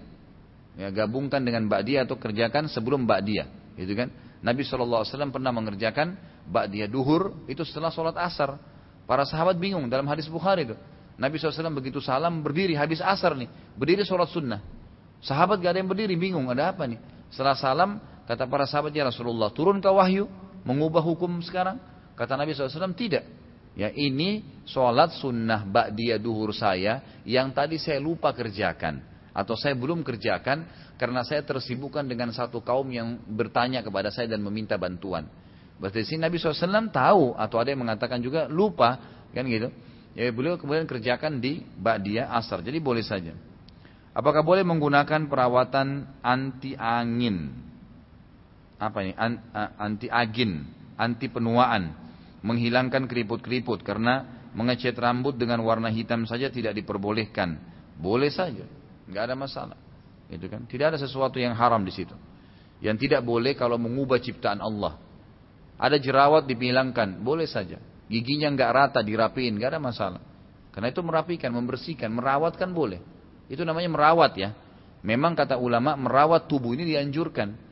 Ya, gabungkan dengan ba'diyah atau kerjakan sebelum ba'diyah. Gitu kan? Nabi SAW pernah mengerjakan ba'diyah duhur itu setelah sholat asar. Para sahabat bingung dalam hadis Bukhari itu. Nabi SAW begitu salam berdiri habis asar nih. Berdiri sholat sunnah. Sahabat gak ada yang berdiri bingung ada apa nih. Setelah salam kata para sahabat ya Rasulullah turun ke wahyu mengubah hukum sekarang? Kata Nabi SAW, tidak. Ya ini sholat sunnah ba'diyah duhur saya yang tadi saya lupa kerjakan. Atau saya belum kerjakan karena saya tersibukkan dengan satu kaum yang bertanya kepada saya dan meminta bantuan. Berarti sini Nabi SAW tahu atau ada yang mengatakan juga lupa kan gitu. Ya beliau kemudian kerjakan di ba'diyah asar. Jadi boleh saja. Apakah boleh menggunakan perawatan anti angin apa ini anti agin, anti penuaan, menghilangkan keriput-keriput karena mengecat rambut dengan warna hitam saja tidak diperbolehkan. Boleh saja, nggak ada masalah. Itu kan tidak ada sesuatu yang haram di situ. Yang tidak boleh kalau mengubah ciptaan Allah. Ada jerawat dipilangkan, boleh saja. Giginya nggak rata dirapiin, nggak ada masalah. Karena itu merapikan, membersihkan, merawat kan boleh. Itu namanya merawat ya. Memang kata ulama merawat tubuh ini dianjurkan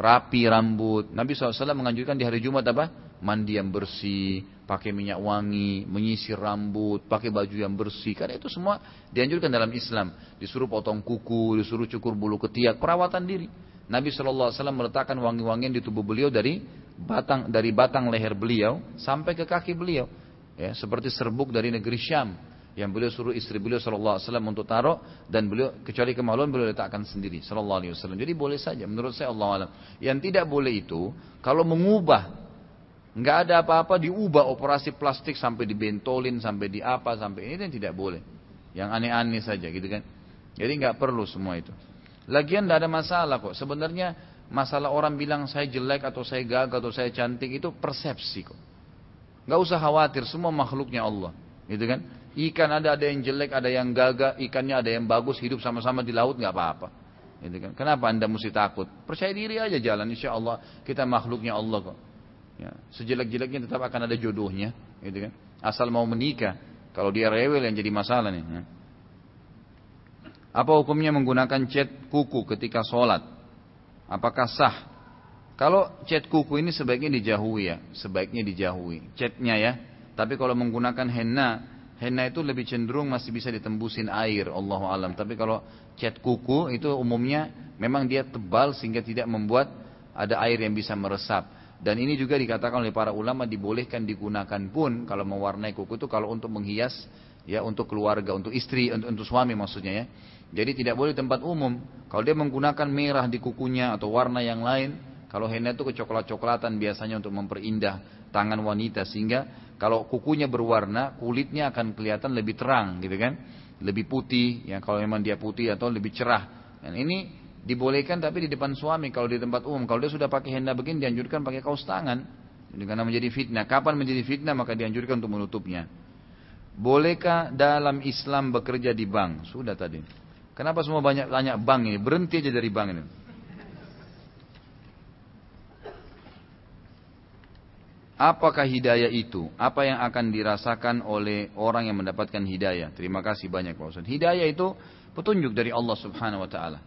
rapi rambut. Nabi SAW menganjurkan di hari Jumat apa? Mandi yang bersih, pakai minyak wangi, menyisir rambut, pakai baju yang bersih. Karena itu semua dianjurkan dalam Islam. Disuruh potong kuku, disuruh cukur bulu ketiak, perawatan diri. Nabi SAW meletakkan wangi-wangian di tubuh beliau dari batang dari batang leher beliau sampai ke kaki beliau. Ya, seperti serbuk dari negeri Syam yang beliau suruh istri beliau sallallahu alaihi wasallam untuk taruh dan beliau kecuali kemaluan beliau letakkan sendiri sallallahu alaihi wasallam. Jadi boleh saja menurut saya Allah alam. Yang tidak boleh itu kalau mengubah Nggak ada apa-apa diubah operasi plastik sampai dibentolin, sampai di apa, sampai ini tidak boleh. Yang aneh-aneh saja gitu kan. Jadi nggak perlu semua itu. Lagian tidak ada masalah kok. Sebenarnya masalah orang bilang saya jelek atau saya gagah atau saya cantik itu persepsi kok. Nggak usah khawatir, semua makhluknya Allah. Gitu kan? Ikan ada ada yang jelek, ada yang gagah, ikannya ada yang bagus, hidup sama-sama di laut nggak apa-apa. Gitu kan? Kenapa anda mesti takut? Percaya diri aja jalan, insya Allah kita makhluknya Allah kok. Ya, sejelek-jeleknya tetap akan ada jodohnya, gitu kan? Asal mau menikah. Kalau dia rewel yang jadi masalah nih. Ya. Apa hukumnya menggunakan cat kuku ketika sholat? Apakah sah? Kalau cat kuku ini sebaiknya dijauhi ya, sebaiknya dijauhi. Catnya ya. Tapi kalau menggunakan henna, henna itu lebih cenderung masih bisa ditembusin air, Allah alam. Tapi kalau cat kuku itu umumnya memang dia tebal sehingga tidak membuat ada air yang bisa meresap. Dan ini juga dikatakan oleh para ulama dibolehkan digunakan pun kalau mewarnai kuku itu kalau untuk menghias ya untuk keluarga, untuk istri, untuk, untuk suami maksudnya ya. Jadi tidak boleh tempat umum. Kalau dia menggunakan merah di kukunya atau warna yang lain, kalau henna itu kecoklat-coklatan biasanya untuk memperindah tangan wanita sehingga kalau kukunya berwarna, kulitnya akan kelihatan lebih terang gitu kan. Lebih putih ya kalau memang dia putih atau lebih cerah. Dan ini Dibolehkan tapi di depan suami kalau di tempat umum. Kalau dia sudah pakai henna begini dianjurkan pakai kaos tangan. Ini karena menjadi fitnah. Kapan menjadi fitnah maka dianjurkan untuk menutupnya. Bolehkah dalam Islam bekerja di bank? Sudah tadi. Kenapa semua banyak tanya bank ini? Berhenti aja dari bank ini. Apakah hidayah itu? Apa yang akan dirasakan oleh orang yang mendapatkan hidayah? Terima kasih banyak Pak Ustaz. Hidayah itu petunjuk dari Allah Subhanahu wa taala.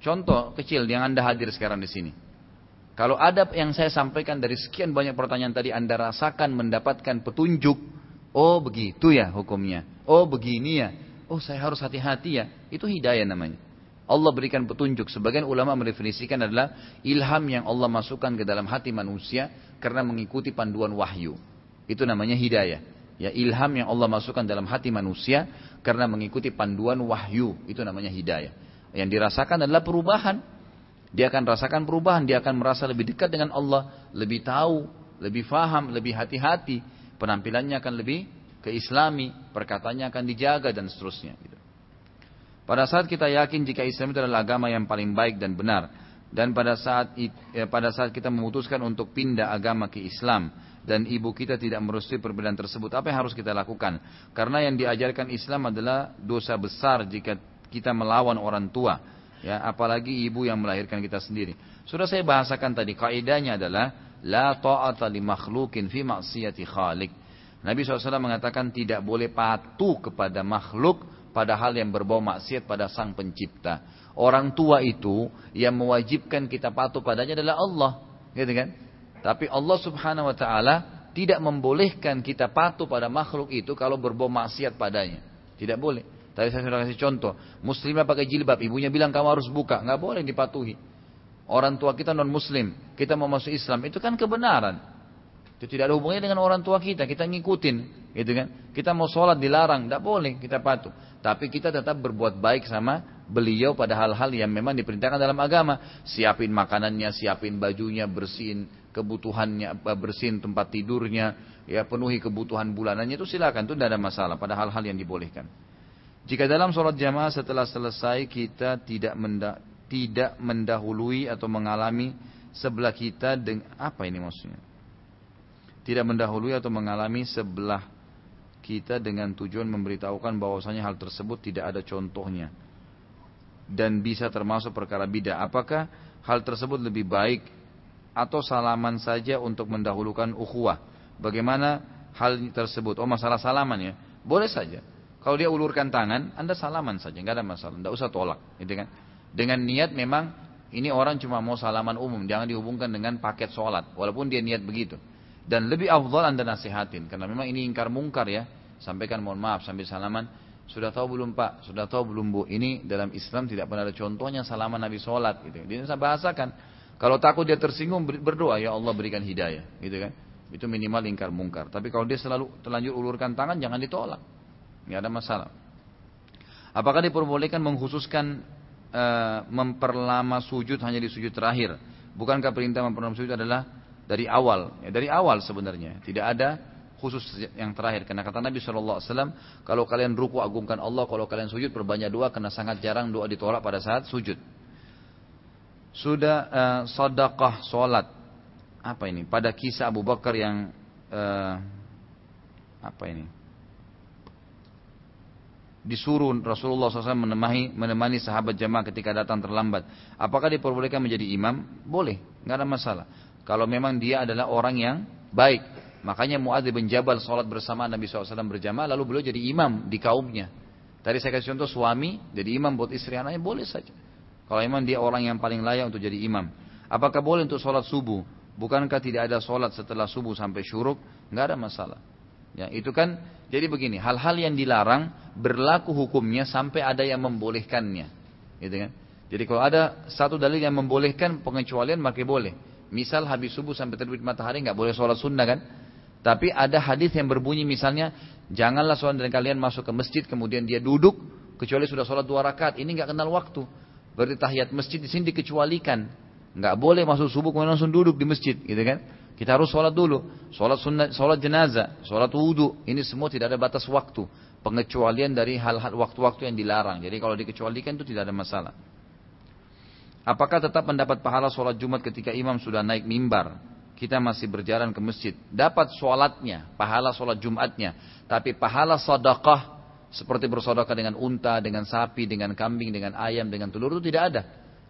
Contoh kecil yang Anda hadir sekarang di sini. Kalau ada yang saya sampaikan dari sekian banyak pertanyaan tadi Anda rasakan mendapatkan petunjuk, oh begitu ya hukumnya. Oh begini ya. Oh saya harus hati-hati ya. Itu hidayah namanya. Allah berikan petunjuk. Sebagian ulama mendefinisikan adalah ilham yang Allah masukkan ke dalam hati manusia karena mengikuti panduan wahyu. Itu namanya hidayah. Ya ilham yang Allah masukkan dalam hati manusia karena mengikuti panduan wahyu. Itu namanya hidayah. Yang dirasakan adalah perubahan. Dia akan rasakan perubahan, dia akan merasa lebih dekat dengan Allah, lebih tahu, lebih faham, lebih hati-hati. Penampilannya akan lebih keislami, perkataannya akan dijaga dan seterusnya. Gitu. Pada saat kita yakin jika Islam itu adalah agama yang paling baik dan benar, dan pada saat ya, pada saat kita memutuskan untuk pindah agama ke Islam dan ibu kita tidak merestui perbedaan tersebut, apa yang harus kita lakukan? Karena yang diajarkan Islam adalah dosa besar jika kita melawan orang tua, ya apalagi ibu yang melahirkan kita sendiri. Sudah saya bahasakan tadi kaidahnya adalah la ta'ata li makhlukin fi maksiyati khaliq. Nabi SAW mengatakan tidak boleh patuh kepada makhluk pada hal yang berbau maksiat pada sang pencipta. Orang tua itu yang mewajibkan kita patuh padanya adalah Allah, gitu kan? Tapi Allah Subhanahu wa taala tidak membolehkan kita patuh pada makhluk itu kalau berbau maksiat padanya. Tidak boleh. Tadi saya sudah kasih contoh. Muslimah pakai jilbab, ibunya bilang kamu harus buka. Nggak boleh dipatuhi. Orang tua kita non muslim, kita mau masuk Islam, itu kan kebenaran. Itu tidak ada hubungannya dengan orang tua kita, kita ngikutin, gitu kan? Kita mau sholat dilarang, tidak boleh kita patuh. Tapi kita tetap berbuat baik sama beliau pada hal-hal yang memang diperintahkan dalam agama. Siapin makanannya, siapin bajunya, bersihin kebutuhannya, bersihin tempat tidurnya, ya penuhi kebutuhan bulanannya itu silakan, itu tidak ada masalah pada hal-hal yang dibolehkan. Jika dalam sholat jamaah setelah selesai kita tidak menda, tidak mendahului atau mengalami sebelah kita dengan apa ini maksudnya? Tidak mendahului atau mengalami sebelah kita dengan tujuan memberitahukan bahwasanya hal tersebut tidak ada contohnya dan bisa termasuk perkara bidah. Apakah hal tersebut lebih baik atau salaman saja untuk mendahulukan ukhuwah? Bagaimana hal tersebut? Oh masalah salaman ya, boleh saja. Kalau dia ulurkan tangan, Anda salaman saja, nggak ada masalah, nggak usah tolak, gitu kan? Dengan niat memang ini orang cuma mau salaman umum, jangan dihubungkan dengan paket sholat, walaupun dia niat begitu. Dan lebih afdal Anda nasihatin, karena memang ini ingkar mungkar ya. Sampaikan mohon maaf sambil salaman, sudah tahu belum Pak? Sudah tahu belum Bu? Ini dalam Islam tidak pernah ada contohnya salaman Nabi sholat gitu. Dia saya bahasakan. Kalau takut dia tersinggung berdoa ya Allah berikan hidayah, gitu kan? Itu minimal ingkar mungkar. Tapi kalau dia selalu terlanjur ulurkan tangan jangan ditolak nggak ada masalah. Apakah diperbolehkan mengkhususkan e, memperlama sujud hanya di sujud terakhir? Bukankah perintah memperlama sujud adalah dari awal, ya, dari awal sebenarnya. Tidak ada khusus yang terakhir. Karena kata Nabi SAW, kalau kalian ruku agungkan Allah, kalau kalian sujud perbanyak doa, karena sangat jarang doa ditolak pada saat sujud. Sudah uh, sedekah solat. Apa ini? Pada kisah Abu Bakar yang uh, apa ini? disuruh Rasulullah SAW menemani, menemani sahabat jamaah ketika datang terlambat. Apakah diperbolehkan menjadi imam? Boleh, nggak ada masalah. Kalau memang dia adalah orang yang baik. Makanya Muadz bin Jabal sholat bersama Nabi SAW berjamaah lalu beliau jadi imam di kaumnya. Tadi saya kasih contoh suami jadi imam buat istri anaknya boleh saja. Kalau memang dia orang yang paling layak untuk jadi imam. Apakah boleh untuk sholat subuh? Bukankah tidak ada sholat setelah subuh sampai syuruk? Nggak ada masalah. Ya, itu kan jadi begini, hal-hal yang dilarang berlaku hukumnya sampai ada yang membolehkannya. Gitu kan? Jadi kalau ada satu dalil yang membolehkan pengecualian maka boleh. Misal habis subuh sampai terbit matahari nggak boleh sholat sunnah kan? Tapi ada hadis yang berbunyi misalnya janganlah sholat dan kalian masuk ke masjid kemudian dia duduk kecuali sudah sholat dua rakaat. Ini nggak kenal waktu. Berarti tahiyat masjid di sini dikecualikan. Nggak boleh masuk subuh kemudian langsung duduk di masjid, gitu kan? Kita harus sholat dulu. Sholat sunnah, sholat jenazah, sholat wudhu. Ini semua tidak ada batas waktu. Pengecualian dari hal-hal waktu-waktu yang dilarang. Jadi kalau dikecualikan itu tidak ada masalah. Apakah tetap mendapat pahala sholat Jumat ketika imam sudah naik mimbar? Kita masih berjalan ke masjid. Dapat sholatnya, pahala sholat Jumatnya. Tapi pahala sodakah seperti bersodakah dengan unta, dengan sapi, dengan kambing, dengan ayam, dengan telur itu tidak ada.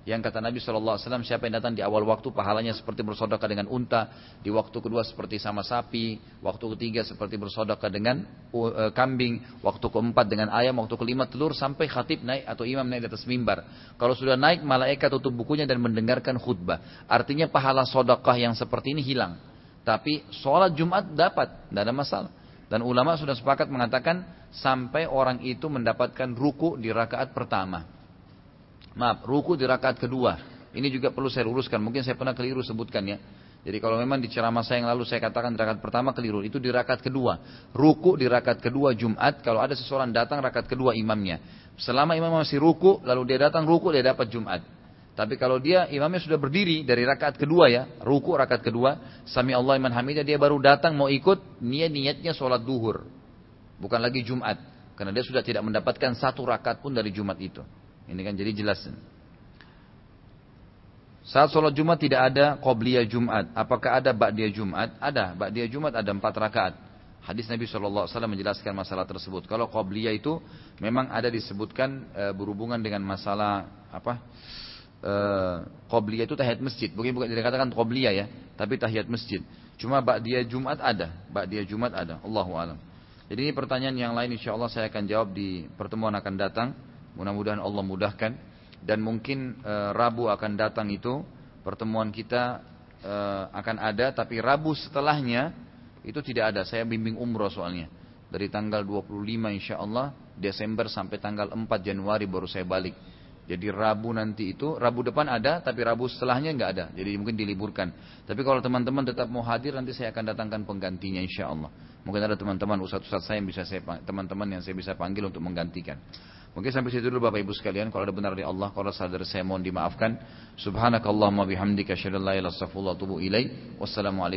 Yang kata Nabi SAW, siapa yang datang di awal waktu pahalanya seperti bersodokah dengan unta, di waktu kedua seperti sama sapi, waktu ketiga seperti bersodokah dengan uh, kambing, waktu keempat dengan ayam, waktu kelima telur, sampai khatib naik atau imam naik di atas mimbar. Kalau sudah naik, malaikat tutup bukunya dan mendengarkan khutbah. Artinya pahala sodokah yang seperti ini hilang. Tapi sholat Jumat dapat, tidak ada masalah. Dan ulama sudah sepakat mengatakan sampai orang itu mendapatkan ruku di rakaat pertama. Maaf, ruku di rakaat kedua. Ini juga perlu saya luruskan. Mungkin saya pernah keliru sebutkan ya. Jadi kalau memang di ceramah saya yang lalu saya katakan di rakaat pertama keliru, itu di rakaat kedua. Ruku di rakaat kedua Jumat, kalau ada seseorang datang rakaat kedua imamnya. Selama imam masih ruku, lalu dia datang ruku, dia dapat Jumat. Tapi kalau dia imamnya sudah berdiri dari rakaat kedua ya, ruku rakaat kedua, sami Allah iman hamidah dia baru datang mau ikut, niat niatnya sholat duhur, bukan lagi Jumat, karena dia sudah tidak mendapatkan satu rakaat pun dari Jumat itu. Ini kan jadi jelas. Saat sholat Jumat tidak ada qobliyah Jumat. Apakah ada ba'diyah Jumat? Ada. Ba'diyah Jumat ada empat rakaat. Hadis Nabi SAW menjelaskan masalah tersebut. Kalau qobliyah itu memang ada disebutkan e, berhubungan dengan masalah apa? E, itu tahiyat masjid. Bukan bukan dikatakan qobliyah ya, tapi tahiyat masjid. Cuma ba'diyah Jumat ada. Ba'diyah Jumat ada. Allahu alam. Jadi ini pertanyaan yang lain insya Allah saya akan jawab di pertemuan akan datang. Mudah-mudahan Allah mudahkan dan mungkin e, Rabu akan datang itu pertemuan kita e, akan ada tapi Rabu setelahnya itu tidak ada. Saya bimbing umroh soalnya. Dari tanggal 25 insya Allah Desember sampai tanggal 4 Januari baru saya balik. Jadi Rabu nanti itu, Rabu depan ada, tapi Rabu setelahnya nggak ada. Jadi mungkin diliburkan. Tapi kalau teman-teman tetap mau hadir, nanti saya akan datangkan penggantinya insya Allah. Mungkin ada teman-teman ustadz-ustadz saya yang bisa saya teman-teman yang saya bisa panggil untuk menggantikan. Mungkin sampai situ dulu Bapak Ibu sekalian. Kalau ada benar dari Allah, kalau salah dari saya mohon dimaafkan. Subhanakallahumma bihamdika asyhadu an la ilaha illa anta. Wassalamualaikum